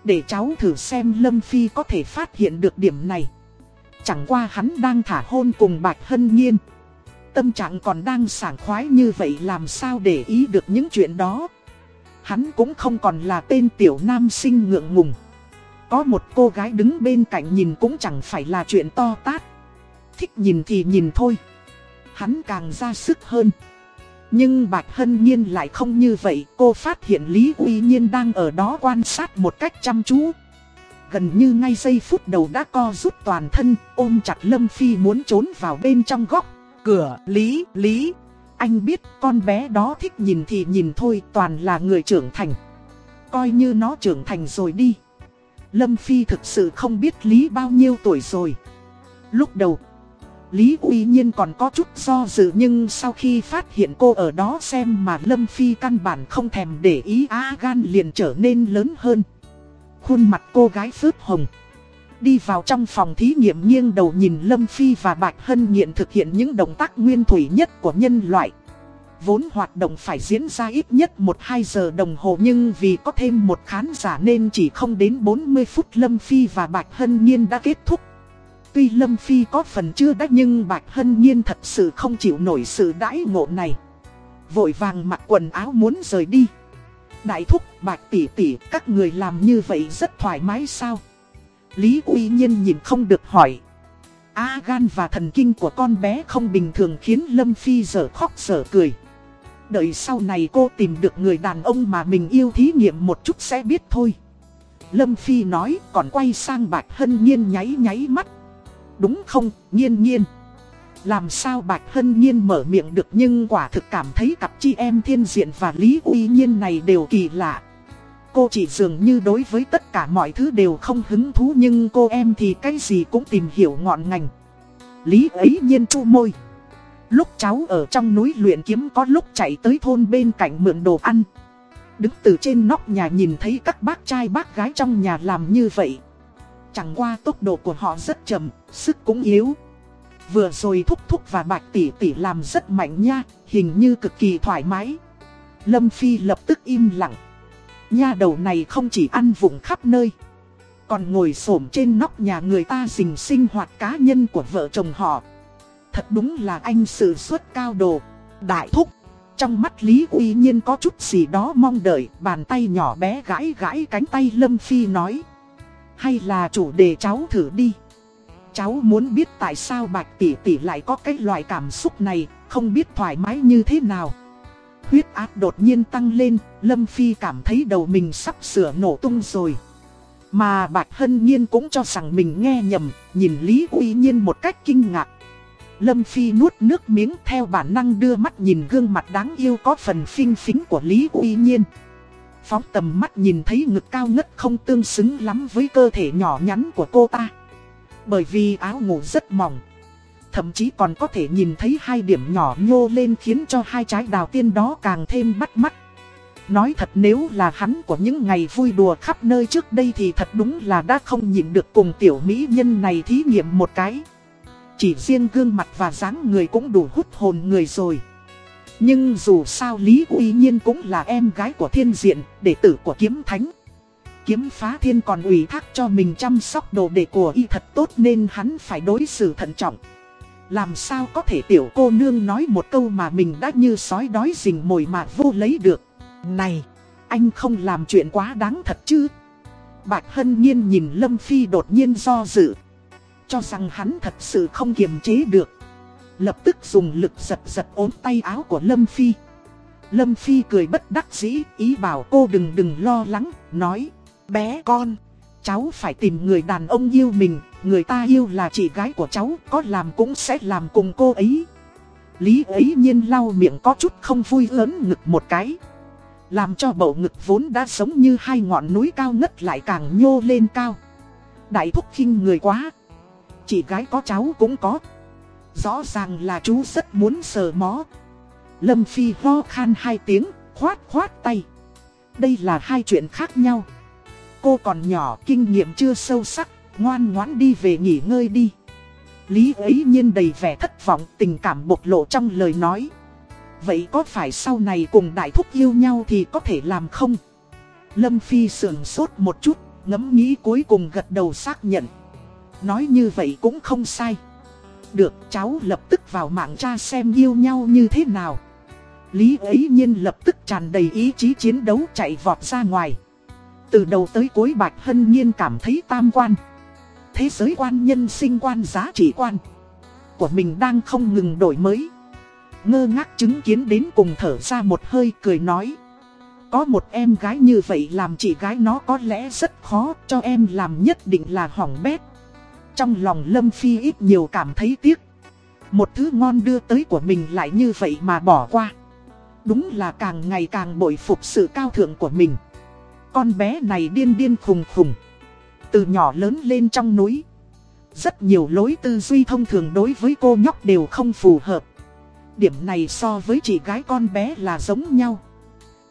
Để cháu thử xem Lâm Phi có thể phát hiện được điểm này. Chẳng qua hắn đang thả hôn cùng Bạch Hân Nhiên. Tâm trạng còn đang sảng khoái như vậy làm sao để ý được những chuyện đó. Hắn cũng không còn là tên tiểu nam sinh ngượng ngùng. Có một cô gái đứng bên cạnh nhìn cũng chẳng phải là chuyện to tát. Thích nhìn thì nhìn thôi. Hắn càng ra sức hơn. Nhưng Bạch Hân Nhiên lại không như vậy. Cô phát hiện Lý Uy Nhiên đang ở đó quan sát một cách chăm chú. Gần như ngay giây phút đầu đã co rút toàn thân, ôm chặt Lâm Phi muốn trốn vào bên trong góc. Cửa, Lý, Lý. Anh biết con bé đó thích nhìn thì nhìn thôi, toàn là người trưởng thành. Coi như nó trưởng thành rồi đi. Lâm Phi thực sự không biết Lý bao nhiêu tuổi rồi. Lúc đầu, Lý Uy Nhiên còn có chút do dự nhưng sau khi phát hiện cô ở đó xem mà Lâm Phi căn bản không thèm để ý á gan liền trở nên lớn hơn. Khuôn mặt cô gái phớt hồng. Đi vào trong phòng thí nghiệm nghiêng đầu nhìn Lâm Phi và Bạch Hân Nghiện thực hiện những động tác nguyên thủy nhất của nhân loại. Vốn hoạt động phải diễn ra ít nhất 1-2 giờ đồng hồ nhưng vì có thêm một khán giả nên chỉ không đến 40 phút Lâm Phi và Bạch Hân Nhiên đã kết thúc. Tuy Lâm Phi có phần chưa đắt nhưng Bạch Hân Nhiên thật sự không chịu nổi sự đãi ngộ này. Vội vàng mặc quần áo muốn rời đi Đại thúc, bạch tỷ tỷ, các người làm như vậy rất thoải mái sao? Lý uy nhiên nhìn không được hỏi A gan và thần kinh của con bé không bình thường khiến Lâm Phi dở khóc dở cười Đợi sau này cô tìm được người đàn ông mà mình yêu thí nghiệm một chút sẽ biết thôi. Lâm Phi nói còn quay sang Bạch Hân Nhiên nháy nháy mắt. Đúng không, nhiên nhiên? Làm sao Bạch Hân Nhiên mở miệng được nhưng quả thực cảm thấy cặp chị em thiên diện và Lý Uy Nhiên này đều kỳ lạ. Cô chỉ dường như đối với tất cả mọi thứ đều không hứng thú nhưng cô em thì cái gì cũng tìm hiểu ngọn ngành. Lý ấy nhiên chu môi. Lúc cháu ở trong núi luyện kiếm có lúc chạy tới thôn bên cạnh mượn đồ ăn. Đứng từ trên nóc nhà nhìn thấy các bác trai bác gái trong nhà làm như vậy. Chẳng qua tốc độ của họ rất chậm, sức cũng yếu. Vừa rồi thúc thúc và bạch tỷ tỷ làm rất mạnh nha, hình như cực kỳ thoải mái. Lâm Phi lập tức im lặng. Nha đầu này không chỉ ăn vùng khắp nơi Còn ngồi xổm trên nóc nhà người ta dình sinh hoạt cá nhân của vợ chồng họ. Thật đúng là anh sự xuất cao đồ Đại thúc Trong mắt Lý Uy Nhiên có chút gì đó mong đợi Bàn tay nhỏ bé gãi gãi cánh tay Lâm Phi nói Hay là chủ đề cháu thử đi Cháu muốn biết tại sao Bạch Tỷ Tỷ lại có cái loại cảm xúc này Không biết thoải mái như thế nào Huyết áp đột nhiên tăng lên, Lâm Phi cảm thấy đầu mình sắp sửa nổ tung rồi. Mà Bạch Hân Nhiên cũng cho rằng mình nghe nhầm, nhìn Lý Uy Nhiên một cách kinh ngạc. Lâm Phi nuốt nước miếng theo bản năng đưa mắt nhìn gương mặt đáng yêu có phần phinh phính của Lý Uy Nhiên. Phóng tầm mắt nhìn thấy ngực cao ngất không tương xứng lắm với cơ thể nhỏ nhắn của cô ta. Bởi vì áo ngủ rất mỏng. Thậm chí còn có thể nhìn thấy hai điểm nhỏ nhô lên khiến cho hai trái đào tiên đó càng thêm bắt mắt. Nói thật nếu là hắn của những ngày vui đùa khắp nơi trước đây thì thật đúng là đã không nhìn được cùng tiểu mỹ nhân này thí nghiệm một cái. Chỉ riêng gương mặt và dáng người cũng đủ hút hồn người rồi. Nhưng dù sao Lý Uy Nhiên cũng là em gái của thiên diện, đệ tử của kiếm thánh. Kiếm phá thiên còn ủy thác cho mình chăm sóc đồ đệ của y thật tốt nên hắn phải đối xử thận trọng. Làm sao có thể tiểu cô nương nói một câu mà mình đã như sói đói rình mồi mà vô lấy được. Này, anh không làm chuyện quá đáng thật chứ. Bạch Hân Nhiên nhìn Lâm Phi đột nhiên do dự. Cho rằng hắn thật sự không kiềm chế được. Lập tức dùng lực giật giật ốm tay áo của Lâm Phi. Lâm Phi cười bất đắc dĩ, ý bảo cô đừng đừng lo lắng, nói. Bé con, cháu phải tìm người đàn ông yêu mình, người ta yêu là chị gái của cháu, có làm cũng sẽ làm cùng cô ấy. Lý ấy nhiên lau miệng có chút không vui lớn ngực một cái. Làm cho bầu ngực vốn đã sống như hai ngọn núi cao ngất lại càng nhô lên cao. Đại thúc khinh người quá. Chị gái có cháu cũng có. Rõ ràng là chú rất muốn sờ mó. Lâm Phi ho khan hai tiếng, khoát khoát tay. Đây là hai chuyện khác nhau. Cô còn nhỏ, kinh nghiệm chưa sâu sắc, ngoan ngoãn đi về nghỉ ngơi đi. Lý ấy nhiên đầy vẻ thất vọng, tình cảm bộc lộ trong lời nói. Vậy có phải sau này cùng đại thúc yêu nhau thì có thể làm không? Lâm Phi sườn sốt một chút, ngẫm nghĩ cuối cùng gật đầu xác nhận. Nói như vậy cũng không sai. Được, cháu lập tức vào mạng tra xem yêu nhau như thế nào. Lý ấy nhiên lập tức tràn đầy ý chí chiến đấu chạy vọt ra ngoài. Từ đầu tới cuối Bạch Hân Nhiên cảm thấy tam quan. Thế giới quan nhân sinh quan giá trị quan của mình đang không ngừng đổi mới. Ngơ ngác chứng kiến đến cùng thở ra một hơi cười nói. Có một em gái như vậy làm chị gái nó có lẽ rất khó cho em làm nhất định là hỏng bét. Trong lòng Lâm Phi ít nhiều cảm thấy tiếc. Một thứ ngon đưa tới của mình lại như vậy mà bỏ qua. Đúng là càng ngày càng bội phục sự cao thượng của mình. Con bé này điên điên khùng khùng. Từ nhỏ lớn lên trong núi. Rất nhiều lối tư duy thông thường đối với cô nhóc đều không phù hợp. Điểm này so với chị gái con bé là giống nhau.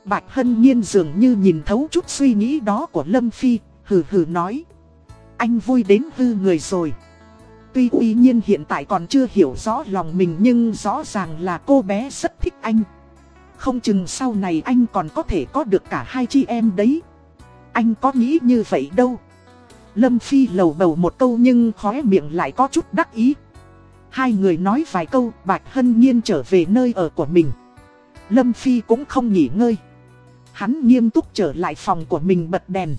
Bạch Hân Nhiên dường như nhìn thấu chút suy nghĩ đó của Lâm Phi, hừ hừ nói. Anh vui đến hư người rồi. Tuy uy nhiên hiện tại còn chưa hiểu rõ lòng mình nhưng rõ ràng là cô bé rất thích anh. Không chừng sau này anh còn có thể có được cả hai chị em đấy. Anh có nghĩ như vậy đâu. Lâm Phi lầu bầu một câu nhưng khóe miệng lại có chút đắc ý. Hai người nói vài câu, Bạch Hân Nhiên trở về nơi ở của mình. Lâm Phi cũng không nghỉ ngơi. Hắn nghiêm túc trở lại phòng của mình bật đèn.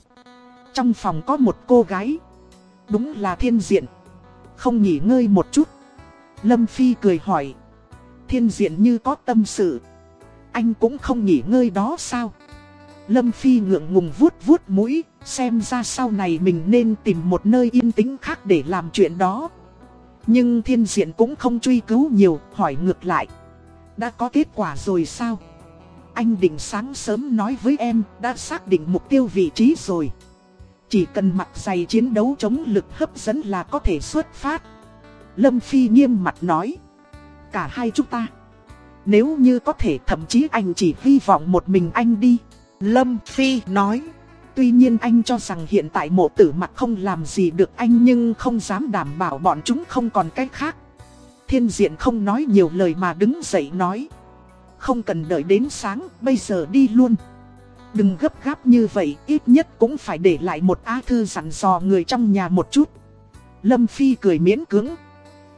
Trong phòng có một cô gái. Đúng là thiên diện. Không nghỉ ngơi một chút. Lâm Phi cười hỏi. Thiên diện như có tâm sự. Anh cũng không nghỉ ngơi đó sao? Lâm Phi ngượng ngùng vuốt vuốt mũi, xem ra sau này mình nên tìm một nơi yên tĩnh khác để làm chuyện đó. Nhưng thiên diện cũng không truy cứu nhiều, hỏi ngược lại. Đã có kết quả rồi sao? Anh định sáng sớm nói với em, đã xác định mục tiêu vị trí rồi. Chỉ cần mặc giày chiến đấu chống lực hấp dẫn là có thể xuất phát. Lâm Phi nghiêm mặt nói. Cả hai chúng ta. Nếu như có thể thậm chí anh chỉ hy vọng một mình anh đi. Lâm Phi nói. Tuy nhiên anh cho rằng hiện tại mộ tử mặt không làm gì được anh nhưng không dám đảm bảo bọn chúng không còn cách khác. Thiên diện không nói nhiều lời mà đứng dậy nói. Không cần đợi đến sáng, bây giờ đi luôn. Đừng gấp gáp như vậy, ít nhất cũng phải để lại một á thư dặn dò người trong nhà một chút. Lâm Phi cười miễn cưỡng.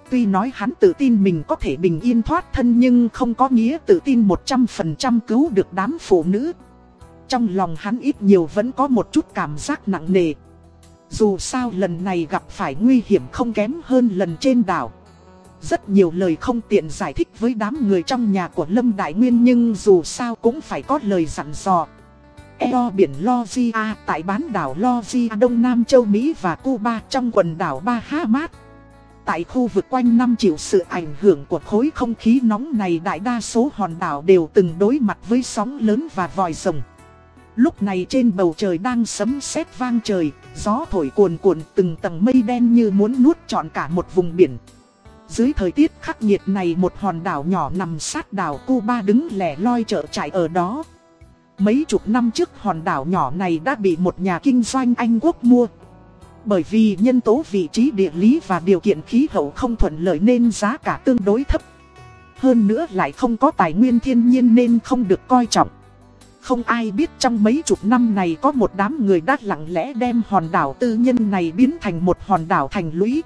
Tuy nói hắn tự tin mình có thể bình yên thoát thân nhưng không có nghĩa tự tin 100% cứu được đám phụ nữ. Trong lòng hắn ít nhiều vẫn có một chút cảm giác nặng nề. Dù sao lần này gặp phải nguy hiểm không kém hơn lần trên đảo. Rất nhiều lời không tiện giải thích với đám người trong nhà của Lâm Đại Nguyên nhưng dù sao cũng phải có lời dặn dò. Eo biển Lozia tại bán đảo Lozia Đông Nam châu Mỹ và Cuba trong quần đảo Bahamas. Tại khu vực quanh năm chịu sự ảnh hưởng của khối không khí nóng này đại đa số hòn đảo đều từng đối mặt với sóng lớn và vòi rồng. Lúc này trên bầu trời đang sấm sét vang trời, gió thổi cuồn cuộn từng tầng mây đen như muốn nuốt trọn cả một vùng biển. Dưới thời tiết khắc nghiệt này một hòn đảo nhỏ nằm sát đảo Cuba đứng lẻ loi chợ trại ở đó. Mấy chục năm trước hòn đảo nhỏ này đã bị một nhà kinh doanh Anh Quốc mua. Bởi vì nhân tố vị trí địa lý và điều kiện khí hậu không thuận lợi nên giá cả tương đối thấp. Hơn nữa lại không có tài nguyên thiên nhiên nên không được coi trọng. Không ai biết trong mấy chục năm này có một đám người đã lặng lẽ đem hòn đảo tư nhân này biến thành một hòn đảo thành lũy.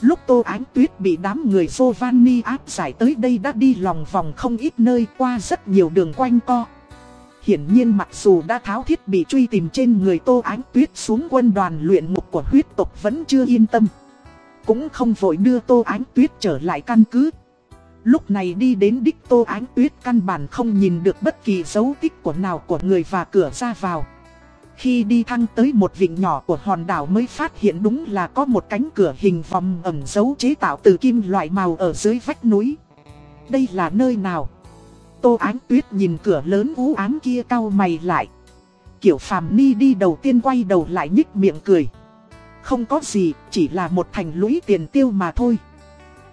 Lúc Tô Ánh Tuyết bị đám người Giovanni áp giải tới đây đã đi lòng vòng không ít nơi qua rất nhiều đường quanh co. Hiển nhiên mặc dù đã tháo thiết bị truy tìm trên người Tô Ánh Tuyết xuống quân đoàn luyện ngục của huyết tộc vẫn chưa yên tâm. Cũng không vội đưa Tô Ánh Tuyết trở lại căn cứ. Lúc này đi đến đích Tô Ánh Tuyết căn bản không nhìn được bất kỳ dấu tích của nào của người và cửa ra vào. Khi đi thăng tới một vịnh nhỏ của hòn đảo mới phát hiện đúng là có một cánh cửa hình vòng ẩn dấu chế tạo từ kim loại màu ở dưới vách núi. Đây là nơi nào? Tô Ánh Tuyết nhìn cửa lớn u ám kia cau mày lại. Kiểu Phạm ni đi đầu tiên quay đầu lại nhích miệng cười. Không có gì, chỉ là một thành lũy tiền tiêu mà thôi.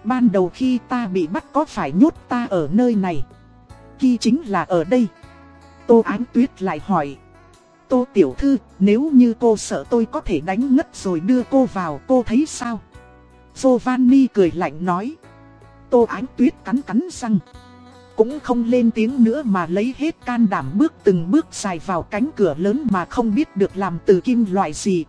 Ban đầu khi ta bị bắt có phải nhốt ta ở nơi này? Khi chính là ở đây. Tô Ánh Tuyết lại hỏi. Tô Tiểu Thư, nếu như cô sợ tôi có thể đánh ngất rồi đưa cô vào, cô thấy sao? Giovanni cười lạnh nói. Tô Ánh Tuyết cắn cắn răng. Cũng không lên tiếng nữa mà lấy hết can đảm bước từng bước dài vào cánh cửa lớn mà không biết được làm từ kim loại gì.